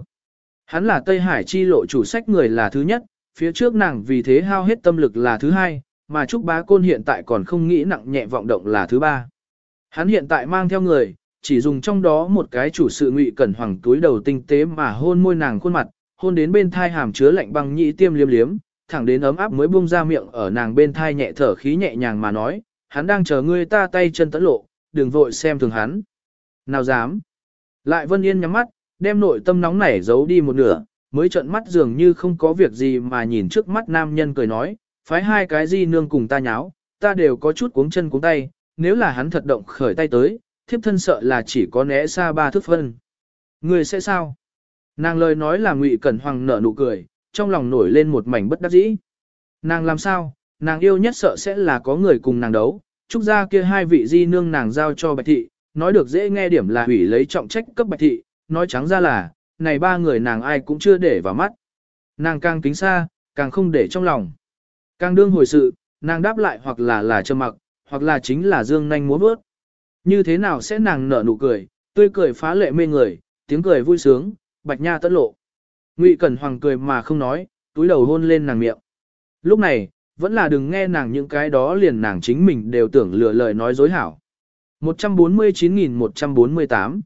Hắn là Tây Hải chi lộ chủ sách người là thứ nhất, phía trước nàng vì thế hao hết tâm lực là thứ hai, mà Trúc Bá Côn hiện tại còn không nghĩ nặng nhẹ vọng động là thứ ba. Hắn hiện tại mang theo người, chỉ dùng trong đó một cái chủ sự ngụy cẩn hoàng túi đầu tinh tế mà hôn môi nàng khuôn mặt, hôn đến bên thai hàm chứa lạnh băng nhị tiêm liếm liếm, thẳng đến ấm áp mới buông ra miệng ở nàng bên thai nhẹ thở khí nhẹ nhàng mà nói, hắn đang chờ ngươi ta tay chân tẫn lộ, đừng vội xem thường hắn. Nào dám. Lại Vân Yên nhắm mắt, đem nội tâm nóng nảy giấu đi một nửa, mới trợn mắt dường như không có việc gì mà nhìn trước mắt nam nhân cười nói, phái hai cái gì nương cùng ta nháo, ta đều có chút cuống chân cuống tay, nếu là hắn thật động khởi tay tới, thiếp thân sợ là chỉ có né xa ba thước phân. Người sẽ sao? Nàng lời nói là ngụy cẩn hoàng nở nụ cười, trong lòng nổi lên một mảnh bất đắc dĩ. Nàng làm sao? Nàng yêu nhất sợ sẽ là có người cùng nàng đấu, trúc ra kia hai vị di nương nàng giao cho bạch thị, nói được dễ nghe điểm là hủy lấy trọng trách cấp bạch thị, nói trắng ra là, này ba người nàng ai cũng chưa để vào mắt. Nàng càng kính xa, càng không để trong lòng. Càng đương hồi sự, nàng đáp lại hoặc là là trầm mặc, hoặc là chính là dương nanh múa bước. Như thế nào sẽ nàng nở nụ cười, tươi cười phá lệ mê người, tiếng cười vui sướng, bạch nha tất lộ. Ngụy Cẩn Hoàng cười mà không nói, túi đầu hôn lên nàng miệng. Lúc này, vẫn là đừng nghe nàng những cái đó liền nàng chính mình đều tưởng lừa lời nói dối hảo. 149.148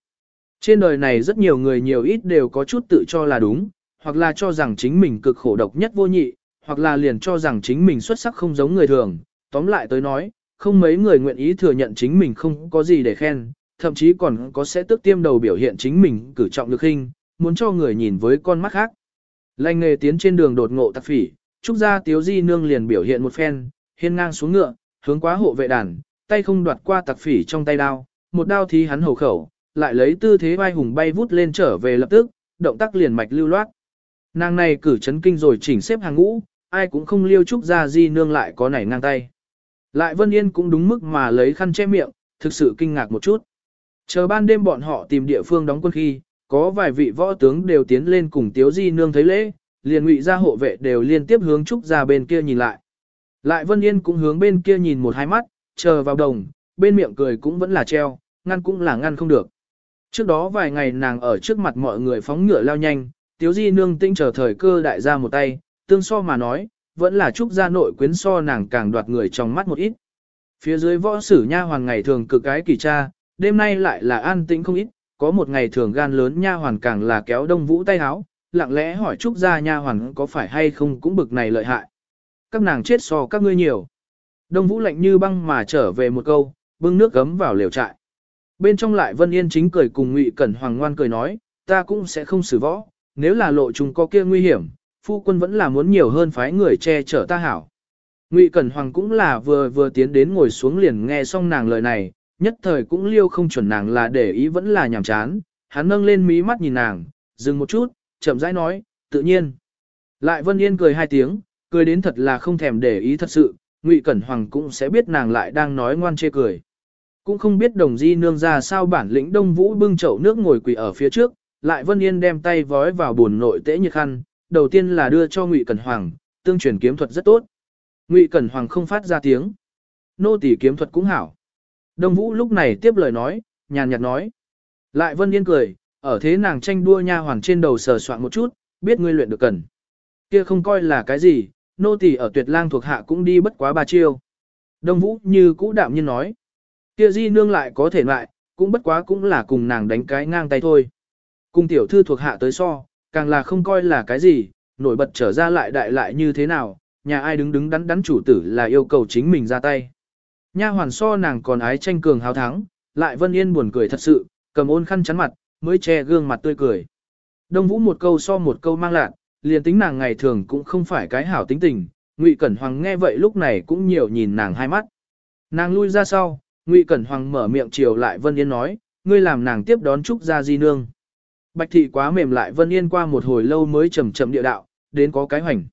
trên đời này rất nhiều người nhiều ít đều có chút tự cho là đúng, hoặc là cho rằng chính mình cực khổ độc nhất vô nhị, hoặc là liền cho rằng chính mình xuất sắc không giống người thường. Tóm lại tới nói, không mấy người nguyện ý thừa nhận chính mình không có gì để khen, thậm chí còn có sẽ tức tiêm đầu biểu hiện chính mình cử trọng lực hình, muốn cho người nhìn với con mắt khác. Lành nghề tiến trên đường đột ngộ tặc phỉ, trúc gia tiếu di nương liền biểu hiện một phen, hiên ngang xuống ngựa, hướng quá hộ vệ đàn, tay không đoạt qua tặc phỉ trong tay đao, một đao thí hắn hầu khẩu, lại lấy tư thế vai hùng bay vút lên trở về lập tức, động tác liền mạch lưu loát. Nàng này cử chấn kinh rồi chỉnh xếp hàng ngũ, ai cũng không liêu trúc gia di nương lại có nảy ngang tay. Lại Vân Yên cũng đúng mức mà lấy khăn che miệng, thực sự kinh ngạc một chút. Chờ ban đêm bọn họ tìm địa phương đóng quân khi, có vài vị võ tướng đều tiến lên cùng Tiếu Di Nương thấy lễ, liền ngụy ra hộ vệ đều liên tiếp hướng Trúc ra bên kia nhìn lại. Lại Vân Yên cũng hướng bên kia nhìn một hai mắt, chờ vào đồng, bên miệng cười cũng vẫn là treo, ngăn cũng là ngăn không được. Trước đó vài ngày nàng ở trước mặt mọi người phóng ngựa lao nhanh, Tiếu Di Nương tinh chờ thời cơ đại ra một tay, tương so mà nói, vẫn là Trúc gia nội quyến so nàng càng đoạt người trong mắt một ít. Phía dưới võ sử nha hoàng ngày thường cực cái kỳ cha, đêm nay lại là an tĩnh không ít, có một ngày thường gan lớn nha hoàn càng là kéo đông vũ tay háo, lặng lẽ hỏi Trúc gia nha hoàn có phải hay không cũng bực này lợi hại. Các nàng chết so các ngươi nhiều. Đông vũ lạnh như băng mà trở về một câu, bưng nước gấm vào liều trại. Bên trong lại Vân Yên chính cười cùng Ngụy Cẩn Hoàng ngoan cười nói, ta cũng sẽ không xử võ, nếu là lộ chúng có kia nguy hiểm, phu quân vẫn là muốn nhiều hơn phái người che chở ta hảo. Ngụy Cẩn Hoàng cũng là vừa vừa tiến đến ngồi xuống liền nghe xong nàng lời này, nhất thời cũng liêu không chuẩn nàng là để ý vẫn là nhàm chán, hắn nâng lên mí mắt nhìn nàng, dừng một chút, chậm rãi nói, tự nhiên. Lại Vân Yên cười hai tiếng, cười đến thật là không thèm để ý thật sự, Ngụy Cẩn Hoàng cũng sẽ biết nàng lại đang nói ngoan chê cười. Cũng không biết đồng di nương ra sao bản lĩnh đông vũ bưng chậu nước ngồi quỳ ở phía trước, lại Vân Yên đem tay vói vào buồn nội tễ nhiệt khăn, đầu tiên là đưa cho Ngụy Cẩn Hoàng, tương truyền kiếm thuật rất tốt. Ngụy Cẩn Hoàng không phát ra tiếng. Nô tỳ kiếm thuật cũng hảo. Đông Vũ lúc này tiếp lời nói, nhàn nhạt nói. Lại Vân Yên cười, ở thế nàng tranh đua nha hoàng trên đầu sờ soạn một chút, biết ngươi luyện được cần. Kia không coi là cái gì, nô tỳ ở tuyệt lang thuộc hạ cũng đi bất quá ba chiêu. Đông Vũ như cũ đạm nhiên nói. Kia di nương lại có thể lại, cũng bất quá cũng là cùng nàng đánh cái ngang tay thôi. Cùng tiểu thư thuộc hạ tới so, càng là không coi là cái gì, nổi bật trở ra lại đại lại như thế nào, nhà ai đứng đứng đắn đắn chủ tử là yêu cầu chính mình ra tay. Nha hoàn so nàng còn ái tranh cường hào thắng, lại Vân Yên buồn cười thật sự, cầm ôn khăn chắn mặt, mới che gương mặt tươi cười. Đông Vũ một câu so một câu mang lạc, liền tính nàng ngày thường cũng không phải cái hảo tính tình, Ngụy Cẩn Hoàng nghe vậy lúc này cũng nhiều nhìn nàng hai mắt. Nàng lui ra sau, Ngụy Cẩn Hoàng mở miệng chiều lại Vân Yên nói, ngươi làm nàng tiếp đón Trúc gia di nương. Bạch thị quá mềm lại Vân Yên qua một hồi lâu mới chậm chậm địa đạo, đến có cái hoành.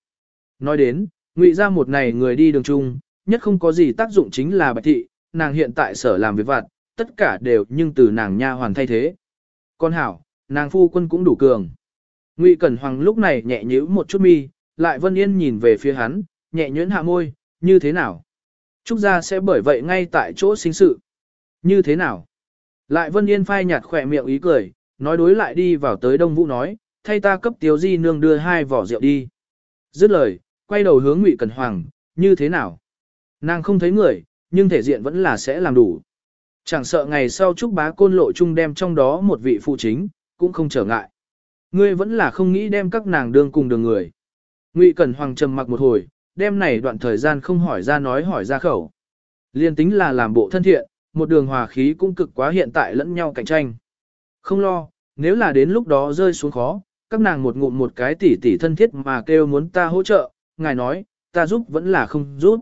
Nói đến, Ngụy ra một này người đi đường chung, nhất không có gì tác dụng chính là Bạch thị, nàng hiện tại sở làm việc vặt, tất cả đều nhưng từ nàng nha hoàn thay thế. Con hảo, nàng phu quân cũng đủ cường. Ngụy Cẩn Hoàng lúc này nhẹ nhíu một chút mi, lại Vân Yên nhìn về phía hắn, nhẹ nhuyễn hạ môi, như thế nào? Trúc gia sẽ bởi vậy ngay tại chỗ sinh sự. Như thế nào? Lại Vân Yên phai nhạt khỏe miệng ý cười, nói đối lại đi vào tới Đông Vũ nói, thay ta cấp Tiếu Di Nương đưa hai vỏ rượu đi. Dứt lời, quay đầu hướng Ngụy Cẩn Hoàng, như thế nào? Nàng không thấy người, nhưng thể diện vẫn là sẽ làm đủ. Chẳng sợ ngày sau Trúc Bá Côn lộ chung đem trong đó một vị phụ chính, cũng không trở ngại. Ngươi vẫn là không nghĩ đem các nàng đương cùng đường người. Ngụy Cẩn Hoàng trầm mặc một hồi, đêm này đoạn thời gian không hỏi ra nói hỏi ra khẩu. Liên tính là làm bộ thân thiện, một đường hòa khí cũng cực quá hiện tại lẫn nhau cạnh tranh. Không lo, nếu là đến lúc đó rơi xuống khó, các nàng một ngụm một cái tỉ tỉ thân thiết mà kêu muốn ta hỗ trợ, ngài nói, ta giúp vẫn là không giúp.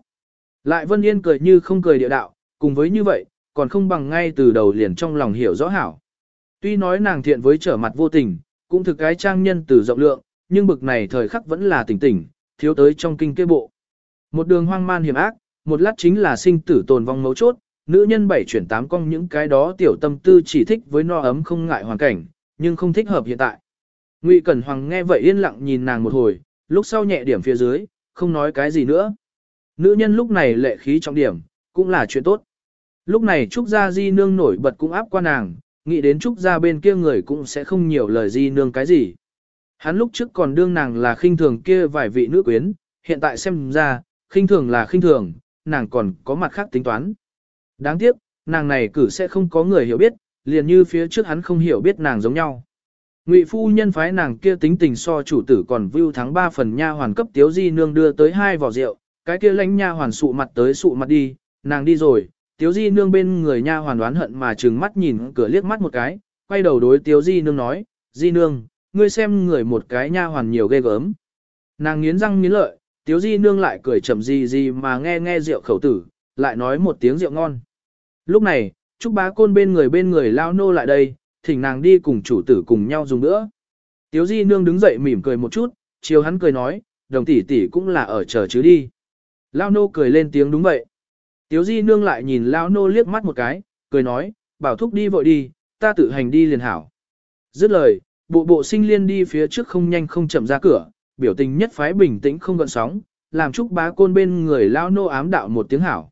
Lại Vân Yên cười như không cười địa đạo, cùng với như vậy, còn không bằng ngay từ đầu liền trong lòng hiểu rõ hảo. Tuy nói nàng thiện với trở mặt vô tình, cũng thực cái trang nhân từ rộng lượng, nhưng bực này thời khắc vẫn là tỉnh tỉnh, thiếu tới trong kinh kế bộ. Một đường hoang man hiểm ác, một lát chính là sinh tử tồn vong mấu chốt, nữ nhân bảy chuyển tám cong những cái đó tiểu tâm tư chỉ thích với no ấm không ngại hoàn cảnh, nhưng không thích hợp hiện tại. Ngụy Cẩn Hoàng nghe vậy yên lặng nhìn nàng một hồi, lúc sau nhẹ điểm phía dưới, không nói cái gì nữa. Nữ nhân lúc này lệ khí trọng điểm, cũng là chuyện tốt. Lúc này Trúc Gia Di Nương nổi bật cũng áp qua nàng, nghĩ đến Trúc Gia bên kia người cũng sẽ không nhiều lời Di Nương cái gì. Hắn lúc trước còn đương nàng là khinh thường kia vài vị nữ quyến, hiện tại xem ra, khinh thường là khinh thường, nàng còn có mặt khác tính toán. Đáng tiếc, nàng này cử sẽ không có người hiểu biết, liền như phía trước hắn không hiểu biết nàng giống nhau. Ngụy phu nhân phái nàng kia tính tình so chủ tử còn view thắng ba phần nha hoàn cấp tiếu di nương đưa tới hai vỏ rượu, cái kia lãnh nha hoàn sụ mặt tới sụ mặt đi, nàng đi rồi, tiếu di nương bên người nha hoàn đoán hận mà trừng mắt nhìn cửa liếc mắt một cái, quay đầu đối tiếu di nương nói, di nương, ngươi xem người một cái nha hoàn nhiều ghê gớm. Nàng nghiến răng nghiến lợi, tiếu di nương lại cười chậm gì gì mà nghe nghe rượu khẩu tử, lại nói một tiếng rượu ngon. Lúc này, Trúc bá côn bên người bên người lao nô lại đây, thỉnh nàng đi cùng chủ tử cùng nhau dùng nữa. Tiếu di nương đứng dậy mỉm cười một chút, chiều hắn cười nói, đồng tỷ tỷ cũng là ở chờ chứ đi. Lao nô cười lên tiếng đúng vậy. Tiếu di nương lại nhìn lao nô liếc mắt một cái, cười nói, bảo thúc đi vội đi, ta tự hành đi liền hảo. Dứt lời, bộ bộ sinh liên đi phía trước không nhanh không chậm ra cửa, biểu tình nhất phái bình tĩnh không gợn sóng, làm chúc bá côn bên người lao nô ám đạo một tiếng hảo.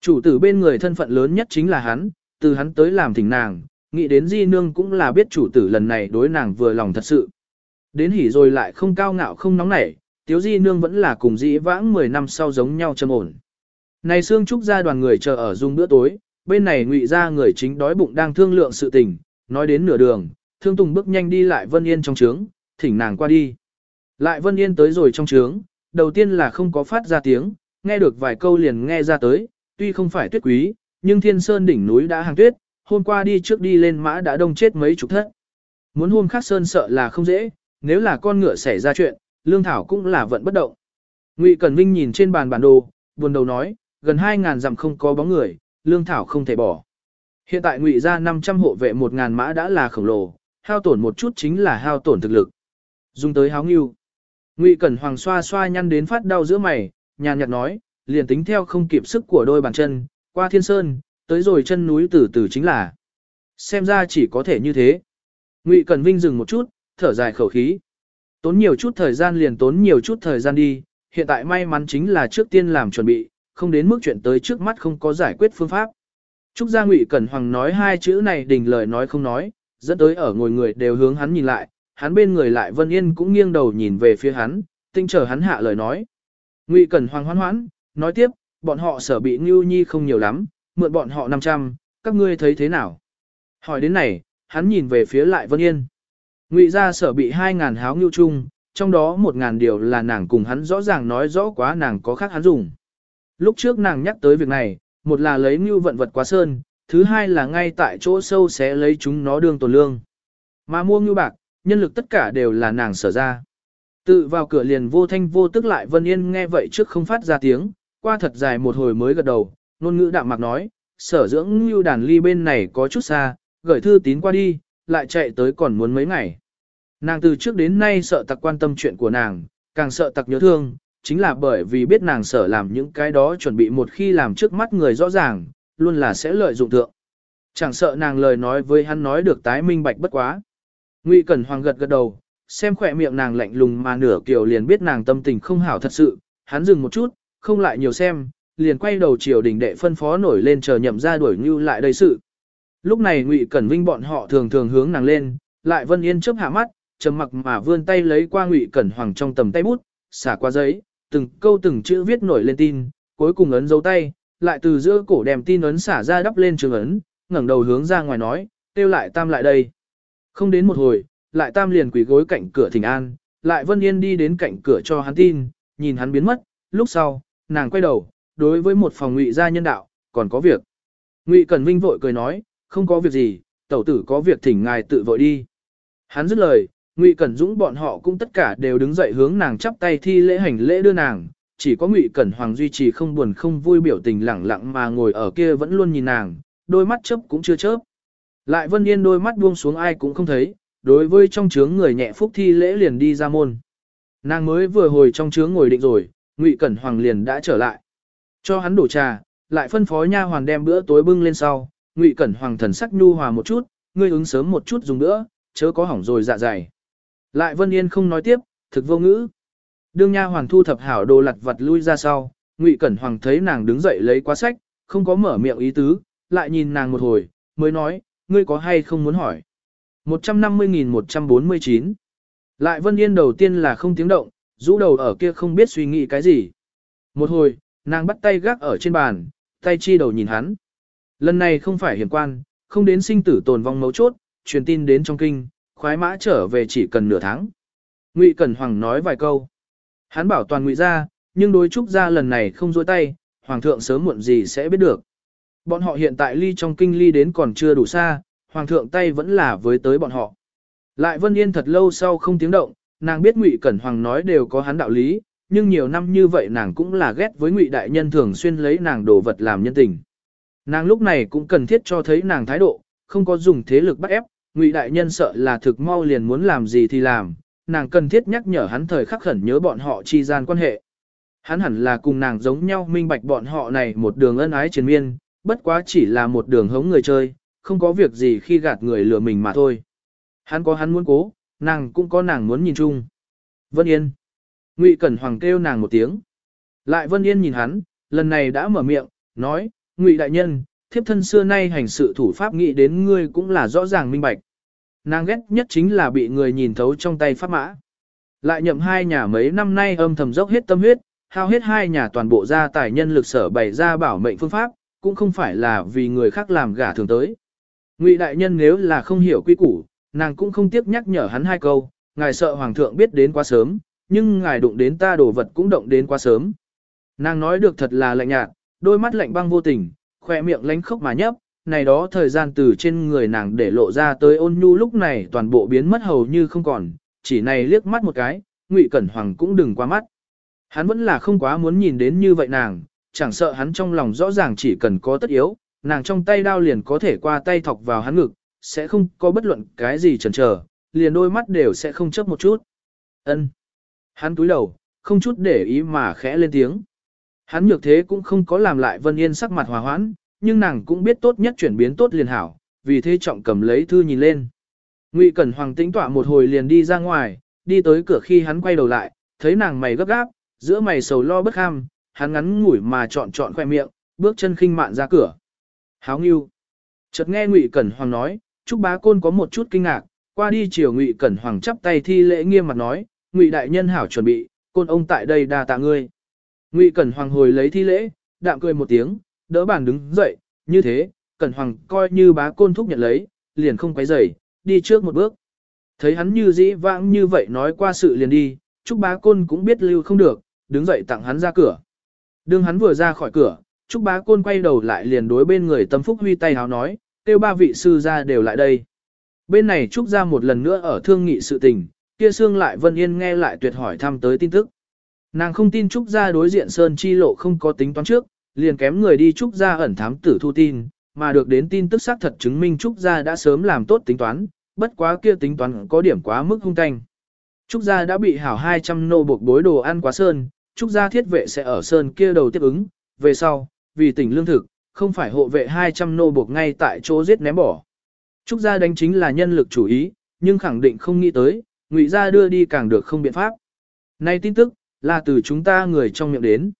Chủ tử bên người thân phận lớn nhất chính là hắn, từ hắn tới làm thỉnh nàng, nghĩ đến di nương cũng là biết chủ tử lần này đối nàng vừa lòng thật sự. Đến hỉ rồi lại không cao ngạo không nóng nảy, tiếu di nương vẫn là cùng dĩ vãng 10 năm sau giống nhau trầm ổn. Này xương trúc ra đoàn người chờ ở dung bữa tối, bên này ngụy ra người chính đói bụng đang thương lượng sự tình, nói đến nửa đường, thương tùng bước nhanh đi lại Vân Yên trong trướng, thỉnh nàng qua đi. Lại Vân Yên tới rồi trong trướng, đầu tiên là không có phát ra tiếng, nghe được vài câu liền nghe ra tới, tuy không phải tuyết quý, nhưng thiên sơn đỉnh núi đã hàng tuyết, hôm qua đi trước đi lên mã đã đông chết mấy chục thất. Muốn hôm khác sơn sợ là không dễ, nếu là con ngựa xảy ra chuyện, lương thảo cũng là vận bất động. Ngụy Cẩn Vinh nhìn trên bàn bản đồ, buồn đầu nói, gần 2.000 dặm không có bóng người, lương thảo không thể bỏ. Hiện tại Ngụy ra 500 hộ vệ 1.000 mã đã là khổng lồ, hao tổn một chút chính là hao tổn thực lực. Dùng tới háo nghiêu. Ngụy Cẩn Hoàng xoa xoa nhăn đến phát đau giữa mày, nhàn nhạt nói, liền tính theo không kịp sức của đôi bàn chân, qua thiên sơn, tới rồi chân núi từ từ chính là. Xem ra chỉ có thể như thế. Ngụy Cẩn Vinh dừng một chút, thở dài khẩu khí. Tốn nhiều chút thời gian liền tốn nhiều chút thời gian đi, hiện tại may mắn chính là trước tiên làm chuẩn bị, không đến mức chuyện tới trước mắt không có giải quyết phương pháp. Trúc gia Ngụy Cẩn Hoàng nói hai chữ này đình lời nói không nói, dẫn tới ở ngồi người đều hướng hắn nhìn lại, hắn bên người lại Vân Yên cũng nghiêng đầu nhìn về phía hắn, tinh chờ hắn hạ lời nói. Ngụy Cẩn Hoàng hoan hoãn, nói tiếp, bọn họ sở bị Ngưu Nhi không nhiều lắm, mượn bọn họ 500, các ngươi thấy thế nào? Hỏi đến này, hắn nhìn về phía lại Vân Yên. Ngụy gia sở bị 2.000 háo ngưu chung, trong đó 1.000 điều là nàng cùng hắn rõ ràng nói rõ quá nàng có khác hắn dùng. Lúc trước nàng nhắc tới việc này, một là lấy ngưu vận vật quá sơn, thứ hai là ngay tại chỗ sâu sẽ lấy chúng nó đương tồn lương. Mà mua ngưu bạc, nhân lực tất cả đều là nàng sở ra. Tự vào cửa liền vô thanh vô tức lại Vân Yên nghe vậy trước không phát ra tiếng, qua thật dài một hồi mới gật đầu, nôn ngữ đạm mạc nói, sở dưỡng ngưu đàn ly bên này có chút xa, gửi thư tín qua đi, lại chạy tới còn muốn mấy ngày. Nàng từ trước đến nay sợ tặc quan tâm chuyện của nàng, càng sợ tặc nhớ thương, chính là bởi vì biết nàng sở làm những cái đó chuẩn bị một khi làm trước mắt người rõ ràng, luôn là sẽ lợi dụng thượng, Chẳng sợ nàng lời nói với hắn nói được tái minh bạch bất quá. Ngụy Cẩn Hoàng gật gật đầu, xem khỏe miệng nàng lạnh lùng mà nửa kiểu liền biết nàng tâm tình không hảo thật sự, hắn dừng một chút, không lại nhiều xem, liền quay đầu chiều đỉnh đệ phân phó nổi lên chờ nhậm ra đuổi như lại đây sự. Lúc này Ngụy Cẩn Vinh bọn họ thường thường hướng nàng lên, lại Vân Yên chớp hạ mắt, trầm mặc mà vươn tay lấy qua Ngụy Cẩn Hoàng trong tầm tay bút, xả qua giấy, từng câu từng chữ viết nổi lên tin, cuối cùng ấn dấu tay, lại từ giữa cổ đem tin ấn xả ra đắp lên trường ấn, ngẩng đầu hướng ra ngoài nói, kêu lại tam lại đây. Không đến một hồi, lại tam liền quỳ gối cạnh cửa thỉnh an, lại Vân Yên đi đến cạnh cửa cho hắn tin, nhìn hắn biến mất, lúc sau, nàng quay đầu, đối với một phòng ngụy gia nhân đạo, còn có việc. Ngụy Cẩn Vinh vội cười nói, không có việc gì, tẩu tử có việc thỉnh ngài tự vội đi. Hắn dứt lời, Ngụy Cẩn Dũng bọn họ cũng tất cả đều đứng dậy hướng nàng chắp tay thi lễ hành lễ đưa nàng, chỉ có Ngụy Cẩn Hoàng duy trì không buồn không vui biểu tình lẳng lặng mà ngồi ở kia vẫn luôn nhìn nàng, đôi mắt chớp cũng chưa chớp. Lại Vân Yên đôi mắt buông xuống ai cũng không thấy, đối với trong chướng người nhẹ phúc thi lễ liền đi ra môn. Nàng mới vừa hồi trong chướng ngồi định rồi, Ngụy Cẩn Hoàng liền đã trở lại. Cho hắn đổ trà, lại phân phó nha hoàn đem bữa tối bưng lên sau, Ngụy Cẩn Hoàng thần sắc nhu hòa một chút, ngươi ứng sớm một chút dùng nữa, chớ có hỏng rồi dạ dày. Lại Vân Yên không nói tiếp, thực vô ngữ. Đương nha hoàn thu thập hảo đồ lặt vặt lui ra sau, Ngụy Cẩn Hoàng thấy nàng đứng dậy lấy quá sách, không có mở miệng ý tứ, lại nhìn nàng một hồi, mới nói, ngươi có hay không muốn hỏi. 150.149 Lại Vân Yên đầu tiên là không tiếng động, rũ đầu ở kia không biết suy nghĩ cái gì. Một hồi, nàng bắt tay gác ở trên bàn, tay chi đầu nhìn hắn. Lần này không phải hiểm quan, không đến sinh tử tồn vong mấu chốt, truyền tin đến trong kinh, khoái mã trở về chỉ cần nửa tháng. Ngụy Cẩn Hoàng nói vài câu. Hắn bảo toàn ngụy ra, nhưng đối trúc ra lần này không dối tay, Hoàng thượng sớm muộn gì sẽ biết được. Bọn họ hiện tại ly trong kinh ly đến còn chưa đủ xa, Hoàng thượng tay vẫn là với tới bọn họ. Lại Vân Yên thật lâu sau không tiếng động, nàng biết Ngụy Cẩn Hoàng nói đều có hắn đạo lý, nhưng nhiều năm như vậy nàng cũng là ghét với Ngụy đại nhân thường xuyên lấy nàng đồ vật làm nhân tình. Nàng lúc này cũng cần thiết cho thấy nàng thái độ, không có dùng thế lực bắt ép, Ngụy đại nhân sợ là thực mau liền muốn làm gì thì làm, nàng cần thiết nhắc nhở hắn thời khắc khẩn nhớ bọn họ chi gian quan hệ. Hắn hẳn là cùng nàng giống nhau minh bạch bọn họ này một đường ân ái triền miên, bất quá chỉ là một đường hống người chơi, không có việc gì khi gạt người lừa mình mà thôi. Hắn có hắn muốn cố, nàng cũng có nàng muốn nhìn chung. Vân Yên. Ngụy Cẩn Hoàng kêu nàng một tiếng. Lại Vân Yên nhìn hắn, lần này đã mở miệng, nói, Ngụy đại nhân, thiếp thân xưa nay hành sự thủ pháp nghĩ đến ngươi cũng là rõ ràng minh bạch. Nàng ghét nhất chính là bị người nhìn thấu trong tay pháp mã. Lại nhậm hai nhà mấy năm nay âm thầm dốc hết tâm huyết, hao hết hai nhà toàn bộ gia tài nhân lực sở bày ra bảo mệnh phương pháp, cũng không phải là vì người khác làm gả thường tới. Ngụy đại nhân nếu là không hiểu quy củ, nàng cũng không tiếp nhắc nhở hắn hai câu, ngài sợ hoàng thượng biết đến quá sớm, nhưng ngài đụng đến ta đồ vật cũng động đến quá sớm. Nàng nói được thật là lạnh nhạt, đôi mắt lạnh băng vô tình, khỏe miệng lánh khóc mà nhấp, này đó thời gian từ trên người nàng để lộ ra tới ôn nhu lúc này toàn bộ biến mất hầu như không còn, chỉ này liếc mắt một cái, Ngụy Cẩn Hoàng cũng đừng qua mắt. Hắn vẫn là không quá muốn nhìn đến như vậy nàng, chẳng sợ hắn trong lòng rõ ràng chỉ cần có tất yếu, nàng trong tay đao liền có thể qua tay thọc vào hắn ngực, sẽ không có bất luận cái gì chần chờ, liền đôi mắt đều sẽ không chấp một chút. Ân. Hắn túi đầu, không chút để ý mà khẽ lên tiếng. Hắn nhược thế cũng không có làm lại Vân Yên sắc mặt hòa hoãn, nhưng nàng cũng biết tốt nhất chuyển biến tốt liền hảo, vì thế trọng cầm lấy thư nhìn lên. Ngụy Cẩn Hoàng tĩnh tọa một hồi liền đi ra ngoài, đi tới cửa khi hắn quay đầu lại, thấy nàng mày gấp gáp, giữa mày sầu lo bất ham, hắn ngắn ngủi mà chọn chọn khoe miệng, bước chân khinh mạn ra cửa. Háo nghiêu. Chợt nghe Ngụy Cẩn Hoàng nói, Trúc Bá Côn có một chút kinh ngạc, qua đi chiều Ngụy Cẩn Hoàng chắp tay thi lễ nghiêm mặt nói, Ngụy đại nhân hảo chuẩn bị, côn ông tại đây đa tạ ngươi. Ngụy Cẩn Hoàng hồi lấy thi lễ, đạm cười một tiếng, đỡ bàn đứng dậy, như thế, Cẩn Hoàng coi như bá côn thúc nhận lấy, liền không quấy rầy, đi trước một bước. Thấy hắn như dĩ vãng như vậy nói qua sự liền đi, Trúc bá côn cũng biết lưu không được, đứng dậy tặng hắn ra cửa. Đương hắn vừa ra khỏi cửa, Trúc bá côn quay đầu lại liền đối bên người tâm phúc huy tay háo nói, kêu ba vị sư ra đều lại đây. Bên này Trúc ra một lần nữa ở thương nghị sự tình, kia xương lại Vân Yên nghe lại tuyệt hỏi thăm tới tin tức. Nàng không tin Trúc ra đối diện Sơn Chi Lộ không có tính toán trước, liền kém người đi Trúc gia ẩn thám tử thu tin, mà được đến tin tức xác thật chứng minh Trúc gia đã sớm làm tốt tính toán, bất quá kia tính toán có điểm quá mức hung tanh. Trúc gia đã bị hảo 200 nô buộc bối đồ ăn quá sơn, Trúc gia thiết vệ sẽ ở sơn kia đầu tiếp ứng, về sau, vì tỉnh lương thực, không phải hộ vệ 200 nô buộc ngay tại chỗ giết ném bỏ. Trúc gia đánh chính là nhân lực chủ ý, nhưng khẳng định không nghĩ tới, ngụy gia đưa đi càng được không biện pháp. nay tin tức, là từ chúng ta người trong miệng đến.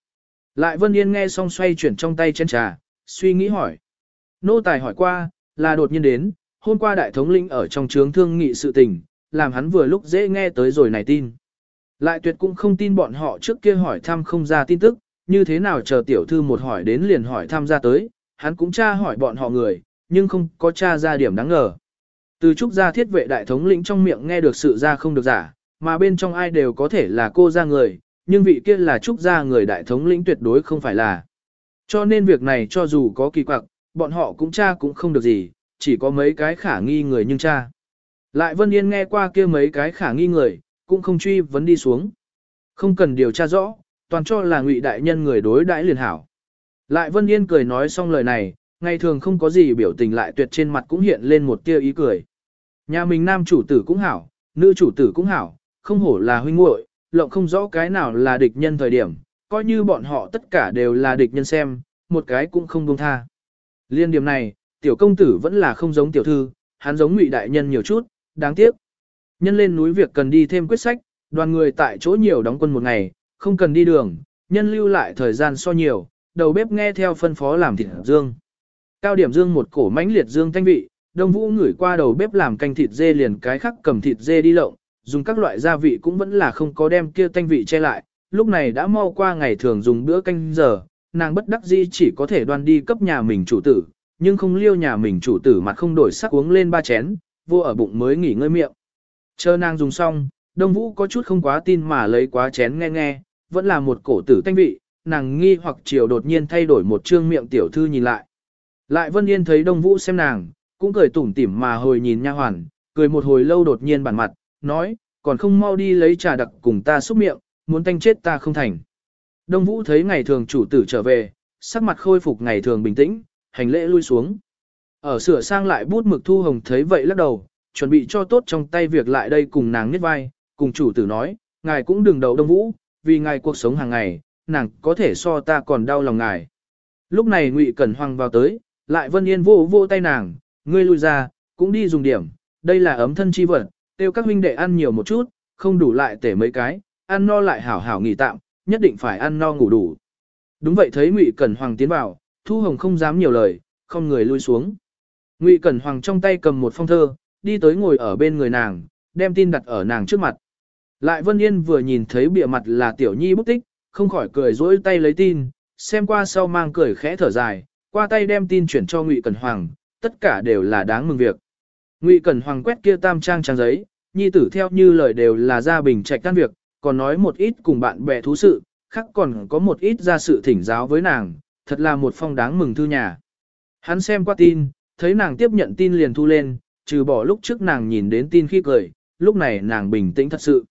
Lại Vân Yên nghe xong xoay chuyển trong tay chén trà, suy nghĩ hỏi. Nô tài hỏi qua, là đột nhiên đến, hôm qua đại thống lĩnh ở trong trướng thương nghị sự tình, làm hắn vừa lúc dễ nghe tới rồi này tin. Lại tuyệt cũng không tin bọn họ trước kia hỏi thăm không ra tin tức, như thế nào chờ tiểu thư một hỏi đến liền hỏi thăm ra tới, hắn cũng tra hỏi bọn họ người, nhưng không có tra ra điểm đáng ngờ. Từ trúc gia thiết vệ đại thống lĩnh trong miệng nghe được sự ra không được giả, mà bên trong ai đều có thể là cô ra người, nhưng vị kia là trúc gia người đại thống lĩnh tuyệt đối không phải là. Cho nên việc này cho dù có kỳ quặc, bọn họ cũng tra cũng không được gì, chỉ có mấy cái khả nghi người nhưng tra. Lại Vân Yên nghe qua kia mấy cái khả nghi người, cũng không truy vấn đi xuống. Không cần điều tra rõ, toàn cho là ngụy đại nhân người đối đãi liền hảo. Lại Vân Yên cười nói xong lời này, ngày thường không có gì biểu tình lại tuyệt trên mặt cũng hiện lên một tia ý cười. Nhà mình nam chủ tử cũng hảo, nữ chủ tử cũng hảo, không hổ là huynh muội, lộng không rõ cái nào là địch nhân thời điểm, coi như bọn họ tất cả đều là địch nhân xem, một cái cũng không buông tha. Liên điểm này, tiểu công tử vẫn là không giống tiểu thư, hắn giống ngụy đại nhân nhiều chút, đáng tiếc. Nhân lên núi việc cần đi thêm quyết sách, đoàn người tại chỗ nhiều đóng quân một ngày, không cần đi đường, nhân lưu lại thời gian so nhiều, đầu bếp nghe theo phân phó làm thịt dương. Cao điểm dương một cổ mãnh liệt dương thanh vị, đông vũ ngửi qua đầu bếp làm canh thịt dê liền cái khắc cầm thịt dê đi lộng, dùng các loại gia vị cũng vẫn là không có đem kia thanh vị che lại, lúc này đã mau qua ngày thường dùng bữa canh giờ, nàng bất đắc dĩ chỉ có thể đoan đi cấp nhà mình chủ tử, nhưng không liêu nhà mình chủ tử mặt không đổi sắc uống lên ba chén, vô ở bụng mới nghỉ ngơi miệng. Chờ nàng dùng xong, Đông Vũ có chút không quá tin mà lấy quá chén nghe nghe, vẫn là một cổ tử thanh vị, nàng nghi hoặc chiều đột nhiên thay đổi một trương miệng tiểu thư nhìn lại. Lại Vân Yên thấy Đông Vũ xem nàng, cũng cười tủm tỉm mà hồi nhìn nha hoàn, cười một hồi lâu đột nhiên bản mặt, nói, còn không mau đi lấy trà đặc cùng ta xúc miệng, muốn tanh chết ta không thành. Đông Vũ thấy ngày thường chủ tử trở về, sắc mặt khôi phục ngày thường bình tĩnh, hành lễ lui xuống. Ở sửa sang lại bút mực thu hồng thấy vậy lắc đầu, chuẩn bị cho tốt trong tay việc lại đây cùng nàng nhất vai, cùng chủ tử nói, ngài cũng đừng đầu Đông Vũ, vì ngài cuộc sống hàng ngày, nàng có thể so ta còn đau lòng ngài. Lúc này Ngụy Cẩn Hoàng vào tới, lại Vân Yên vô vô tay nàng, ngươi lui ra, cũng đi dùng điểm, đây là ấm thân chi vật, tiêu các huynh đệ ăn nhiều một chút, không đủ lại tể mấy cái, ăn no lại hảo hảo nghỉ tạm, nhất định phải ăn no ngủ đủ. Đúng vậy thấy Ngụy Cẩn Hoàng tiến vào, Thu Hồng không dám nhiều lời, không người lui xuống. Ngụy Cẩn Hoàng trong tay cầm một phong thơ, đi tới ngồi ở bên người nàng, đem tin đặt ở nàng trước mặt. Lại Vân Yên vừa nhìn thấy bìa mặt là Tiểu Nhi bút tích, không khỏi cười rỗi tay lấy tin, xem qua sau mang cười khẽ thở dài, qua tay đem tin chuyển cho Ngụy Cẩn Hoàng, tất cả đều là đáng mừng việc. Ngụy Cẩn Hoàng quét kia tam trang trang giấy, nhi tử theo như lời đều là gia bình trạch tan việc, còn nói một ít cùng bạn bè thú sự, khác còn có một ít ra sự thỉnh giáo với nàng, thật là một phong đáng mừng thư nhà. Hắn xem qua tin, thấy nàng tiếp nhận tin liền thu lên, trừ bỏ lúc trước nàng nhìn đến tin khi cười, lúc này nàng bình tĩnh thật sự.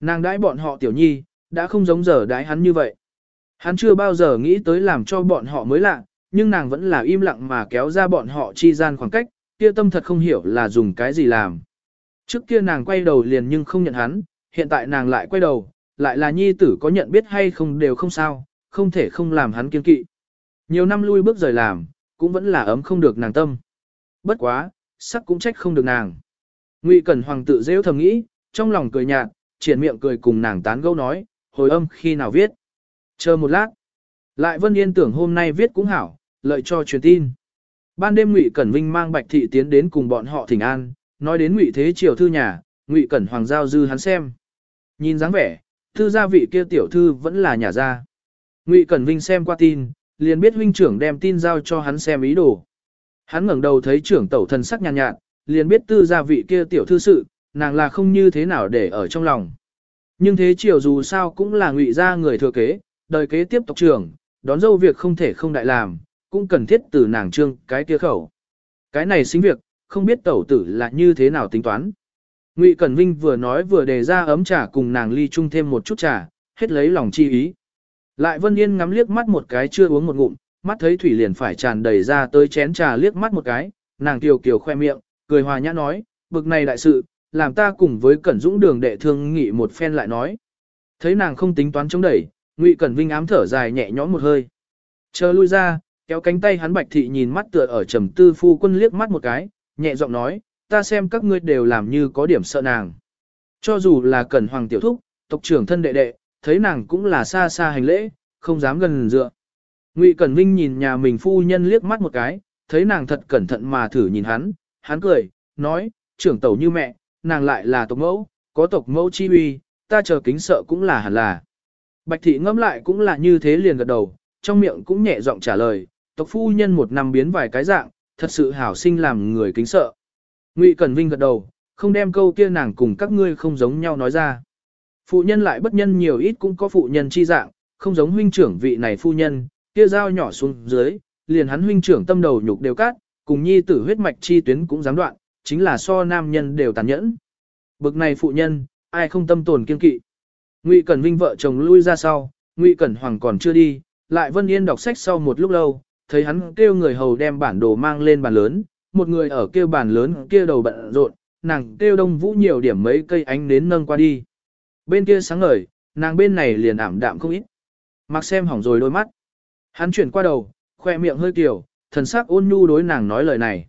Nàng đãi bọn họ tiểu nhi, đã không giống giờ đãi hắn như vậy. Hắn chưa bao giờ nghĩ tới làm cho bọn họ mới lạ, nhưng nàng vẫn là im lặng mà kéo ra bọn họ chi gian khoảng cách, kia tâm thật không hiểu là dùng cái gì làm. Trước kia nàng quay đầu liền nhưng không nhận hắn, hiện tại nàng lại quay đầu, lại là nhi tử có nhận biết hay không đều không sao, không thể không làm hắn kiên kỵ. Nhiều năm lui bước rời làm, cũng vẫn là ấm không được nàng tâm. Bất quá, sắc cũng trách không được nàng. Ngụy Cẩn Hoàng tự rêu thầm nghĩ, trong lòng cười nhạt, triển miệng cười cùng nàng tán gẫu nói, hồi âm khi nào viết. Chờ một lát. Lại Vân Yên tưởng hôm nay viết cũng hảo, lợi cho truyền tin. Ban đêm Ngụy Cẩn Vinh mang Bạch Thị tiến đến cùng bọn họ thỉnh an, nói đến Ngụy Thế Triều thư nhà, Ngụy Cẩn Hoàng giao dư hắn xem. Nhìn dáng vẻ, thư gia vị kia tiểu thư vẫn là nhà gia. Ngụy Cẩn Vinh xem qua tin, liền biết huynh trưởng đem tin giao cho hắn xem ý đồ. Hắn ngẩng đầu thấy trưởng tẩu thần sắc nhàn nhạt, nhạt, liền biết tư gia vị kia tiểu thư sự, nàng là không như thế nào để ở trong lòng. Nhưng thế triều dù sao cũng là ngụy gia người thừa kế, đời kế tiếp tộc trưởng, đón dâu việc không thể không đại làm, cũng cần thiết từ nàng trương cái kia khẩu. Cái này xính việc, không biết tẩu tử là như thế nào tính toán. Ngụy Cẩn Vinh vừa nói vừa đề ra ấm trà cùng nàng ly chung thêm một chút trà, hết lấy lòng chi ý. Lại Vân Yên ngắm liếc mắt một cái chưa uống một ngụm, mắt thấy thủy liền phải tràn đầy ra tới chén trà liếc mắt một cái, nàng kiều kiều khoe miệng, cười hòa nhã nói, bực này đại sự, làm ta cùng với Cẩn Dũng đường đệ thương nghị một phen lại nói. Thấy nàng không tính toán chống đẩy, Ngụy Cẩn Vinh ám thở dài nhẹ nhõm một hơi. Chờ lui ra, kéo cánh tay hắn Bạch Thị nhìn mắt tựa ở trầm tư phu quân liếc mắt một cái, nhẹ giọng nói, ta xem các ngươi đều làm như có điểm sợ nàng. Cho dù là Cẩn Hoàng tiểu thúc, tộc trưởng thân đệ đệ, thấy nàng cũng là xa xa hành lễ, không dám gần dựa. Ngụy Cẩn Vinh nhìn nhà mình phu nhân liếc mắt một cái, thấy nàng thật cẩn thận mà thử nhìn hắn, hắn cười, nói, trưởng tẩu như mẹ, nàng lại là tộc mẫu, có tộc mẫu chi uy, ta chờ kính sợ cũng là hẳn là. Bạch thị ngâm lại cũng là như thế liền gật đầu, trong miệng cũng nhẹ giọng trả lời, tộc phu nhân một năm biến vài cái dạng, thật sự hảo sinh làm người kính sợ. Ngụy Cẩn Vinh gật đầu, không đem câu kia nàng cùng các ngươi không giống nhau nói ra. Phụ nhân lại bất nhân nhiều ít cũng có phụ nhân chi dạng, không giống huynh trưởng vị này phu nhân, kia dao nhỏ xuống dưới, liền hắn huynh trưởng tâm đầu nhục đều cắt, cùng nhi tử huyết mạch chi tuyến cũng dám đoạn, chính là so nam nhân đều tàn nhẫn. Bực này phụ nhân, ai không tâm tồn kiên kỵ. Ngụy Cẩn Vinh vợ chồng lui ra sau, Ngụy Cẩn Hoàng còn chưa đi, lại Vân Yên đọc sách sau một lúc lâu, thấy hắn kêu người hầu đem bản đồ mang lên bàn lớn, một người ở kêu bàn lớn kia đầu bận rộn, nàng kêu đông vũ nhiều điểm mấy cây ánh nến nâng qua đi. Bên kia sáng ngời, nàng bên này liền ảm đạm không ít. Mặc xem hỏng rồi đôi mắt. Hắn chuyển qua đầu, khoe miệng hơi kiểu, thần sắc ôn nhu đối nàng nói lời này.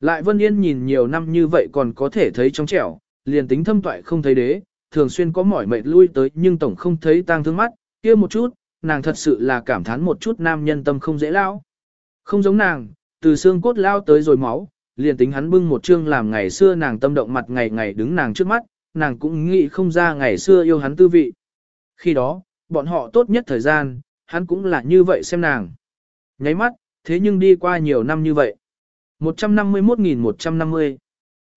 Lại Vân Yên nhìn nhiều năm như vậy còn có thể thấy trong trẻo, liền tính thâm toại không thấy đế, thường xuyên có mỏi mệt lui tới nhưng tổng không thấy tang thương mắt, kia một chút, nàng thật sự là cảm thán một chút nam nhân tâm không dễ lao. Không giống nàng, từ xương cốt lao tới rồi máu, liền tính hắn bưng một chương làm ngày xưa nàng tâm động mặt ngày ngày đứng nàng trước mắt, nàng cũng nghĩ không ra ngày xưa yêu hắn tư vị. Khi đó, bọn họ tốt nhất thời gian, hắn cũng là như vậy xem nàng. Nháy mắt, thế nhưng đi qua nhiều năm như vậy. 151.150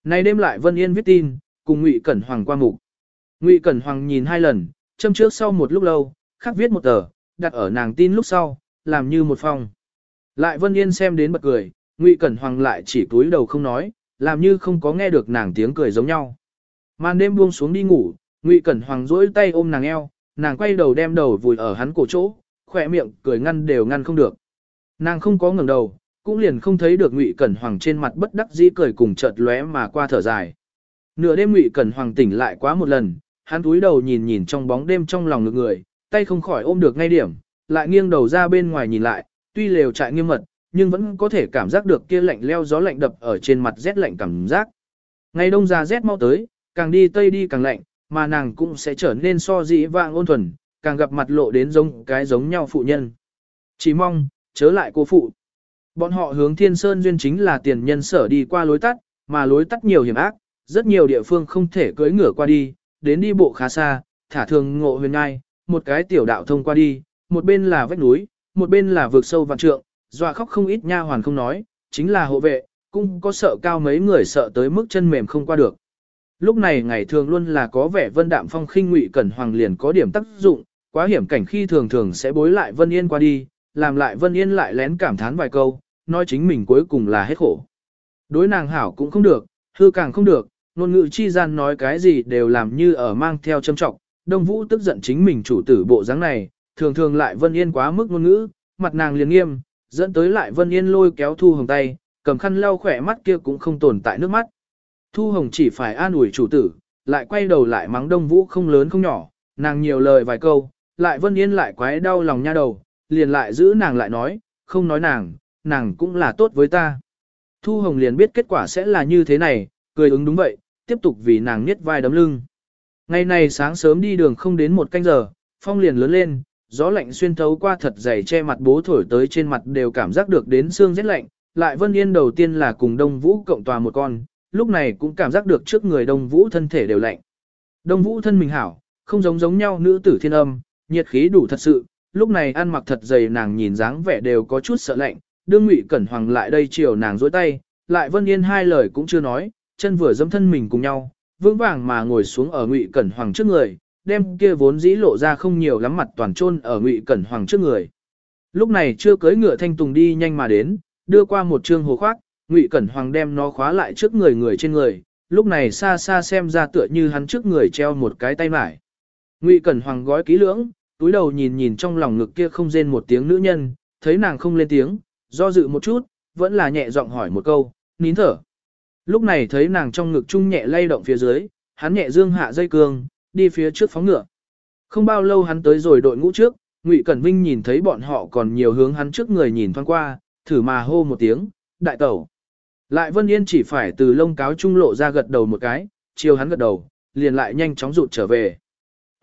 Nay đêm lại Vân Yên viết tin, cùng Ngụy Cẩn Hoàng qua mục. Ngụy Cẩn Hoàng nhìn hai lần, châm trước sau một lúc lâu, khắc viết một tờ, đặt ở nàng tin lúc sau, làm như một phong. Lại Vân Yên xem đến bật cười, Ngụy Cẩn Hoàng lại chỉ túi đầu không nói, làm như không có nghe được nàng tiếng cười giống nhau. Màn đêm buông xuống đi ngủ, Ngụy Cẩn Hoàng duỗi tay ôm nàng eo, nàng quay đầu đem đầu vùi ở hắn cổ chỗ, khỏe miệng cười ngăn đều ngăn không được. Nàng không có ngẩng đầu, cũng liền không thấy được Ngụy Cẩn Hoàng trên mặt bất đắc dĩ cười cùng chợt lóe mà qua thở dài. Nửa đêm Ngụy Cẩn Hoàng tỉnh lại quá một lần, hắn cúi đầu nhìn nhìn trong bóng đêm trong lòng ngực người, tay không khỏi ôm được ngay điểm, lại nghiêng đầu ra bên ngoài nhìn lại, tuy lều trại nghiêm mật, nhưng vẫn có thể cảm giác được kia lạnh leo gió lạnh đập ở trên mặt rét lạnh cảm giác. Ngày đông ra rét mau tới, càng đi tây đi càng lạnh, mà nàng cũng sẽ trở nên so dĩ vạng ôn thuần, càng gặp mặt lộ đến giống cái giống nhau phụ nhân. Chỉ mong, chớ lại cô phụ. Bọn họ hướng thiên sơn duyên chính là tiền nhân sở đi qua lối tắt, mà lối tắt nhiều hiểm ác, rất nhiều địa phương không thể cưỡi ngựa qua đi, đến đi bộ khá xa, thả thường ngộ huyền ngai, một cái tiểu đạo thông qua đi, một bên là vách núi, một bên là vực sâu vạn trượng, dọa khóc không ít nha hoàn không nói, chính là hộ vệ, cũng có sợ cao mấy người sợ tới mức chân mềm không qua được. Lúc này ngày thường luôn là có vẻ vân đạm phong khinh ngụy cẩn hoàng liền có điểm tác dụng, quá hiểm cảnh khi thường thường sẽ bối lại vân yên qua đi, làm lại vân yên lại lén cảm thán vài câu, nói chính mình cuối cùng là hết khổ. Đối nàng hảo cũng không được, hư càng không được, ngôn ngữ chi gian nói cái gì đều làm như ở mang theo châm trọng. Đông Vũ tức giận chính mình chủ tử bộ dáng này, thường thường lại Vân Yên quá mức ngôn ngữ, mặt nàng liền nghiêm, dẫn tới lại Vân Yên lôi kéo Thu Hồng tay, cầm khăn lau khỏe mắt kia cũng không tồn tại nước mắt. Thu Hồng chỉ phải an ủi chủ tử, lại quay đầu lại mắng Đông Vũ không lớn không nhỏ, nàng nhiều lời vài câu, lại Vân Yên lại quái đau lòng nha đầu, liền lại giữ nàng lại nói, không nói nàng, nàng cũng là tốt với ta. Thu Hồng liền biết kết quả sẽ là như thế này, cười ứng đúng vậy, tiếp tục vì nàng niết vai đấm lưng. Ngày này sáng sớm đi đường không đến một canh giờ, phong liền lớn lên, gió lạnh xuyên thấu qua thật dày che mặt bố thổi tới trên mặt đều cảm giác được đến xương rét lạnh, lại Vân Yên đầu tiên là cùng Đông Vũ cộng tòa một con, lúc này cũng cảm giác được trước người Đông Vũ thân thể đều lạnh. Đông Vũ thân mình hảo, không giống giống nhau nữ tử thiên âm, nhiệt khí đủ thật sự, lúc này ăn mặc thật dày nàng nhìn dáng vẻ đều có chút sợ lạnh, đương Ngụy Cẩn Hoàng lại đây chiều nàng dối tay, lại Vân Yên hai lời cũng chưa nói, chân vừa dẫm thân mình cùng nhau, vững vàng mà ngồi xuống ở Ngụy Cẩn Hoàng trước người, đem kia vốn dĩ lộ ra không nhiều lắm mặt toàn chôn ở Ngụy Cẩn Hoàng trước người. Lúc này chưa cưới ngựa thanh tùng đi nhanh mà đến, đưa qua một trương hồ khoác, Ngụy Cẩn Hoàng đem nó khóa lại trước người người trên người, lúc này xa xa xem ra tựa như hắn trước người treo một cái tay mải. Ngụy Cẩn Hoàng gói kỹ lưỡng, túi đầu nhìn nhìn trong lòng ngực kia không rên một tiếng nữ nhân, thấy nàng không lên tiếng, do dự một chút, vẫn là nhẹ giọng hỏi một câu, nín thở. Lúc này thấy nàng trong ngực chung nhẹ lay động phía dưới, hắn nhẹ dương hạ dây cương, đi phía trước phóng ngựa. Không bao lâu hắn tới rồi đội ngũ trước, Ngụy Cẩn Vinh nhìn thấy bọn họ còn nhiều hướng hắn trước người nhìn thoáng qua, thử mà hô một tiếng, đại tẩu. Lại Vân Yên chỉ phải từ lông cáo trung lộ ra gật đầu một cái, chiều hắn gật đầu, liền lại nhanh chóng rụt trở về.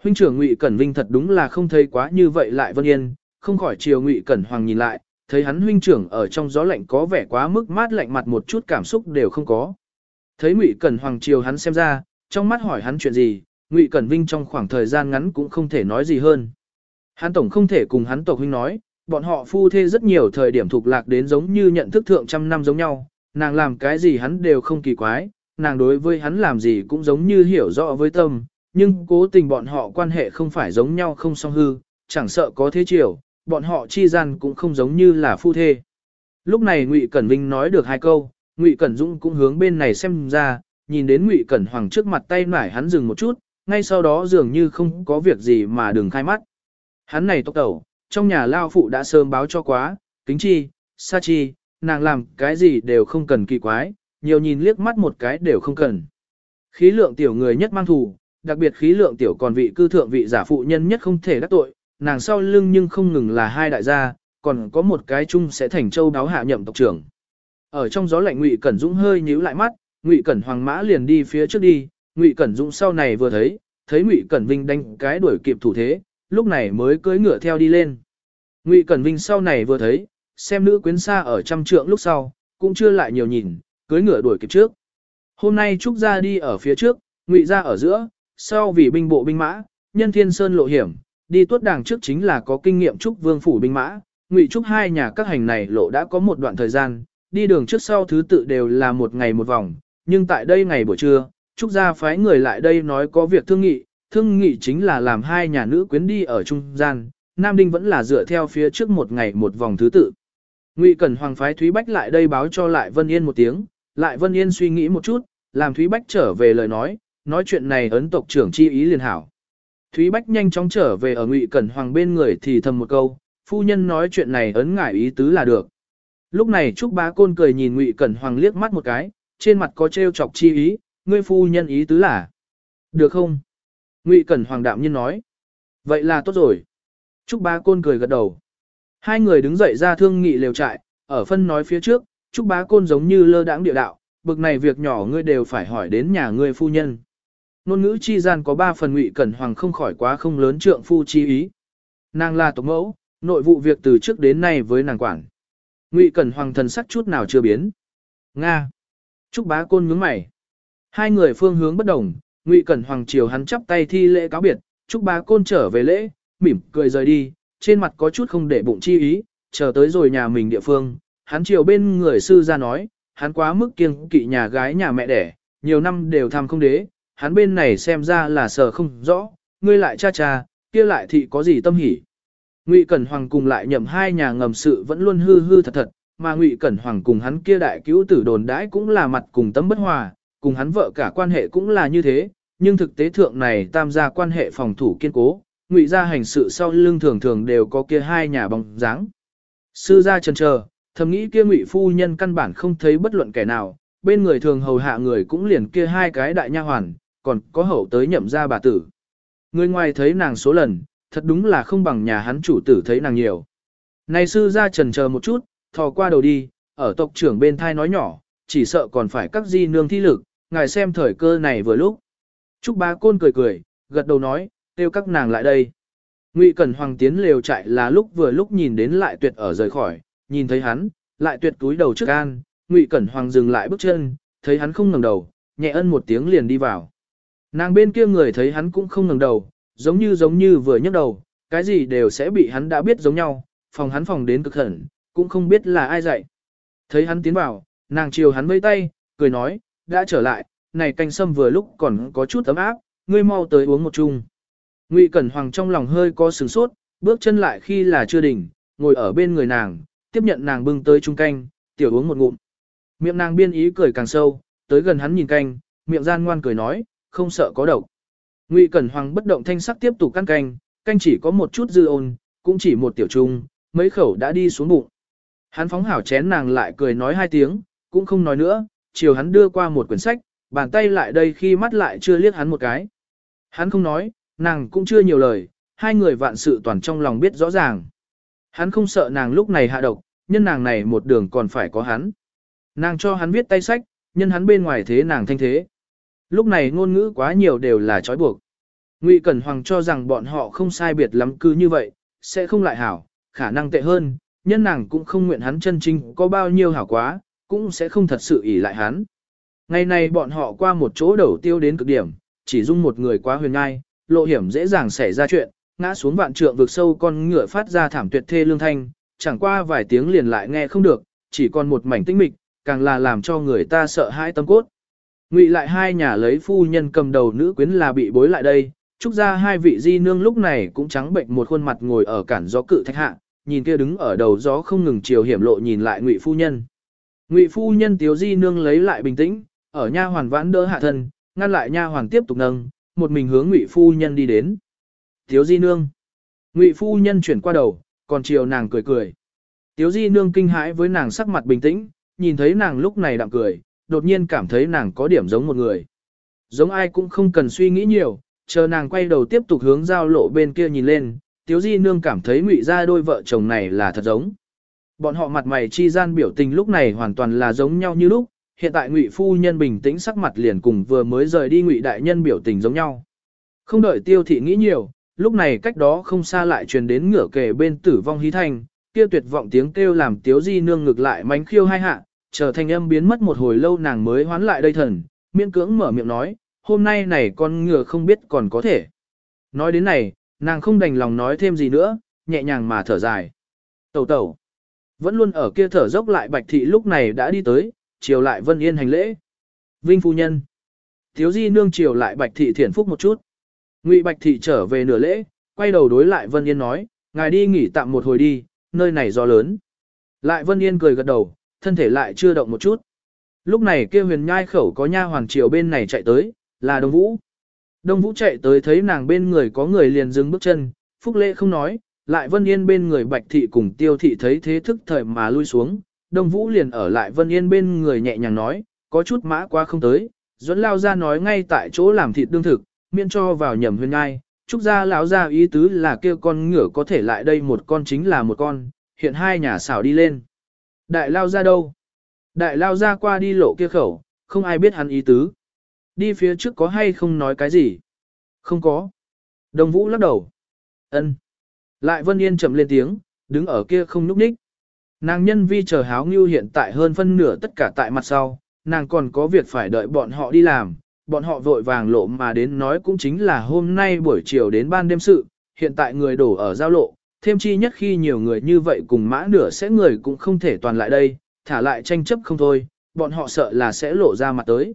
Huynh trưởng Ngụy Cẩn Vinh thật đúng là không thấy quá như vậy lại Vân Yên, không khỏi chiều Ngụy Cẩn Hoàng nhìn lại, thấy hắn huynh trưởng ở trong gió lạnh có vẻ quá mức mát lạnh mặt một chút cảm xúc đều không có. Thấy Ngụy Cẩn Hoàng chiều hắn xem ra, trong mắt hỏi hắn chuyện gì, Ngụy Cẩn Vinh trong khoảng thời gian ngắn cũng không thể nói gì hơn. Hắn tổng không thể cùng hắn tộc huynh nói, bọn họ phu thê rất nhiều thời điểm thuộc lạc đến giống như nhận thức thượng trăm năm giống nhau, nàng làm cái gì hắn đều không kỳ quái, nàng đối với hắn làm gì cũng giống như hiểu rõ với tâm, nhưng cố tình bọn họ quan hệ không phải giống nhau không song hư, chẳng sợ có thế chiều, bọn họ chi gian cũng không giống như là phu thê. Lúc này Ngụy Cẩn Vinh nói được hai câu, Ngụy Cẩn Dũng cũng hướng bên này xem ra, nhìn đến Ngụy Cẩn Hoàng trước mặt tay nải hắn dừng một chút, ngay sau đó dường như không có việc gì mà đừng khai mắt. Hắn này tốc tẩu, trong nhà lao phụ đã sớm báo cho quá, kính chi, sa chi, nàng làm cái gì đều không cần kỳ quái, nhiều nhìn liếc mắt một cái đều không cần. Khí lượng tiểu người nhất mang thù, đặc biệt khí lượng tiểu còn vị cư thượng vị giả phụ nhân nhất không thể đắc tội, nàng sau lưng nhưng không ngừng là hai đại gia, còn có một cái chung sẽ thành châu đáo hạ nhậm tộc trưởng. Ở trong gió lạnh Ngụy Cẩn Dũng hơi nhíu lại mắt, Ngụy Cẩn Hoàng mã liền đi phía trước đi, Ngụy Cẩn Dũng sau này vừa thấy, thấy Ngụy Cẩn Vinh đánh cái đuổi kịp thủ thế, lúc này mới cưỡi ngựa theo đi lên. Ngụy Cẩn Vinh sau này vừa thấy, xem nữ quyến xa ở trăm trượng lúc sau, cũng chưa lại nhiều nhìn, cưỡi ngựa đuổi kịp trước. Hôm nay Trúc gia đi ở phía trước, Ngụy gia ở giữa, sau vì binh bộ binh mã, nhân thiên sơn lộ hiểm, đi tuốt đàng trước chính là có kinh nghiệm Trúc vương phủ binh mã, Ngụy Trúc hai nhà các hành này lộ đã có một đoạn thời gian, đi đường trước sau thứ tự đều là một ngày một vòng, nhưng tại đây ngày buổi trưa, Trúc gia phái người lại đây nói có việc thương nghị, thương nghị chính là làm hai nhà nữ quyến đi ở trung gian, Nam Đinh vẫn là dựa theo phía trước một ngày một vòng thứ tự. Ngụy Cẩn Hoàng phái Thúy Bách lại đây báo cho lại Vân Yên một tiếng, lại Vân Yên suy nghĩ một chút, làm Thúy Bách trở về lời nói, nói chuyện này ấn tộc trưởng chi ý liền hảo. Thúy Bách nhanh chóng trở về ở Ngụy Cẩn Hoàng bên người thì thầm một câu, phu nhân nói chuyện này ấn ngại ý tứ là được. Lúc này Trúc Bá Côn cười nhìn Ngụy Cẩn Hoàng liếc mắt một cái, trên mặt có trêu chọc chi ý, ngươi phu nhân ý tứ là. Được không? Ngụy Cẩn Hoàng đạm nhiên nói. Vậy là tốt rồi. Trúc Bá Côn cười gật đầu. Hai người đứng dậy ra thương nghị lều trại, ở phân nói phía trước, Trúc Bá Côn giống như lơ đãng địa đạo, bực này việc nhỏ ngươi đều phải hỏi đến nhà ngươi phu nhân. Nôn ngữ chi gian có ba phần Ngụy Cẩn Hoàng không khỏi quá không lớn trượng phu chi ý. Nàng là tộc mẫu, nội vụ việc từ trước đến nay với nàng quản. Ngụy Cẩn Hoàng thần sắc chút nào chưa biến. Nga. Trúc Bá Côn nhướng mày. Hai người phương hướng bất đồng, Ngụy Cẩn Hoàng chiều hắn chắp tay thi lễ cáo biệt, Trúc Bá Côn trở về lễ, mỉm cười rời đi, trên mặt có chút không để bụng chi ý, chờ tới rồi nhà mình địa phương, hắn chiều bên người sư ra nói, hắn quá mức kiêng kỵ nhà gái nhà mẹ đẻ, nhiều năm đều tham không đế, hắn bên này xem ra là sợ không rõ, ngươi lại cha cha, kia lại thị có gì tâm hỉ. Ngụy Cẩn Hoàng cùng lại nhậm hai nhà ngầm sự vẫn luôn hư hư thật thật, mà Ngụy Cẩn Hoàng cùng hắn kia đại cứu tử đồn đãi cũng là mặt cùng tâm bất hòa, cùng hắn vợ cả quan hệ cũng là như thế, nhưng thực tế thượng này tam gia quan hệ phòng thủ kiên cố, ngụy gia hành sự sau lưng thường thường đều có kia hai nhà bóng dáng. Sư gia chần chờ, thầm nghĩ kia ngụy phu nhân căn bản không thấy bất luận kẻ nào, bên người thường hầu hạ người cũng liền kia hai cái đại nha hoàn, còn có hậu tới nhậm gia bà tử. Người ngoài thấy nàng số lần, thật đúng là không bằng nhà hắn chủ tử thấy nàng nhiều. Này sư gia trần chờ một chút, thò qua đầu đi, ở tộc trưởng bên thai nói nhỏ, chỉ sợ còn phải các di nương thi lực, ngài xem thời cơ này vừa lúc. Trúc bá côn cười cười, gật đầu nói, kêu các nàng lại đây. Ngụy Cẩn Hoàng tiến lều chạy là lúc vừa lúc nhìn đến lại tuyệt ở rời khỏi, nhìn thấy hắn, lại tuyệt túi đầu trước an, Ngụy Cẩn Hoàng dừng lại bước chân, thấy hắn không ngẩng đầu, nhẹ ân một tiếng liền đi vào. Nàng bên kia người thấy hắn cũng không ngẩng đầu, giống như giống như vừa nhấc đầu, cái gì đều sẽ bị hắn đã biết giống nhau, phòng hắn phòng đến cực hẳn, cũng không biết là ai dạy. Thấy hắn tiến vào, nàng chiều hắn vây tay, cười nói, đã trở lại, này canh sâm vừa lúc còn có chút ấm áp, ngươi mau tới uống một chung. Ngụy Cẩn Hoàng trong lòng hơi có sửng sốt, bước chân lại khi là chưa đỉnh, ngồi ở bên người nàng, tiếp nhận nàng bưng tới chung canh, tiểu uống một ngụm. Miệng nàng biên ý cười càng sâu, tới gần hắn nhìn canh, miệng gian ngoan cười nói, không sợ có độc. Ngụy Cẩn Hoàng bất động thanh sắc tiếp tục căn canh, canh chỉ có một chút dư ôn, cũng chỉ một tiểu trung, mấy khẩu đã đi xuống bụng. Hắn phóng hảo chén nàng lại cười nói hai tiếng, cũng không nói nữa, chiều hắn đưa qua một quyển sách, bàn tay lại đây khi mắt lại chưa liếc hắn một cái. Hắn không nói, nàng cũng chưa nhiều lời, hai người vạn sự toàn trong lòng biết rõ ràng. Hắn không sợ nàng lúc này hạ độc, nhân nàng này một đường còn phải có hắn. Nàng cho hắn viết tay sách, nhân hắn bên ngoài thế nàng thanh thế. Lúc này ngôn ngữ quá nhiều đều là trói buộc. Ngụy Cẩn Hoàng cho rằng bọn họ không sai biệt lắm cứ như vậy, sẽ không lại hảo, khả năng tệ hơn, nhân nàng cũng không nguyện hắn chân chính có bao nhiêu hảo quá, cũng sẽ không thật sự ỷ lại hắn. Ngày này bọn họ qua một chỗ đầu tiêu đến cực điểm, chỉ dung một người quá huyền ngai, lộ hiểm dễ dàng xảy ra chuyện, ngã xuống vạn trượng vực sâu con ngựa phát ra thảm tuyệt thê lương thanh, chẳng qua vài tiếng liền lại nghe không được, chỉ còn một mảnh tĩnh mịch, càng là làm cho người ta sợ hãi tâm cốt. Ngụy lại hai nhà lấy phu nhân cầm đầu nữ quyến là bị bối lại đây, trúc ra hai vị di nương lúc này cũng trắng bệnh một khuôn mặt ngồi ở cản gió cự thạch hạ, nhìn kia đứng ở đầu gió không ngừng chiều hiểm lộ nhìn lại Ngụy phu nhân. Ngụy phu nhân tiếu di nương lấy lại bình tĩnh, ở nha hoàn vãn đỡ hạ thân, ngăn lại nha hoàn tiếp tục nâng, một mình hướng Ngụy phu nhân đi đến. Tiếu di nương. Ngụy phu nhân chuyển qua đầu, còn chiều nàng cười cười. Tiếu di nương kinh hãi với nàng sắc mặt bình tĩnh, nhìn thấy nàng lúc này đạm cười, đột nhiên cảm thấy nàng có điểm giống một người. Giống ai cũng không cần suy nghĩ nhiều, chờ nàng quay đầu tiếp tục hướng giao lộ bên kia nhìn lên, tiếu di nương cảm thấy ngụy ra đôi vợ chồng này là thật giống. Bọn họ mặt mày chi gian biểu tình lúc này hoàn toàn là giống nhau như lúc, hiện tại ngụy phu nhân bình tĩnh sắc mặt liền cùng vừa mới rời đi ngụy đại nhân biểu tình giống nhau. Không đợi tiêu thị nghĩ nhiều, lúc này cách đó không xa lại truyền đến ngửa kề bên tử vong hí thanh, kia tuyệt vọng tiếng kêu làm tiếu di nương ngược lại mánh khiêu hai hạ, chờ thanh âm biến mất một hồi lâu nàng mới hoán lại đây thần, miễn cưỡng mở miệng nói, hôm nay này con ngựa không biết còn có thể. Nói đến này, nàng không đành lòng nói thêm gì nữa, nhẹ nhàng mà thở dài. Tẩu tẩu, vẫn luôn ở kia thở dốc lại bạch thị lúc này đã đi tới, chiều lại vân yên hành lễ. Vinh phu nhân, thiếu di nương chiều lại bạch thị thiển phúc một chút. Ngụy bạch thị trở về nửa lễ, quay đầu đối lại vân yên nói, ngài đi nghỉ tạm một hồi đi, nơi này gió lớn. Lại vân yên cười gật đầu, thân thể lại chưa động một chút. Lúc này kia huyền nhai khẩu có nha hoàng triều bên này chạy tới, là Đông Vũ. Đông Vũ chạy tới thấy nàng bên người có người liền dừng bước chân, Phúc Lễ không nói, lại Vân Yên bên người Bạch Thị cùng Tiêu Thị thấy thế thức thời mà lui xuống, Đông Vũ liền ở lại Vân Yên bên người nhẹ nhàng nói, có chút mã qua không tới, dẫn lao ra nói ngay tại chỗ làm thịt đương thực, miễn cho vào nhầm huyền nhai. Trúc gia lão ra ý tứ là kia con ngựa có thể lại đây một con chính là một con, hiện hai nhà xảo đi lên. Đại lao ra đâu? Đại lao ra qua đi lộ kia khẩu, không ai biết hắn ý tứ. Đi phía trước có hay không nói cái gì? Không có. Đồng vũ lắc đầu. ân. Lại Vân Yên chậm lên tiếng, đứng ở kia không nhúc nhích. Nàng nhân vi chờ háo ngưu hiện tại hơn phân nửa tất cả tại mặt sau, nàng còn có việc phải đợi bọn họ đi làm, bọn họ vội vàng lộ mà đến nói cũng chính là hôm nay buổi chiều đến ban đêm sự, hiện tại người đổ ở giao lộ, thêm chi nhất khi nhiều người như vậy cùng mã nửa sẽ người cũng không thể toàn lại đây, thả lại tranh chấp không thôi, bọn họ sợ là sẽ lộ ra mặt tới.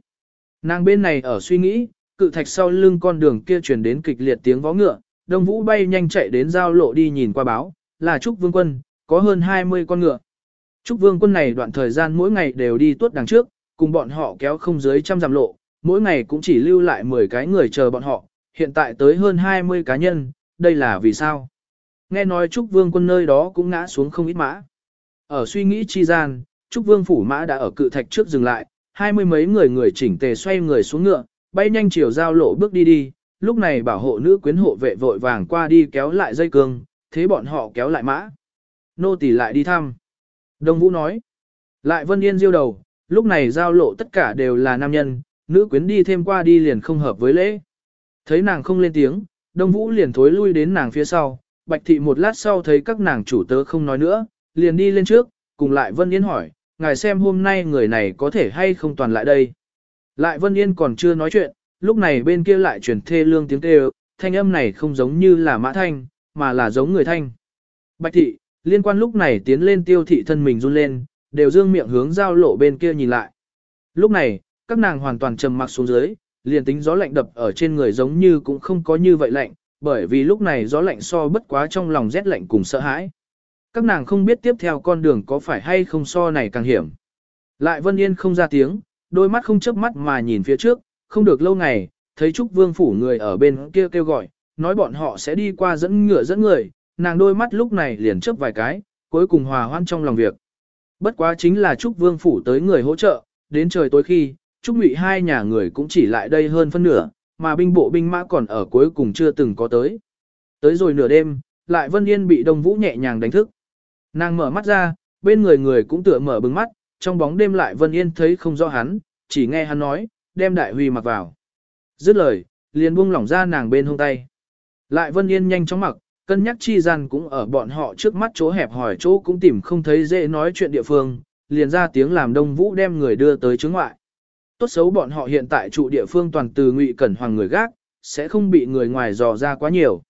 Nàng bên này ở suy nghĩ, cự thạch sau lưng con đường kia truyền đến kịch liệt tiếng vó ngựa, Đông Vũ bay nhanh chạy đến giao lộ đi nhìn qua báo, là Trúc Vương Quân, có hơn 20 con ngựa. Trúc Vương Quân này đoạn thời gian mỗi ngày đều đi tuốt đằng trước, cùng bọn họ kéo không dưới trăm dặm lộ, mỗi ngày cũng chỉ lưu lại 10 cái người chờ bọn họ, hiện tại tới hơn 20 cá nhân, đây là vì sao? Nghe nói Trúc Vương Quân nơi đó cũng ngã xuống không ít mã. Ở suy nghĩ chi gian, Trúc Vương Phủ Mã đã ở cự thạch trước dừng lại, hai mươi mấy người người chỉnh tề xoay người xuống ngựa, bay nhanh chiều giao lộ bước đi đi, lúc này bảo hộ nữ quyến hộ vệ vội vàng qua đi kéo lại dây cương, thế bọn họ kéo lại mã. Nô tỳ lại đi thăm. Đông Vũ nói. Lại Vân Yên diêu đầu, lúc này giao lộ tất cả đều là nam nhân, nữ quyến đi thêm qua đi liền không hợp với lễ. Thấy nàng không lên tiếng, Đông Vũ liền thối lui đến nàng phía sau, Bạch thị một lát sau thấy các nàng chủ tớ không nói nữa, liền đi lên trước, cùng lại Vân Yên hỏi, ngài xem hôm nay người này có thể hay không toàn lại đây. Lại Vân Yên còn chưa nói chuyện, lúc này bên kia lại truyền thê lương tiếng kêu, thanh âm này không giống như là mã thanh, mà là giống người thanh. Bạch thị, liên quan lúc này tiến lên tiêu thị thân mình run lên, đều dương miệng hướng giao lộ bên kia nhìn lại. Lúc này, các nàng hoàn toàn trầm mặc xuống dưới, liền tính gió lạnh đập ở trên người giống như cũng không có như vậy lạnh, bởi vì lúc này gió lạnh so bất quá trong lòng rét lạnh cùng sợ hãi. Các nàng không biết tiếp theo con đường có phải hay không so này càng hiểm. Lại Vân Yên không ra tiếng, đôi mắt không chớp mắt mà nhìn phía trước, không được lâu ngày, thấy Trúc Vương phủ người ở bên kia kêu, gọi, nói bọn họ sẽ đi qua dẫn ngựa dẫn người, nàng đôi mắt lúc này liền chớp vài cái, cuối cùng hòa hoan trong lòng việc. Bất quá chính là Trúc Vương phủ tới người hỗ trợ, đến trời tối khi, Trúc Ngụy hai nhà người cũng chỉ lại đây hơn phân nửa, mà binh bộ binh mã còn ở cuối cùng chưa từng có tới. Tới rồi nửa đêm, lại Vân Yên bị Đông Vũ nhẹ nhàng đánh thức. Nàng mở mắt ra, bên người người cũng tựa mở bừng mắt, trong bóng đêm lại Vân Yên thấy không rõ hắn, chỉ nghe hắn nói, đem đại huy mặc vào. Dứt lời, liền buông lỏng ra nàng bên hông tay. Lại Vân Yên nhanh chóng mặc, cân nhắc chi gian cũng ở bọn họ trước mắt chỗ hẹp hỏi chỗ cũng tìm không thấy dễ nói chuyện địa phương, liền ra tiếng làm Đông Vũ đem người đưa tới chứng ngoại. Tốt xấu bọn họ hiện tại trụ địa phương toàn từ ngụy cẩn hoàng người gác, sẽ không bị người ngoài dò ra quá nhiều.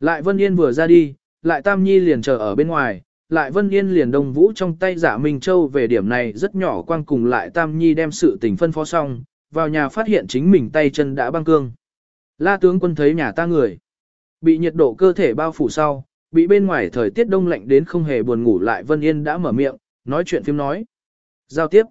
Lại Vân Yên vừa ra đi, lại Tam Nhi liền chờ ở bên ngoài, lại Vân Yên liền Đông Vũ trong tay giả Minh Châu về điểm này rất nhỏ quang cùng lại Tam Nhi đem sự tình phân phó xong, vào nhà phát hiện chính mình tay chân đã băng cương. La tướng quân thấy nhà ta người, bị nhiệt độ cơ thể bao phủ sau, bị bên ngoài thời tiết đông lạnh đến không hề buồn ngủ lại Vân Yên đã mở miệng, nói chuyện phim nói. Giao tiếp.